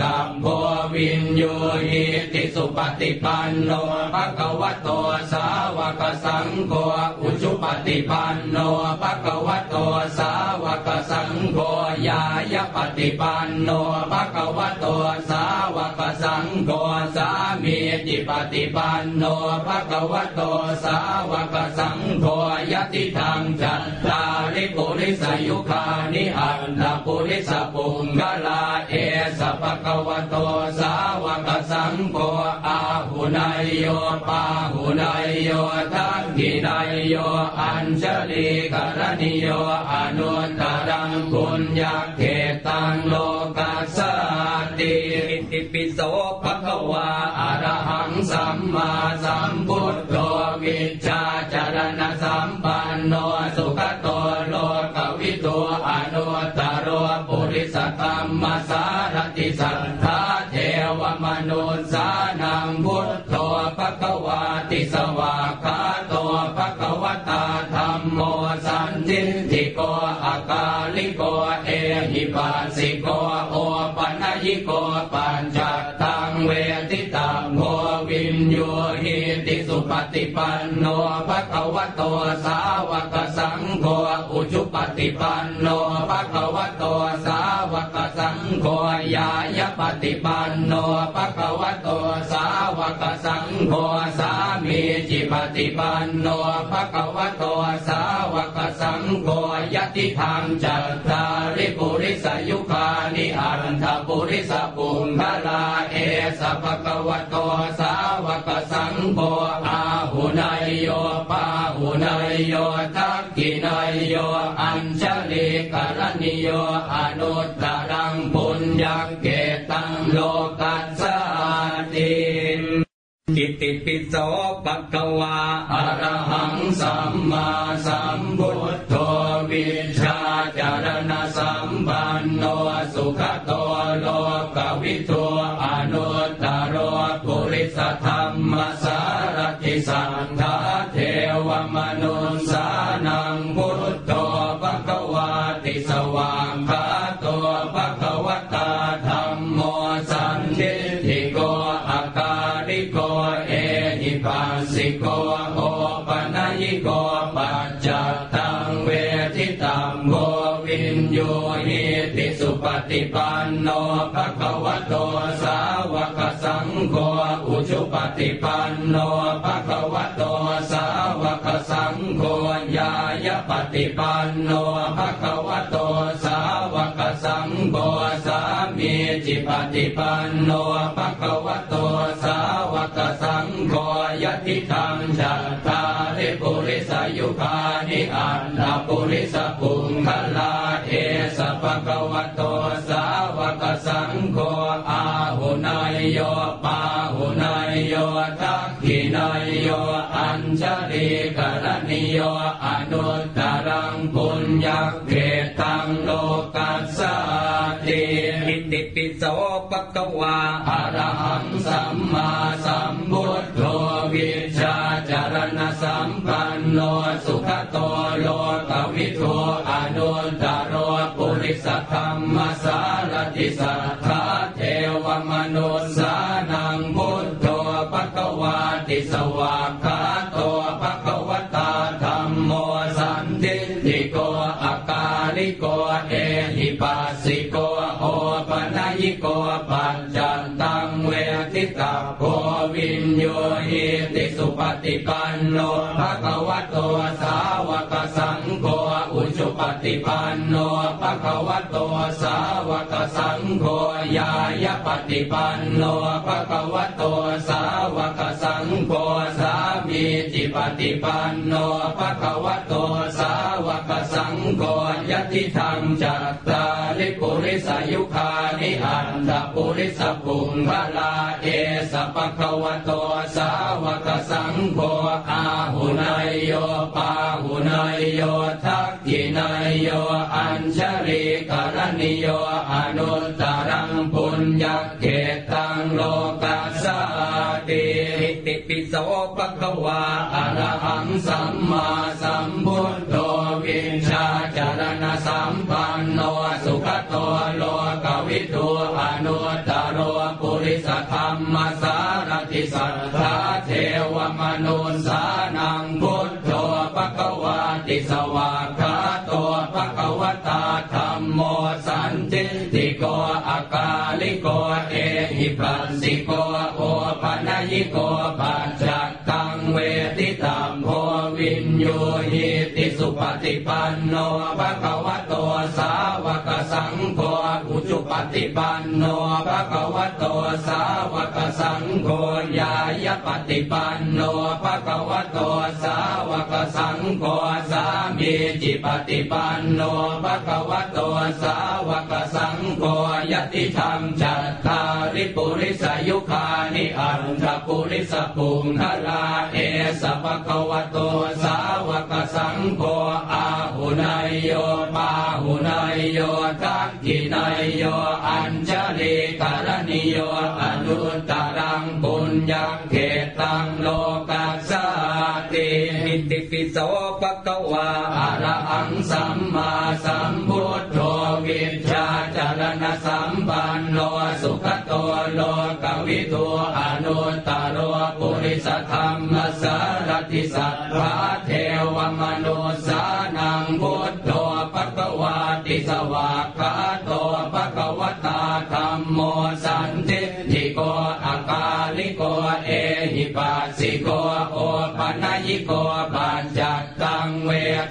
ตัมโพ วินโยหิติสุปฏิปันโนภะคะวะโตสาวกสังโฆอุชุปฏิปันโนภะคะวะโตสาวกสังโฆยายปฏิปันโนภะคะวะโตสาวกสังโฆสามีจิปฏิปันโนภะคะวะโตสาวกสังโฆยติธรรมจัตตาริปุริสยุคานิอันตปุริสปุงกลาเอสภะคะวะโตสสาวกสังโฆอาหุนายโยปาหุนายโยทักขินายโยอัญชลีกรณิโยอนุตตรังปุญญเขตังโลกัสสติอิติปิโสภะคะวาอะระหังสัมมาสัมพุทโธวิชาจารณสัมปันโนสุขโตโลกวิโตอนุตตรปุริสธรรมสารติสัท โกอากาลิโกเอหิปัสสิโกโอปัญญิโกปัญจัตตังเวทิตังโววินโยหิ ปฏิปันโนภะคะวะโตสาวกสังโฆอุชุปฏิปันโนภะคะวะโตสาวกสังโฆยายปฏิปันโนภะคะวะโตสาวกสังโฆสามีจิปฏิปันโนภะคะวะโตสาวกสังโฆยติธรรมจัตตาริปุริสยุคานิอันทปุริสปุงคลาเอสภะคะวะโตสาวกสังโฆหุนายโยปาหุนายโยทักขินายโยอัญชลีกรณิโยอนุตตรังปุญญเกตังโลกัสสาติอิติปิโสภะคะวาอะระหังสัมมาสัมพุทโธวิชชาจารณสัมปันโนสุขโตโลกวิทูอ ปันโนภะคะวะโตสาวกสังโฆยายปฏิปันโนภะคะวะโตสาวกสังโฆสามีจิปฏิปันโนภะคะวะโตสาวกสังโฆยติธรรมจัตตาริปุริสยุคานิอันตปุริสปุงคลาเอสภะคะวะโตสาวกสังโฆอาหุนายโยป กรณิโยอนุตตรังปุญญเกตังโลอิติปิโสปะคะวาอรหังสัมมาสัมพุทโธวิชาจารณสัมปันโนสุขโตโลกวิทูอนุตตรโรปุริสธรรมสารติสัท วินโยหิติสุปฏิปันโนภะคะวะโตสาวกสังโฆอุจุปฏิปันโนภะคะวะโตสาวกสังโฆยายปฏิปันโนภะคะวะโตสาวกสังโฆสา มีจิปฏิปันโนภะคะวะโตสาวกสังโฆยติธรรมจัตตาลิปุริสายุคานิอันตปุริสปุงพลาเอสปะคะวะโตสาวกสังโฆอาหุนายโยปาหุนายโยทักขินายโยอัญชริกรณิโยอนุตตรังปุญญเกตังโลกัสสติ โสปะควาอะระหังสัมมาสัมพุทโธวินชาจารณสัมปันโนสุขโตโลกวิทูอนุตตรโรปุริสธรรมสารติสัทธาเทวมนุสานังพุทโธปะควาติสวาก โกอากาลิโกเอหิปัสสิโกโอปัญญิโกปัจจักตังเวทิตามโพวินโยหิติสุปฏิปันโนภะคะวะโต สาวกสังโฆอุจุปฏิปันโนภะคะวะโตสาวกสังโฆยายะปฏิปันโนภะคะวะโตสาวกสังโฆสามีจิปฏิปันโนภะคะวะโตสาวกสังโฆยติธรรมจัตตาริปุริสายุคานิอันทปุริสปุงคลาเอสปะคะวะโตสาวกสังโฆอาหุนายโยปาหุนายโยทักขินายโยอัญชลิกรณิโยอนุตตรังปุญญเขตังโลกัสสติอิติปิโสปะคะวาอะระหังสัมมาสัมพุทโธวิชาจารณสัมปันโนสุขโตโลกวิทูอนุตตรโรปุริสธรรมสารติสัทธาเทวมนุสานังพุทธ ติสวากขาโตปะกวตาธรรมโมสันติทิโกอากาลิโกเอหิปัสสิโกโอปนยิโกปัญจักตัง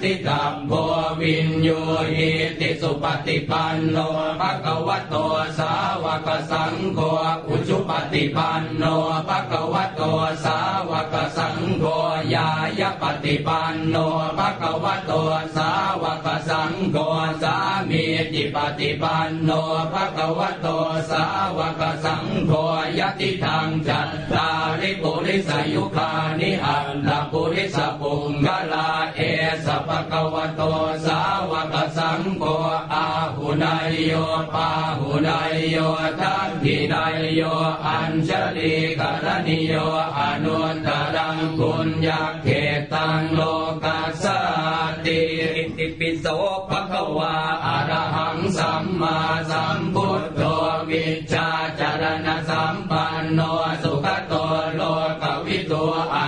เวทิตัมโพวินโยหิติสุปฏิปันโนภะคะวะโตสาวกสังโฆอุจุปฏิปันโนภะคะวะโตสาวกสังโฆยายปฏิปันโนภะคะวะโตสาวกสังโฆสามีจิปฏิปันโนภะคะวะโตสาวกสังโฆยติทางจัตตาริปุริสายุคานิอันตปุริสปุงกลาเอสปะคะวโตสาวกสังโฆอาหุนายโยปาหุนายโยทักขินายโยอัญชลีกรณิโยอนุตตรังปุญญเขตังโลกัสสติอิติปิโสปะคะวาอะระหังสัมมาสัมพุทโธวิชาจารณสัมปันโนสุขโตโลกวิทูอนุตต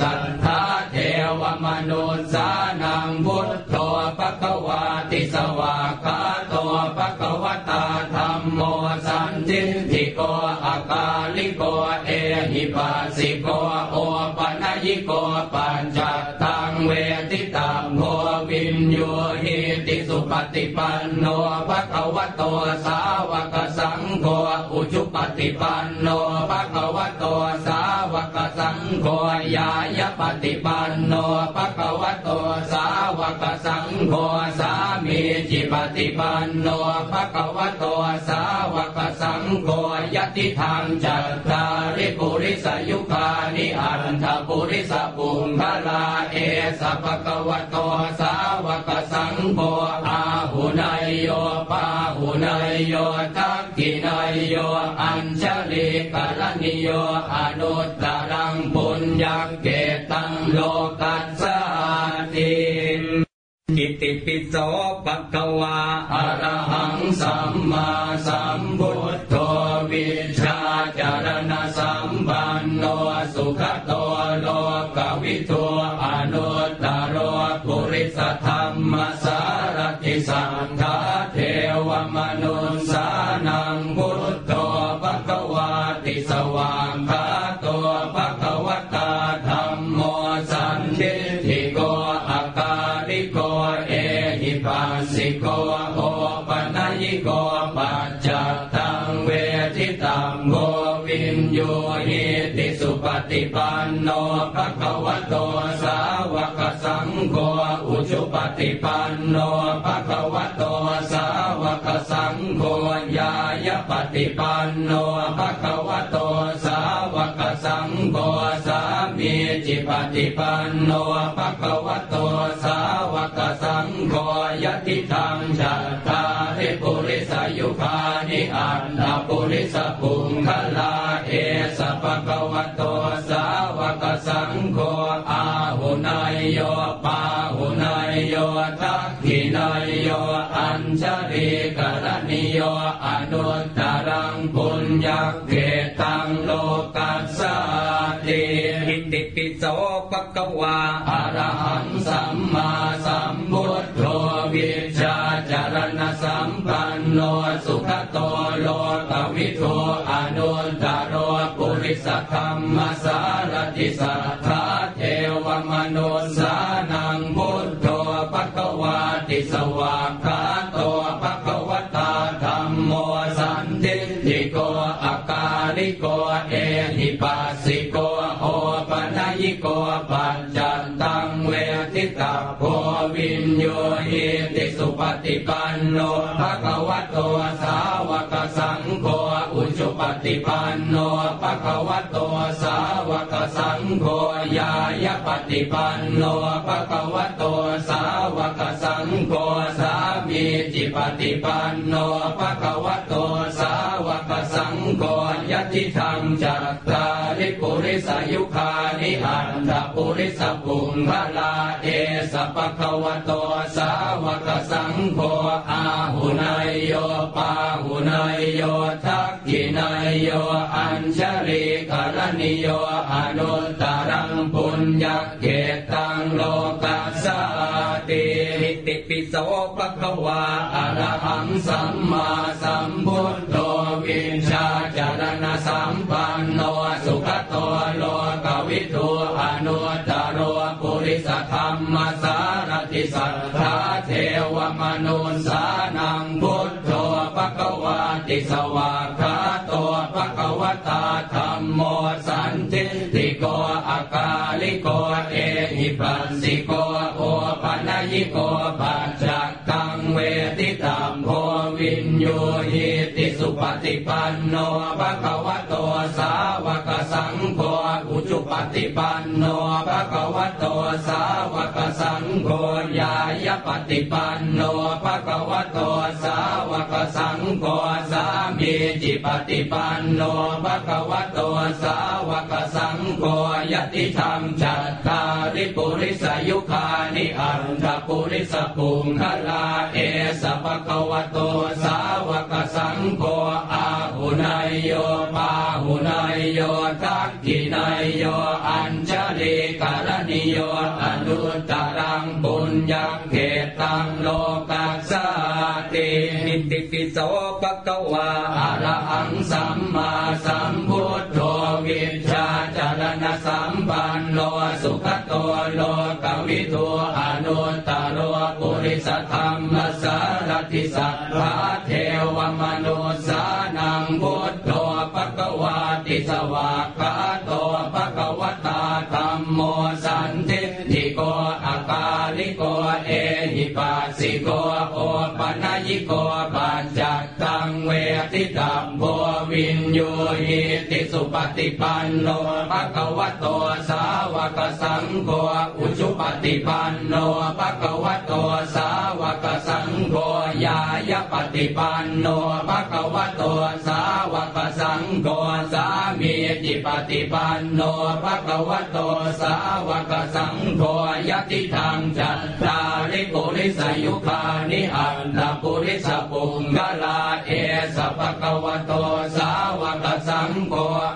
สัทธาเทวมนุสสานังพุทโธปะกวาติสวากาโตปะกวตาธรรมโมสันติทิโกอากาลิโกเอหิปัสสิโกโอปัญญิโกปัญจตังเวทิตา นโยหิติสุปฏิปันโนภะคะวะโตสาวกสังโฆอุจุปฏิปันโนภะคะวะโตสาวกสังโฆยายปฏิปันโนภะคะวะโตสา วกสังโฆสามีจิปฏิปันโนภะคะวะโตสาวกสังโฆยติธรรมจัตตาริปุริสยุคานิอันทปุริสปุงคลาเอสปะคะวะโตสาวกสังโฆอาหนายโยทักขินายโยอัญชลีกาลนิโยอนุตตรังปุญญเกตังโลกัสสาติ กิติปิโสปะกวาอะระหังสัมมาสัม ปันโนภะคะวะโตสาวกสังโฆอุชุปฏิปันโนภะคะวะโตสาวกสังโฆญาญปฏิปันโนภะคะวะโตส สังโฆสามีจิปฏิปันโนภะคะวะโตสาวกสังโฆยติธรรมจัตตาริปุริสายุคานิอันตปุริสปุงคลาเอสภะคะวะโตสาวกสังโฆอาหุนายโย อัญชริกรณิโยอนุตตรังปุญญเกตังโลกัสสาติอิติปิโสปะคะวาอะระหังสัมมาสัมพุทโธวิชาจารณสัมปันโนสุขโตโลกวิทูอนุตตรปุริสธรรมสารติสัทธาเทวมนุสา สวา โยหิติสุปฏิปันโนภะคะวะโตสาวกสังโฆอุชุปฏิปันโนภะคะวะโตสาวกสังโฆญาญปฏิปันโนภะคะวะโตสาวกสังโฆสามีจิปฏิปันโนภะคะวะโตสาวกสังโฆยติธรรมจัตตา นิอันตปุริสปุงพลาเอสปะคะวะโตสาวกสังโฆอาหุนายโยปาหุนายโยทักขินายโยอัญชลีกรณิโยอนุตตรังปุญญเกตังโลกัสสาติอิติปิโสปะคะวาอระหังสัมมาสัมพุทโธวินชาจารณสัมปันโนสุขโตโล วิทูอนุตตรปุริสธรรมสารติสัทธาเทวมนุสานังพุทโธภะคะวาติสวากาโตภะคะวตาธรรมโมสันติติโกอาการิโกเอหิปัสสิโกโอปัญญิโกปัจจตังเวทิตัมโพวินโยหิติสุปฏิปันโนภะคะวะโตสาวกสังโฆอุจุป ฏิปันโนภะคะวะโตสาวกสังโฆญาญปฏิปันโนภะคะวะโตสาวกสังโฆสามีจิปฏิปันโนภะคะวะโตสาวกสังโฆยติธรรมจัตตาริปุริสายุคานิอันทปุริสปุงคลาเอสภะคะวะโตสาวกสังโฆอาหุนายโยปาหุนายโยทักขินายโยอัญชลีกรณิโยอนุตตรังปุญญเกตังโลกัสสติอิติปิโสปะคะวาอะระหังสัมมาสัมพุทโธวิชาจารณสัมปันโนสุขโตโลกวิทูอนุตตรปุริสธรรมสารติสัทธาเทวมนุสานังพุทโธปะกวาติสวาก สันติทิโกอากาลิโกเอหิปัสสิโกโอปนัยิโกปัญจ ติตัมโพวินโยหิติสุปฏิปันโนภะคะวะโตสาวกสังโฆอุชุปฏิปันโนภะคะวะโตสาวกสังโฆยายปฏิปันโนภะคะวะโตสาวกสังโฆสามีจิปฏิปันโนภะคะวะโตสาวกสังโฆยติธรรมจัตตาริ ปุริสยุคานิอันตปุริสปุงกลาเอสภะคะวโตสาวกสังโฆ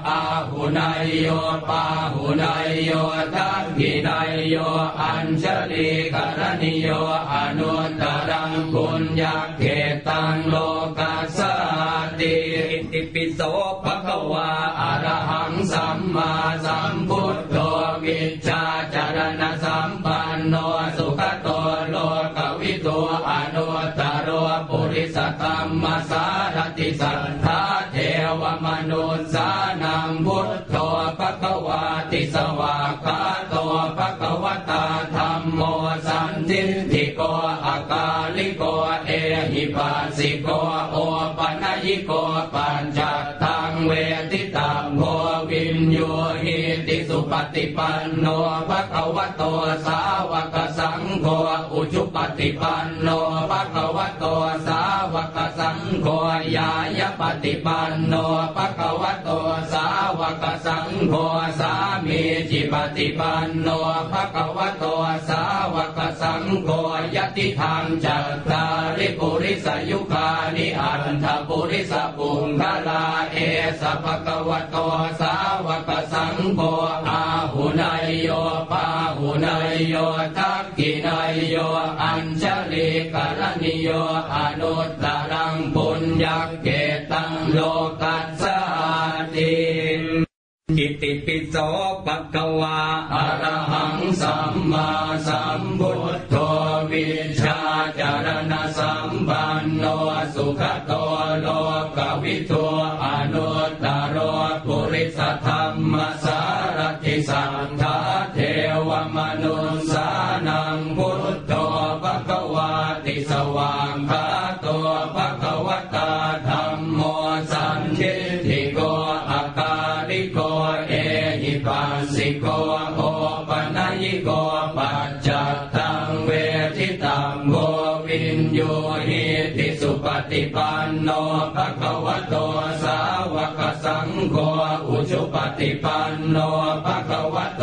อาหุนายโยปาหุนายโยทักขินายโยอัญชลีกรณิโยอนุตรังปุญญาเขตังโลกัสสติอิติปิโสภะคะวาอะระหังสัมมาสัมพุทโธวิชชาจารณสัมป อนุตโรปุริสธรรมสารติสัทธาเทวมนุสานังพุทโธภะคะวาติสวากาโตภะคะวตาธรรมโมสันทิทิโกอากาลิโกเอหิปัสสิโกโอปัญญิโก ปฏิปันโนภะคะวะโตสาวกสังโฆอุชุปฏิปันโนภะคะวะโตสาวก สังโฆยายปฏิปันโนภะคะวะโตสาวกสังโฆสามีจิปฏิปันโนภะคะวะโตสาวกสังโฆยติธรรมจัตตาริปุริสยุคานิอันทปุริสปุงคลาเอสภะคะวะโตสาวกสังโฆอาหุนายโยปาหุนายโยทักขินายโยอัญชลีกรณิโยอนุตตรังปุญญเกตังโลกัสสติอิติปิโสภะคะวาอระหังสัมมาสัมพุทโธวิชาจารณสัมปันโนสุขโตโลกวิโตอนุตตรปุริสธรรมสารติสัทธ ฏิปันโนภะคะวะโตสาวกสังโฆอุชุปฏิปันโนภะคะวะโต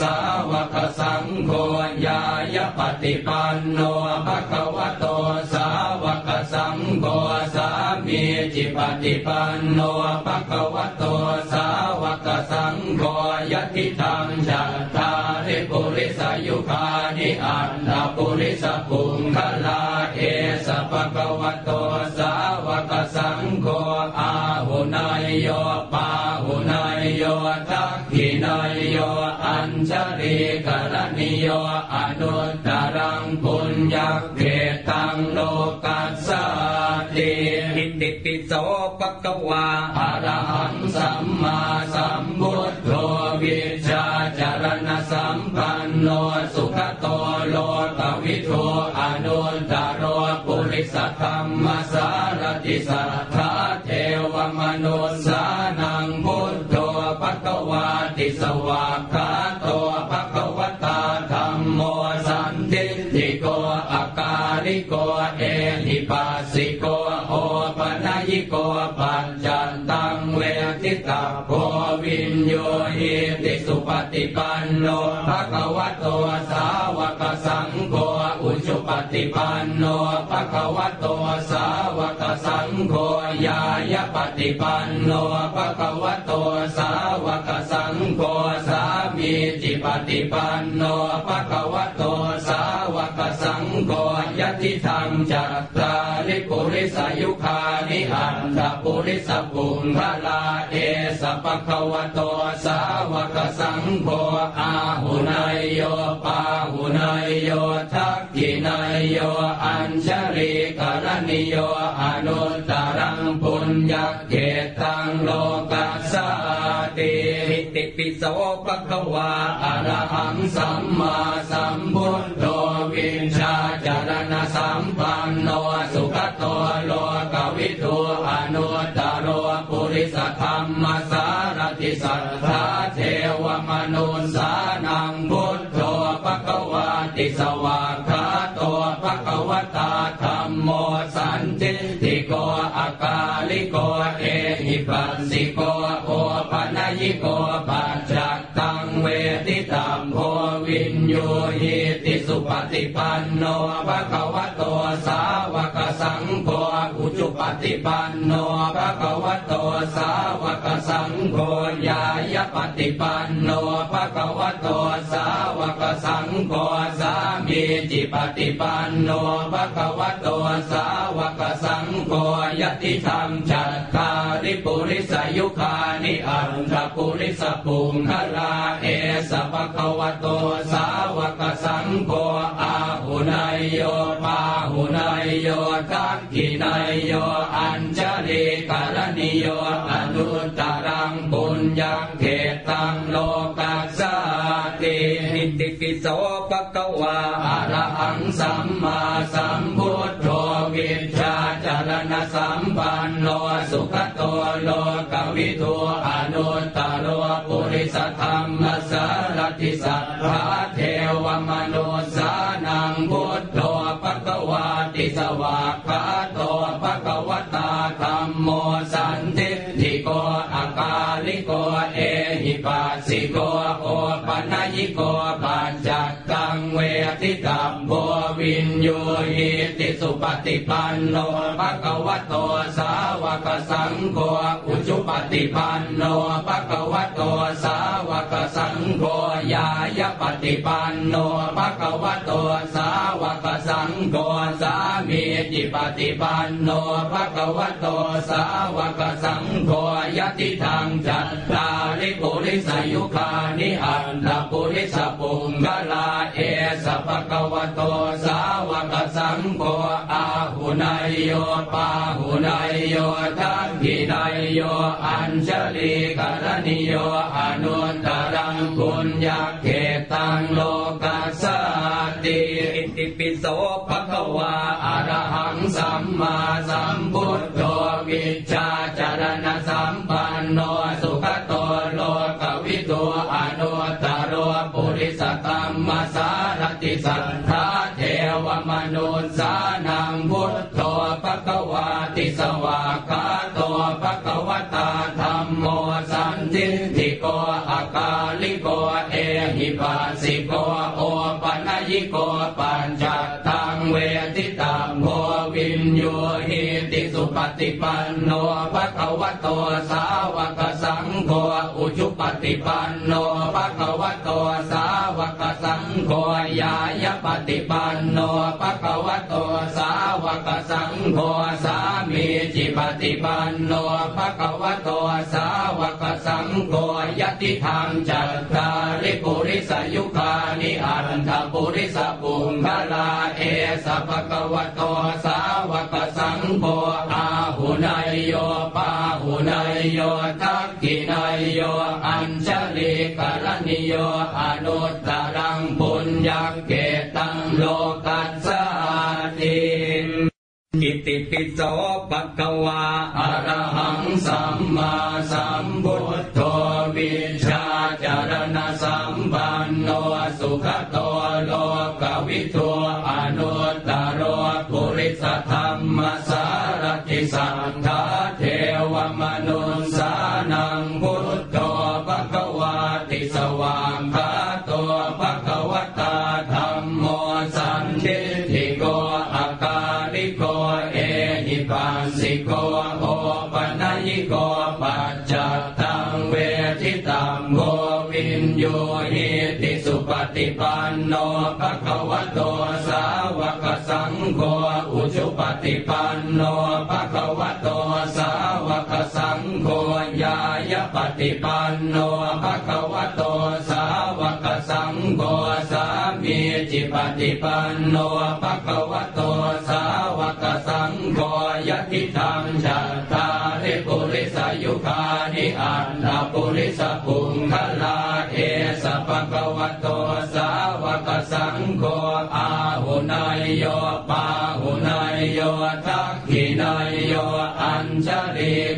สาวกสังโฆยายปฏิปันโนภะคะวะโตส สังโฆสามีจิปฏิปันโนภะคะวะโตสาวกสังโฆยติธรรมจัตตาริปุริสยุคานิอันตปุริสปุงคลาเอสภะคะวะโตสาวกสังโฆอาหุนายโยปาหุนายโยทักขินายโยอัญชลีกรณิโยอนุตตรังปุญญเกตั งโลกัสสติอิติปิโสภะคะวาอะระหังสัมมาสัมพุทโธวิชาจารณสัมปันโนสุขโตโลกวิโทอนุตตรปุริสธรรมสารติสัทธาเทวมนุสานังพุทโธภะคะวาติสวาก ปัญจันตังเวทิตาโกวินโยหิติสุปฏิปันโนภะคะวะโตสาวกสังโฆอุชุปฏิปันโนภะคะวะโตสาวกสังโฆยายปฏิปันโนภะคะวะโตสาวกสังโฆสามีจิปฏิปันโนภะคะวะโตสาวกสังโฆ ยติทังจัตตาริปุริสยุคานิอัฏฐปุริสปุคคลาเอสะภะควโตสาวกสังโฆอาหุเนยโยปาหุเนยโยทักขิเณยโยอัญชลีกรณิโยอนุตตรังปุญญักเขตตังโลกัสสาติอิติปิโสภะคะวาอรหังสัมมาสัมพุทโธ วินชาจารณสัมปันโนสุขตัวโลกวิทูอนุตโรปุริสธรรมสารติสัทธาเทวมนุนสานังพุทโธปะกวาติสวากาตัวปะกวตาธรรมโมสันติติโกอากาลิโกเอหิปัสสิโกโอปัญญิโกปัจจ เวทิตัมโพวินโยหิติสุปฏิปันโนภะคะวะโตสาวกสังโฆ ฏิปันโนภะคะวะโตสาวกสังโฆญายปฏิปันโนภะคะวะโตสาวกสังโฆสามีจิปฏิปันโนภะคะวะโตสาวกสังโฆยติธรรมจัตตาริปุริสยุคานิอันทปุริสปุงคลาเอสภะคะวะโตสาวกสังโฆ นายโยปาหุนายโยทักขินายโยอัญชลีกรณิโยอนุตตรังปุญญังเขตังโลกัสสาติอิติปิโสภะคะวาอะระหังสัมมาสัมพุทโธวิชาจารณสัมปันโนสุขโตโลกวิทูอนุตตโรปุริสธรรมสารติสัทธาเทวมนุสา พุทโธปะกวาติสวากขาโต งเวทิตัมโพวินโยหิติสุปฏิปันโนภะคะวะโตสาวกสังโฆอุจุปฏิปันโนภะคะวะโตสาวกสังโฆญายปฏิปันโนภะคะวะโตสาวกสังโฆสามีจิปฏิปันโนภะคะวะโตสาวกสังโฆยติทางจัตตาริปุริสยุคานิอันตปุริสปุงกลาเอสภะคะวะโตสาวกสังโฆอาหุนายโยปาหุนายโยทักขินายโยอัญชลีกรณิโยอนุตตรังปุญญาเขตังโลกัสสติอิติปิโสภะคะวาอะระหังสัมมาสัมพุทโธวิชาจารณสัมปันโนส สัทธาเทวมนุสานังพุทโธปะกวาติสวากาโตปะกวตาธรรมโมสันติทิโกอากาลิโกเอหิปัสสิโกโอปัญญิโกปัญจัตตังเวทิตัมโพวินโยหิติสุปฏิปันโนภะคะวะโตสาวกสังโฆอุจุปฏิปันโนภะคะวะโตสาว สังโฆญายปฏิปันโนภะคะวะโตสาวกสังโฆสามีจิปฏิปันโนภะคะวะโตสาวกสังโฆยติธรรมจัตตาริปุริสยุคานิอันทปุริสปุงคลาเอสภะคะวะโตสาวกสังโฆอาหุนายโยปาหุนายโยทักขินายโยอัญชล กรณิโยอนุตตรังปุญญาเกตังโลกัสสาติอิติปิโสภะคะวาอรหังสัมมาสัมพุทโธวิชาจารณสัมปันโนสุขโตโลกวิทูอนุตตโรปุริสธร ปฏิปันโนภะคะวะโตสาวกสังโฆอุจุปฏิปันโนภะคะวะโตสาวกสังโฆญายปฏิปันโนภะคะวะโตสาวกสังโฆสามีจิปฏิปันโนภะคะวะโตสาวกสังโฆยติธรรมจัตตาริปุริสยุคานิอันตปุริสปุงคลาเอสภะคะวะโตสา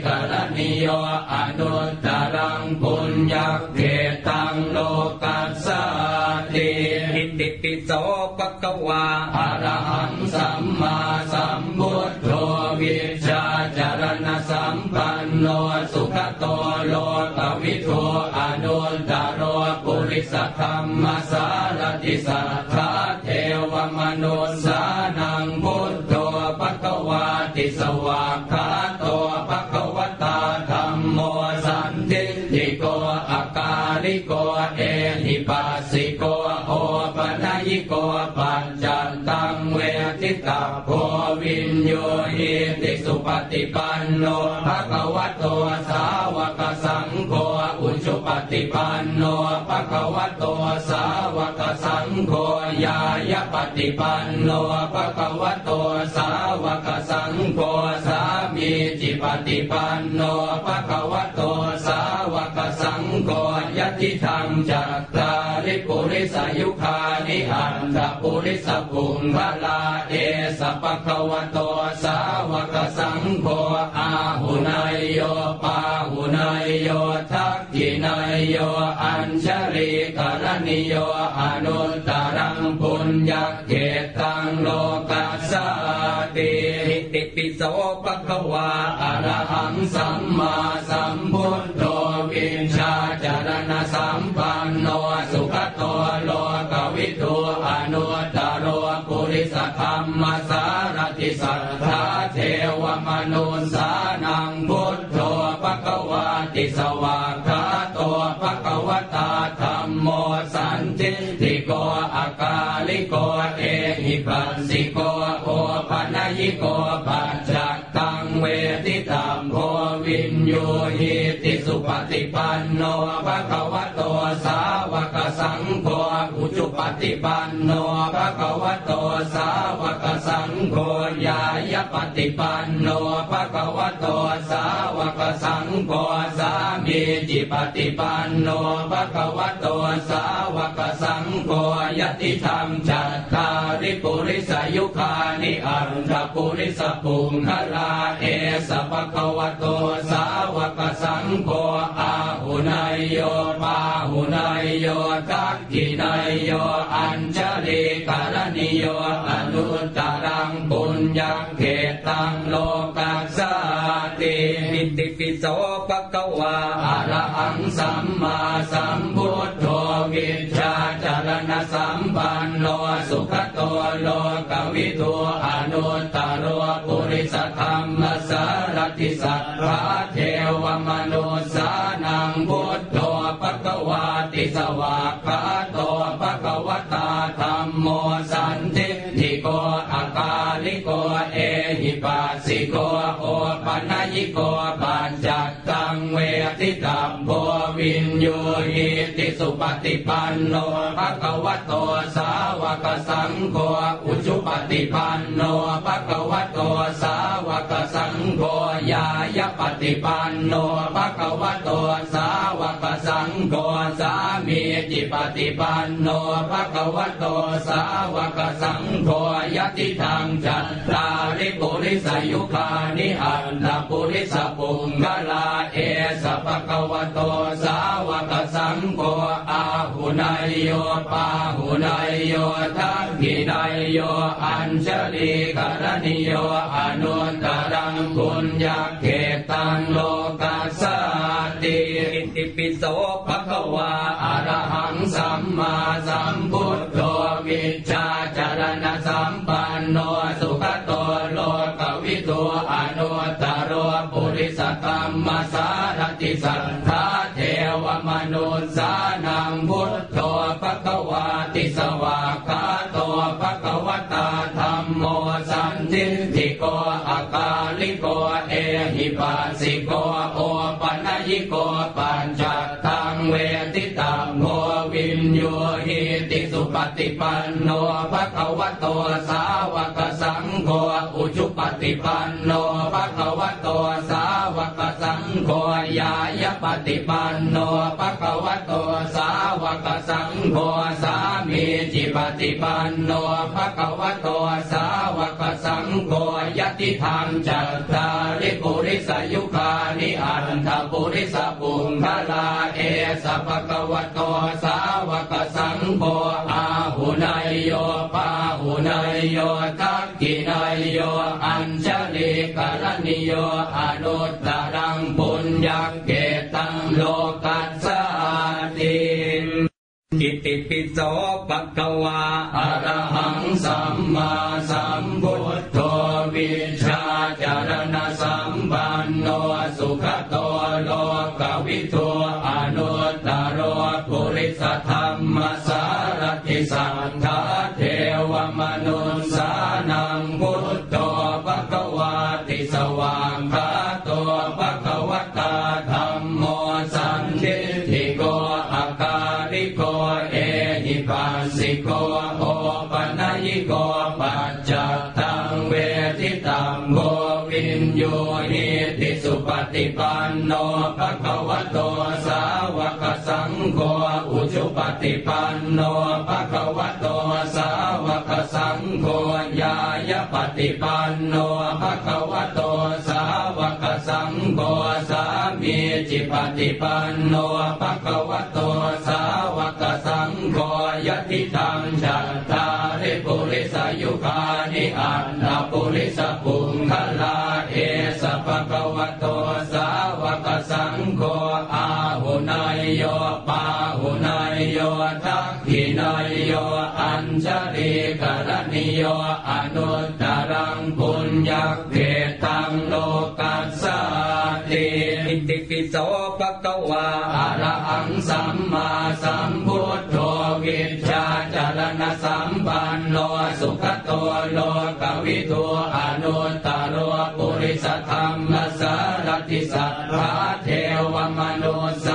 กรณิโยอนุตตรังปุญญาเกตังโลกัสสาติอิติปิโสภะคะวาอะระหังสัมมาสัมพุทโธวิชาจารณสัมปันโนสุขโตโลกวิทูอนุตตรโรปุริสธรรมสารติสัทธาเทวมนุษสา โยหิติสุปฏิปันโนภะคะวะโตสาวกสังโฆอุชุปฏิปันโนภะคะวะโตสาวกสังโฆยายปฏิปันโนภะคะวะโตสาวกสังโฆสามีจิปฏิปันโนภะคะวะโตสาว กสังโฆยติธรรมจัตตาริปุริสายุคานิหันตปุริสปุงพลาเอสปะคะวโตสาวกสังโฆอาหุนายโยปาหุนายโยทักขินายโยอัญชริกรณิโยอนุตตรังปุญญเกตังโลกัสสติ ติปิโสภะคะวาอะระหังสัมมาสัมพุทโธวินชาจารณสัมปันโนสุขโตโลกวิทูอนุตตรโรปุริสธรรมสารติสัทธาเทวมนุสสานังพุทโธปะกวาติสวากขาโตปะกวตาธรรมโมสันติติโกอากาลิโกเอหิปัสสิโก โกปัจ วทิตามโพวินโยหิติสุปฏิปันโนภะคะวะโตสาวกสังโฆอุจุปฏิปันโนภะคะวะโตสาวกสังโฆยายปฏิปันโนภะคะวะโตสาวกสังโฆสามีจิปฏิปันโนภะคะวะโตสาวกสังโฆยติธรรมจัตตาริปุริสายุคานิอันทปุริสปุงคลาเอสปะคะวะโตสาวกสังโฆอาหุนายโยปาหุนายโยทักขินายโยอัญชลิกรณิโยอนุตตรังปุญญเขตังโลกัสสาติอิติปิโสภะคะวาอะระหังสัมมาสัมพุทโธวิชาจารณสัมปันโนสุขโตโลกวิทูอนุตตรโรปุริสธรรม ติสัทธาเทวมนุสานังพุทโธปะกวาติสวากขาโตปะกวตาธรรมโมสันติทิโกอากาลิโกเอหิปัสสิโกโอปัญญิโกปัญจักตังเวทิตัม วินโยหิติสุปฏิปันโนภะคะวะโตสาวกสังโฆอุจุปฏิปันโนภะคะวะโตสาวกสังโฆยายปฏิปันโนภะคะวะโตสาวกสังโฆสามีจิปฏิปันโนภะคะวะโตสาวกสังโฆยติทางจัตตาริปุริสายุคานิอันตปุริสปุงกลาเอสปะคะวะโตสาวกสังโฆอาหุนายโยปาหุนายโยทักขินายโยอัญชลีกรณิโยอนุตรังปุญญเขตังโลกัสสติอิติปิโสภะคะวาอะระหังสัมมาสัมพุทโธวิชาจารณสัมปันโนสุขโตโลกวิทูอนุตตรโปุริสธรรมาสารติสัทธาเทวม นุสานังพุทโธปะควาติสวากาโตปะคะวตาธรรมโมสันทิติโกอากาลิโกเอหิปัสสิโกโอปัญญิโกปัญจตังเวทิตัมโมวินโยหิติสุปฏิปันโนภะคะวะโตสาวกสังโฆอุจุปฏิปันโนภะคะวะโตสา โฆยายปฏิปันโนภะคะวะโตสาวกสังโฆสามีจิปฏิปันโนภะคะวะโตสาวกสังโฆยติธรรมจัตตาริปุริสายุคานิอันทปุริสปุงคลาเอสปะคะวะโตสาวกสังโฆอาหุนายโยปาหุนายโยทักขินายโยอัญชลี นิโยอนุตตรังปุญญเกตังโลกัสสาติกิติปิโสปะกวาอะระหังสัมมาสัมพุทโธวิช ฏิปัน โฆอุชุปฏิปันโนภะคะวะโตสาวกสังโฆญายปฏิปันโนภะคะวะโตสาวกสังโฆสามีจิปฏิปันโนภะคะวะโตสาวกสังโฆยติตังจัตตาริปุริสายุคานิอันตปุริสปุงคลาเอสภะคะวะโตสาวกสังโฆอา โยปาหุนายโยทักขินายโยอัญชลีกรณิโยอนุตตรังปุญญเกตังโลกัสสาติอิติปิโสปะคะวาอะระหังสัมมาสัมพุทโธวิชชาจารณสัมปันโนสุขโตโลกวิทูอนุตตรปุริสธรรมสารติสัทธาเทวมนุส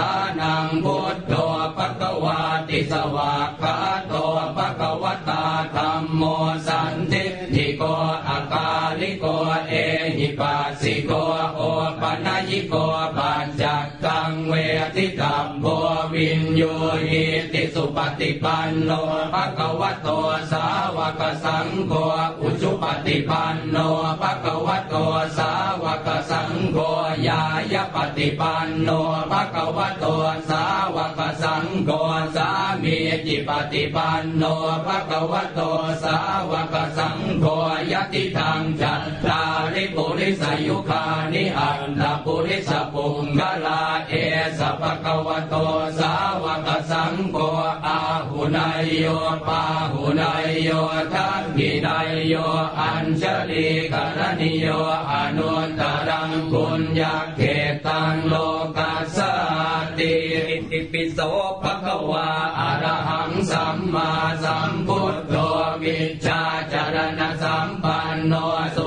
สวากขาโตปะกวตาธรรมโมสันติทิโกอากาลิโกเอหิปัสสิโกโอปนัยิโกป วินโยหิติสุปฏิปันโนภะคะวะโตสาวกสังโฆอุชุปฏิปันโนภะคะวะโตสาวกสังโฆญายปฏิปันโนภะคะวะโตสาวกสังโฆสามีจิปฏิปันโนภะคะวะโตสาวกสังโฆยติทางจัต ริปุริสายุคานิอันตปุริสปุงกลาเอสภะคะวโตสาวกสังโฆอาหุนายโยปาหุนายโยทักขินายโยอัญชลีกรณิโยอนุตตรังปุญญเกตังโลกัสสติอิติปิโสภะคะวาอะระหังสัมมาสัมพุทโธวิชาจารณสัมปันโนสุ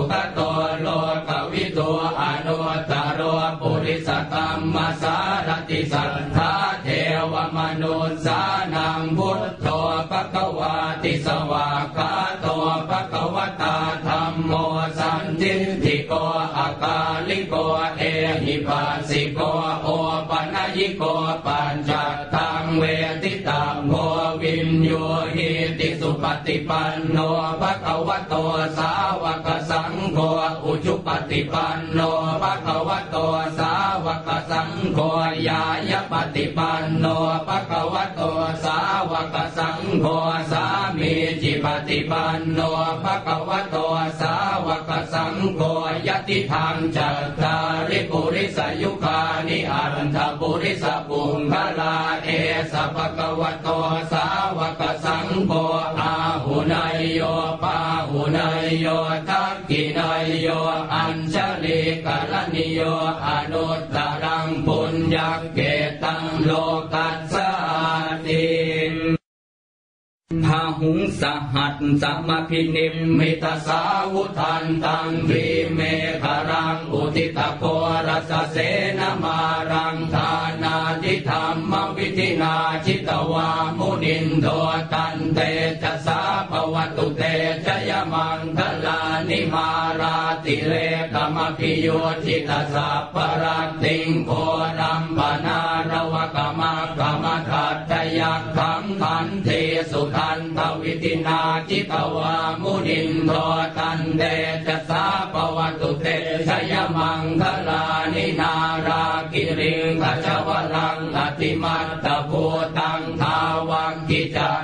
สธรรมสารติสัทธาเทวมนุสานังพุทโธปะคะวาติสวากาโตปะคะวตาธรรมโมสันทิติโกอาการิโกเอหิปัสสิโกโอปนัยิโกปัญจตังเวทิตังโพวินโยหิติ สุปฏิปันโนภะคะวะโตสาวกสังโฆอุชุปฏิปันโนภะคะวะโตสาวกสังโฆญายปฏิปันโนภะคะวะโตสาวกสังโฆสามีจิปฏิปันโนภะคะวะโตสาวกสังโฆยติธรรมจัตตาริปุริสยุคานิอันทปุริสปุงคลาเอสภะคะวะโตสาวกสังโฆ นายโยปาหุนายโยทักขินายโยอัญชลิกรนิโยอนุตตรังปุญญเกตังโลกัสสาติ พาหุงสหัสสัมมาพินิมมิตาสาวุทันตังทีเมฆรังอุทิตโกรัสเสนมารังทานาทิธรรมวิธินาชิตวามุนินโดตันเตจสาปวัตุเตจยมังคลานิมาราติเรกมพิโยชิตสัพปรัตติงโพรัมปนารวกมกรรมทัตยักขังขันเทสุ ตินาจิตวามุนินโทตันเดจะสาปวัตุเตชยมังคลานินารากิริงขจวรังอติมัตตภูตังทาวังกิจักตม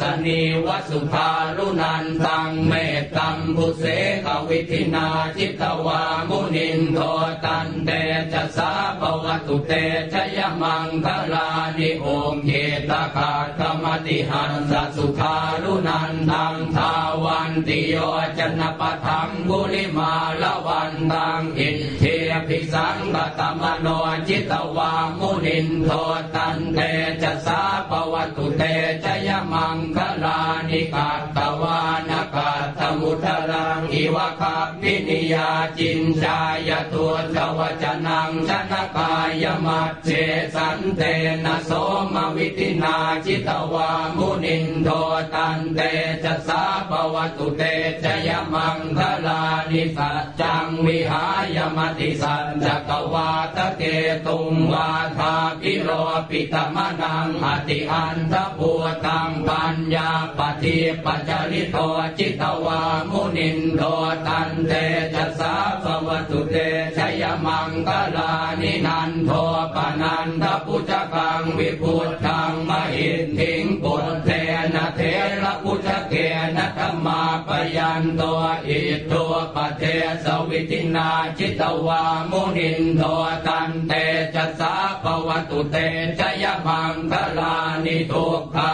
สนินิวสุภารุนันตังเมตตัมบุเสกวิธินาจิตวามุนินโทตันเตจะสาปวัตุเตชยมังคลานิโอมเกตคาธรรมติหันสสุภารุนันตังทาวันติโยจนปะทังบุริมาละวันตังอินเทพิสังกตมโนจิตวามุนินโทตันเตจะสาปวัตุเตชยมังคลานิกาตวานกาตมุทรังอิวะคาปินิยาจินจายตัวจวจนังชนกายมัจเจสันเตนะโสมวิตินาจิตวามุนินโทตันเตจะสาปวัตุเตจยมังคลานิสัจจังวิหายมติสัจจกวาตเกตุงวาทาพิโรปิตมนังอติอันทภูตังปัญญาปฏิปัจจริโตจิตวามุนินโตตันเตจะสาภวตุเตชยมังกลานินันโทปนันทปุจกังวิพุทธังมหิทธิงปุตเทนะเทระปุจก นะธรรมาปยันตัวอิตัวปเทสวิตินาจิตวามุนินโทตันเตจะสาภวตุเตชยมังกลานิทุกขา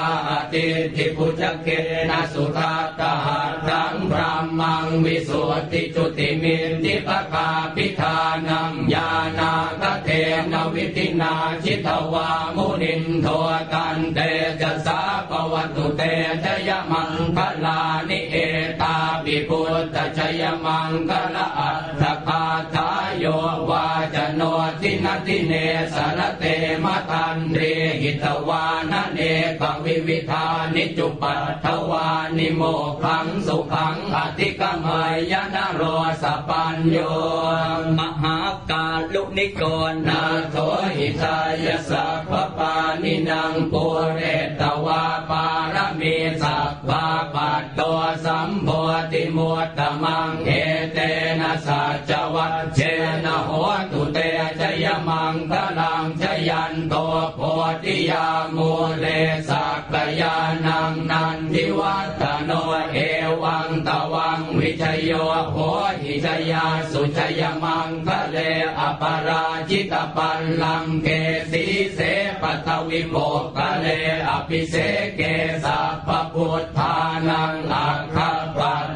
ติทิพุจเกนะสุทัตตหัตถังพระมังวิสุทธิจุติมินทิปกาพิธานังญาณาคเทนวิตินาชิตวามุนินโทกันเตจะสาปวัตุเตชยมังคลานิเอตาปิพุทธชยมังคลาอัตคาทายโยวาจโนทินติเนสารเตมตันเรหิตวานเนกวิวิธานิจุปัตถวานิโมขังสุขังอธิกมายนโรสปัญโยมหาการลุนิกรนาโถหิตายสัพพปานินางปุเรตวาปารมีสัพพะปัตโตสัมโพติมุตตมังเอเตนะสัจวัตเจนะโหตุเตจยมังคลังจยันโตโพติยามูเลสักยานังนันทิวัตโนเอวังตวังวิ ชโยโหหิชยาสุชยมังคะเลอปราจิตปัลลังเกสีเสปัตวิโมกคะเลอภิเสเกสัพพุทธานังอัคคปัต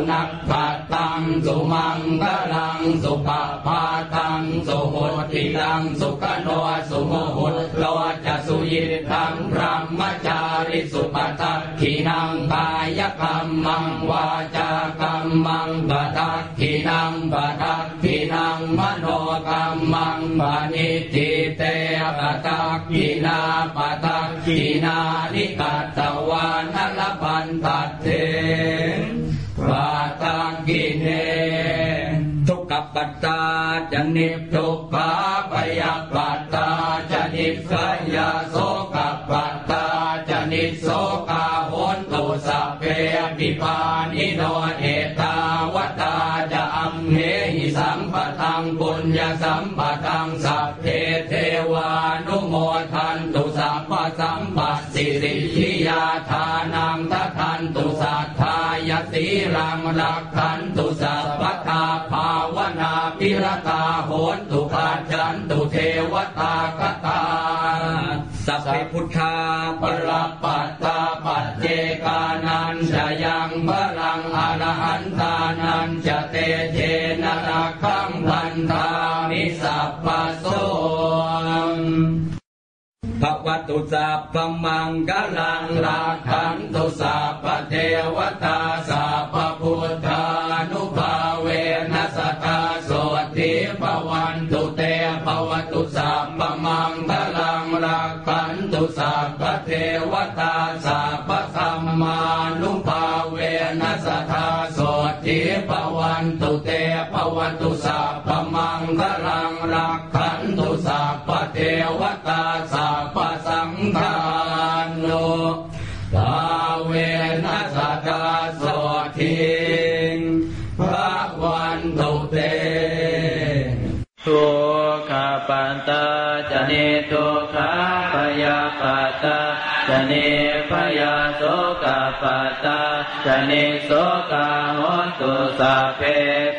สุนัขปัตตังสุมังคลังสุปปาตังสุโหติตังสุขโนสุโมหุตโลจะสุยิทังพระมจาริสุปทักขินังกายกรรมังวาจากรรมังปทักขินังปทักขินังมโนกรรมังปณิทิเตปทักขินาปทักขินานิกัตตวานลปันตัดเท ปทักขิเนทุกขปัตตาจนิพทุกขาปยปัตตาจนิพขยาโสกปัตตาจนิโสกาหนตุสัพเพปิปานิโนเอตาวตาจะอัมเหหิสัมปทังปุญญสัมปทังสัพเพเทวานุโมทันตุสัพพสัมป สิริยิยาทานังทัทันตุสัทธายติรังรักขันตุสัพพทาภาวนาพิรตาโหนตุปัจจันตุเทวตากตาสัพเพพุทธาปรปัตตาปัจเจกานันจะยังพลังอรหันตานันจะเตเจนรักขังพันธามิสัพ ภวตุสัพพมังกลังลังรักขันตุสัพพเทวตาสัพพุทธานุภาเวนัสตาโสติปวันตุเตปวตุสัพพมังกลังรักขันตุสัพพเทวตาสัพพสัมมานุภาเวนัสตาโสติปวันตุเตปวตุสัพพมังกลังรักขันตุสัพพเทวตาสัพพสั ชนิพยาโสกปัตตาชนิโสกาโหตุสัพเพ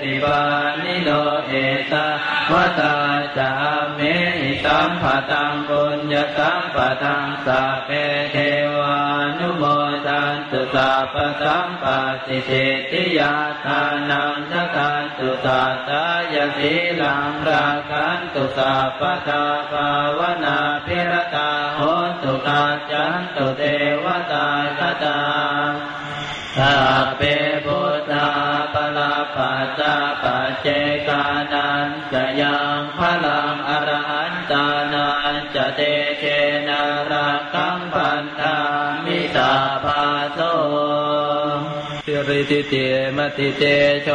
ติบานิโนเอตาวตาจาเมหิตัมปะตังปุญญตัมปะตังสัพเพเท ปะสัพพสัมปสิทธิยาทานังสกันตุสัตายสีลังราคันตุสัพพทาภาวนาพิรตาโหตุกาจันตุเทวตาคตาสัพเพ ติเตมติเตโช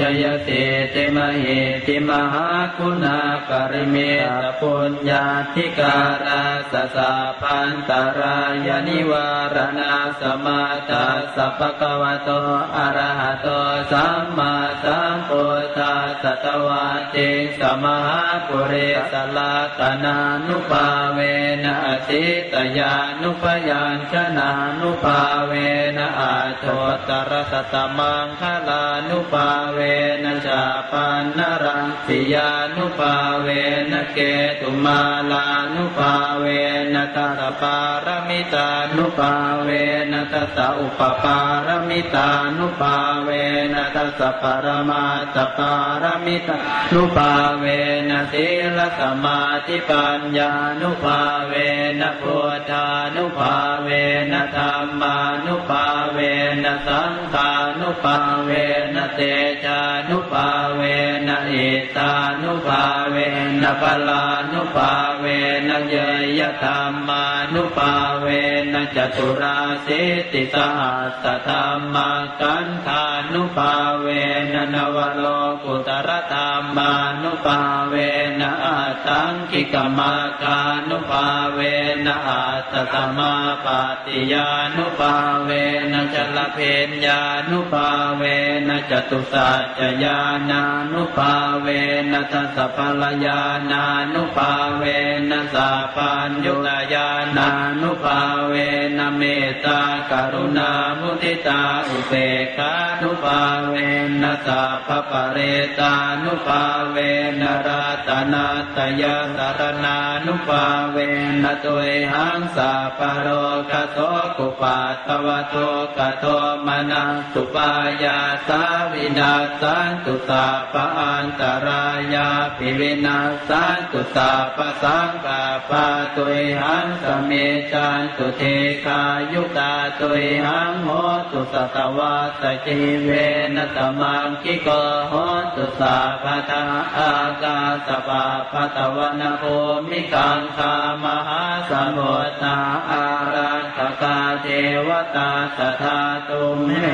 ชยสิติมหิติมหาคุณากริเมตปุญญาธิการาสสะพันตรายนิวารณาสมาตาสัพพะวะโตอะระหะโตสัมมาสัมพุท ธัสสะตวาติสมหาปุเรสลากนานุภาเวนะอติตยานุปยัญชนะนุภาเวนะอาโทตรสตมังคลานุภาเวนะชาปันนรังสิยานุภาเวนะเกตุมาลานุภาเวนะตตปารมิตานุภาเวนะตตอุปปารมิตานุภาเวนะตสปรมาตปารมิตานุภาเวนะสีลสมาธิปัญญานุภาเวนะพุทธานุภาเวนะธรรมานุภาเวนะสังฆานุภาเวนะเตชานุภาเวนะ อิตานุภาเวนะพลานุภาเวนะเยยธรรมานุภาเวนะจตุราสิติสหัสธรรมากันธานุภาเวนะนวโลกุตรธรรมานุภาเวนะอาตังคิกมาคานุภาเวนะอาตตมาปาติยานุภาเวนะจลเพญญานุภาเวนะจตุสัจจญาณานุภาเวนะทัสสะพลญาณานุภาเวนะสัพพัญญุตญาณานุภาเวนะเมตตากรุณามุทิตาอุเบกานุภาเวนะสัพพปะเรตานุภาเวนะรัตนาตยสารนานุภาเวนะตุยหังสัพพโรกโตกุปัตวโตกโตมนังสุปายาสาวินาสันตุตาปะนตรายาปิวินาสันตุตาปสังกาปะตุยหังสเมจันตุเทคายุตาตุยหังโหตุสตวาสจิเวนตมังคิโกโหตุสาปะทาอากาสปะปะตวันโภมิกังคามหาสมุทธาอารันตกาเทวตาสทาตุมเห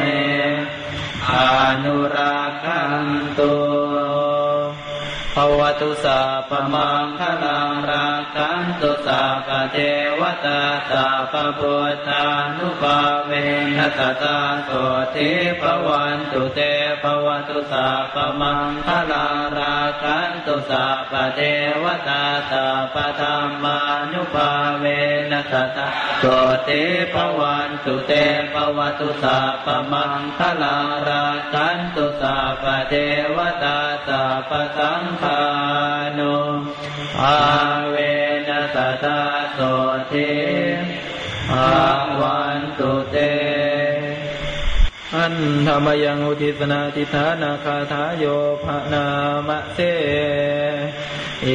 อนุราคันตุ ภวตุสาปมังคลังราคันตุสาปเทวตาสาปพุทธานุภาเวนัสตาโสทิภวันตุเตภวตุสาปมังคลังราคันตุสาปเทวตาสาปธรรมานุภาเวนัสตาโสทิภวัน ตุเตภวตุสาปมังคลังราคันตุสาปเทวตาสาปสังฆานุภาเวนัสตาโสทิภวันตุเตอันธรรมยังอุทิศนาทิธานาคาถาโยภนามะเสเอ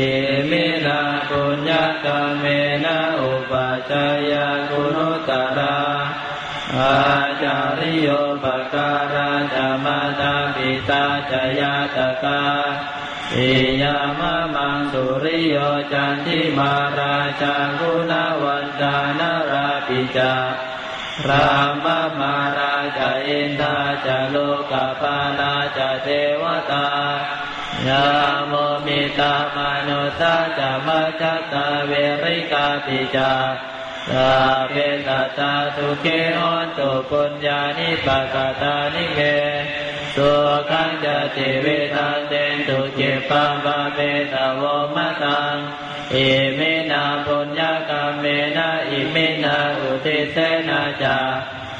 เมนาปุญญากาเมนะอุปัชายากุณุตระ อาจาริโยปการาจามาตาปิตาจยาตกาอิยามะมังสุริโยจันทิมาราชากุณวันตานาราปิจารามมาราชาอินทาจาโลกาปาลาจาเทวตายาโมมิตามนุสาจามาจตาเวริกาปิจา สาเปตตาทุเกหอนตุปุญญานิปะกตานิเกสุขังจะติเวทังเตนตุจิปังปะเมตะโวมะตังอิมินาปุญญากรรมเมนะอิมินาอุทิเสนาจา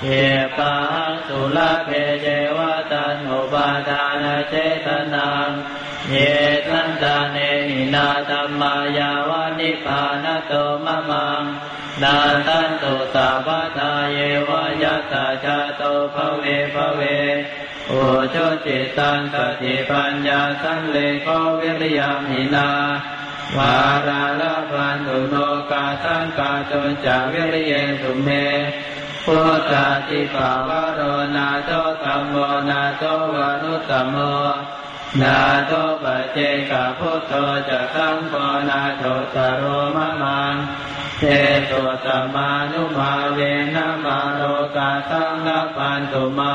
เยปังสุลเพเจวตันอุปาทานเจตนังเยตันตาเนหินาธรรมายาวานิพานโตมะมัง นาตันตุสาวัตาเยวายตาจาโตภเวภเวโอชจิตังสติปัญญาสังเลโกวิริยมินาวาราลาพันตุโนกาสังกาจนจาวิริเยสุเมพุทธาติปาวโรนาโตตัมโมนาโตวารุตตมโมนาโตปัจเจกพุทโธจะสังโฆนาโตตโรมะมัง เทโตตมานุมาเวนะมาโรกาสังลปันตุมา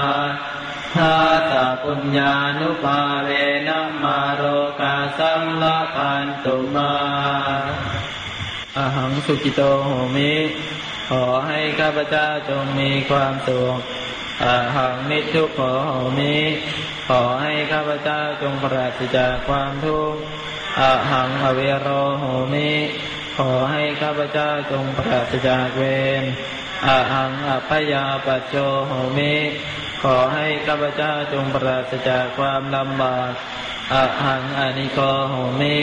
ทาตาปุญญานุภาเวนะมาโรกาสังลปันตุมาอหังสุกิโตโหมิ ขอให้ข้าพเจ้าจงมีความสุขอหังนิทุกขโหมิ ขอให้ข้าพเจ้าจงปราศจากความทุกข์อหังอเวโรโหมิ ขอให้ข้าพเจ้าจงปราศจากเวรอาหังอภยาปัจโจโหมิขอให้ข้าพเจ้าจงปราศจากความลำบากอาหังอนิโกโหมิ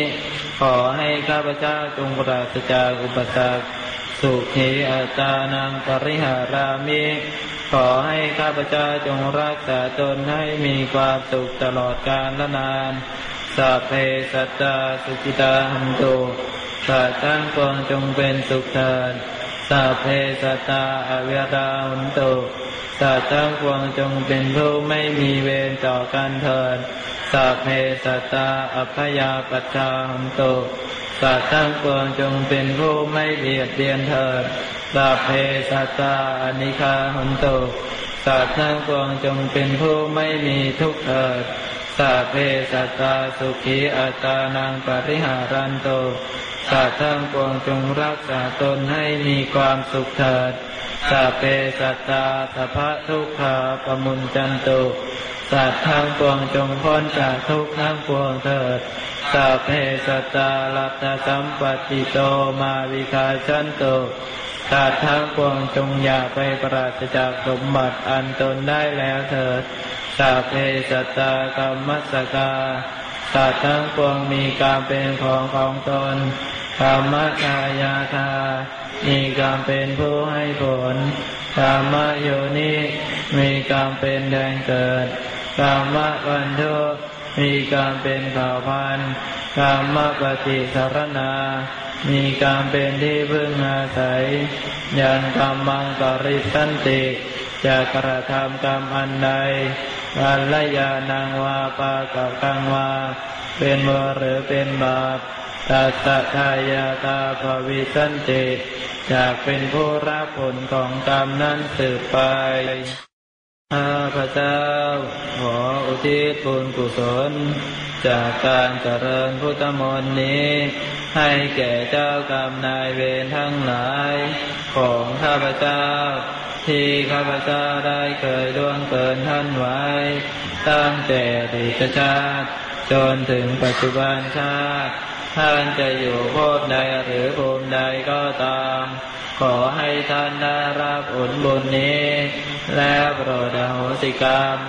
ขอให้ข้าพเจ้าจงปราศจากอุปสรรคสุขีอาจานังปริหารามิขอให้ข้าพเจ้าจงรักษาตนให้มีความสุขตลอดกาลและนาน สัพเพสัตตาสุขิตาหันตุสัตว์ทั้งปวงจงเป็นสุขเถิดสัพเพสัตตาอเวราหันตุสัตว์ทั้งปวงจงเป็นผู้ไม่มีเวรต่อกันเถิดสัพเพสัตตาอัพยาปัจจาหันตุสัตว์ทั้งปวงจงเป็นผู้ไม่เบียดเบียนเถิดสัพเพสัตตาอนิคาหันตุสัตว์ทั้งปวงจงเป็นผู้ไม่มีทุกข์เถิด สัพเพสัตตาสุขีอัตานังปริหารันตุสัตว์ทั้งปวงจงรักษาตนให้มีความสุขเถิดสัพเพสัตตาสัพพะทุกขาปมุนจันตุสัตว์ทั้งปวงจงพ้นจากทุกข์ทั้งปวงเถิดสัพเพสัตตาลัตตสัมปติโตมาวิคาชันตุสัตว์ทั้งปวงจงอย่าไปปราศจากสมบัติอันตนได้แล้วเถิด สัพเพสัตตากรรมสกาสัตว์ทั้งปวงมีการเป็นของของตนธรรมกายาคามีการเป็นผู้ให้ผลธรรมโยนิมีการเป็นแดงเกิดธรรมบันทุมีการเป็นข่าพันธรรมปฏิสารนา มีการเป็นที่พึ่งอาศัยยันกรรมังกริสันติ จะกระทำกรรมอันใด กัลยาณังวาปากับกังวา เป็นบุญหรือเป็นบาปตัสทายาตาภวิสันติจากเป็นผู้รับผลของกรรมนั้นสืบไปข้าพเจ้าขออุทิศบุญกุศล จากการเจริญพุทธมนต์นี้ ให้แก่เจ้ากรรมนายเวรทั้งหลาย ของข้าพเจ้า ที่ข้าพเจ้าได้เคยล่วงเกินท่านไว้ ตั้งแต่อดีตชาติ จนถึงปัจจุบันชาติ ท่านจะอยู่ภพใดหรือภูมิใดก็ตาม ขอให้ท่านได้รับผลบุญนี้ และโปรดอโหสิกรรม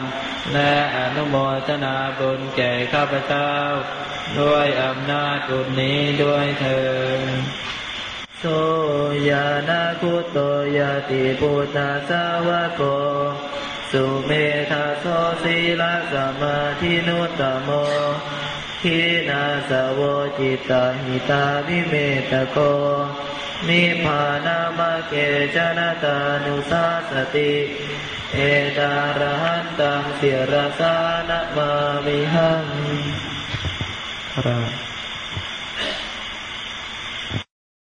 และอนุโมทนาบุญแก่ข้าพเจ้า ด้วยอำนาจบุญนี้ด้วยเถิด โสยานาคุโตยติปุตตาสาวะโก สุเมธาโสสีลสมาธินุตตโมขีนาสาวจิตาหิตาวิเมตโก นิพานามเกจนตานุสาสติ เอตารหันตังเสียรสานะมามิหังครับ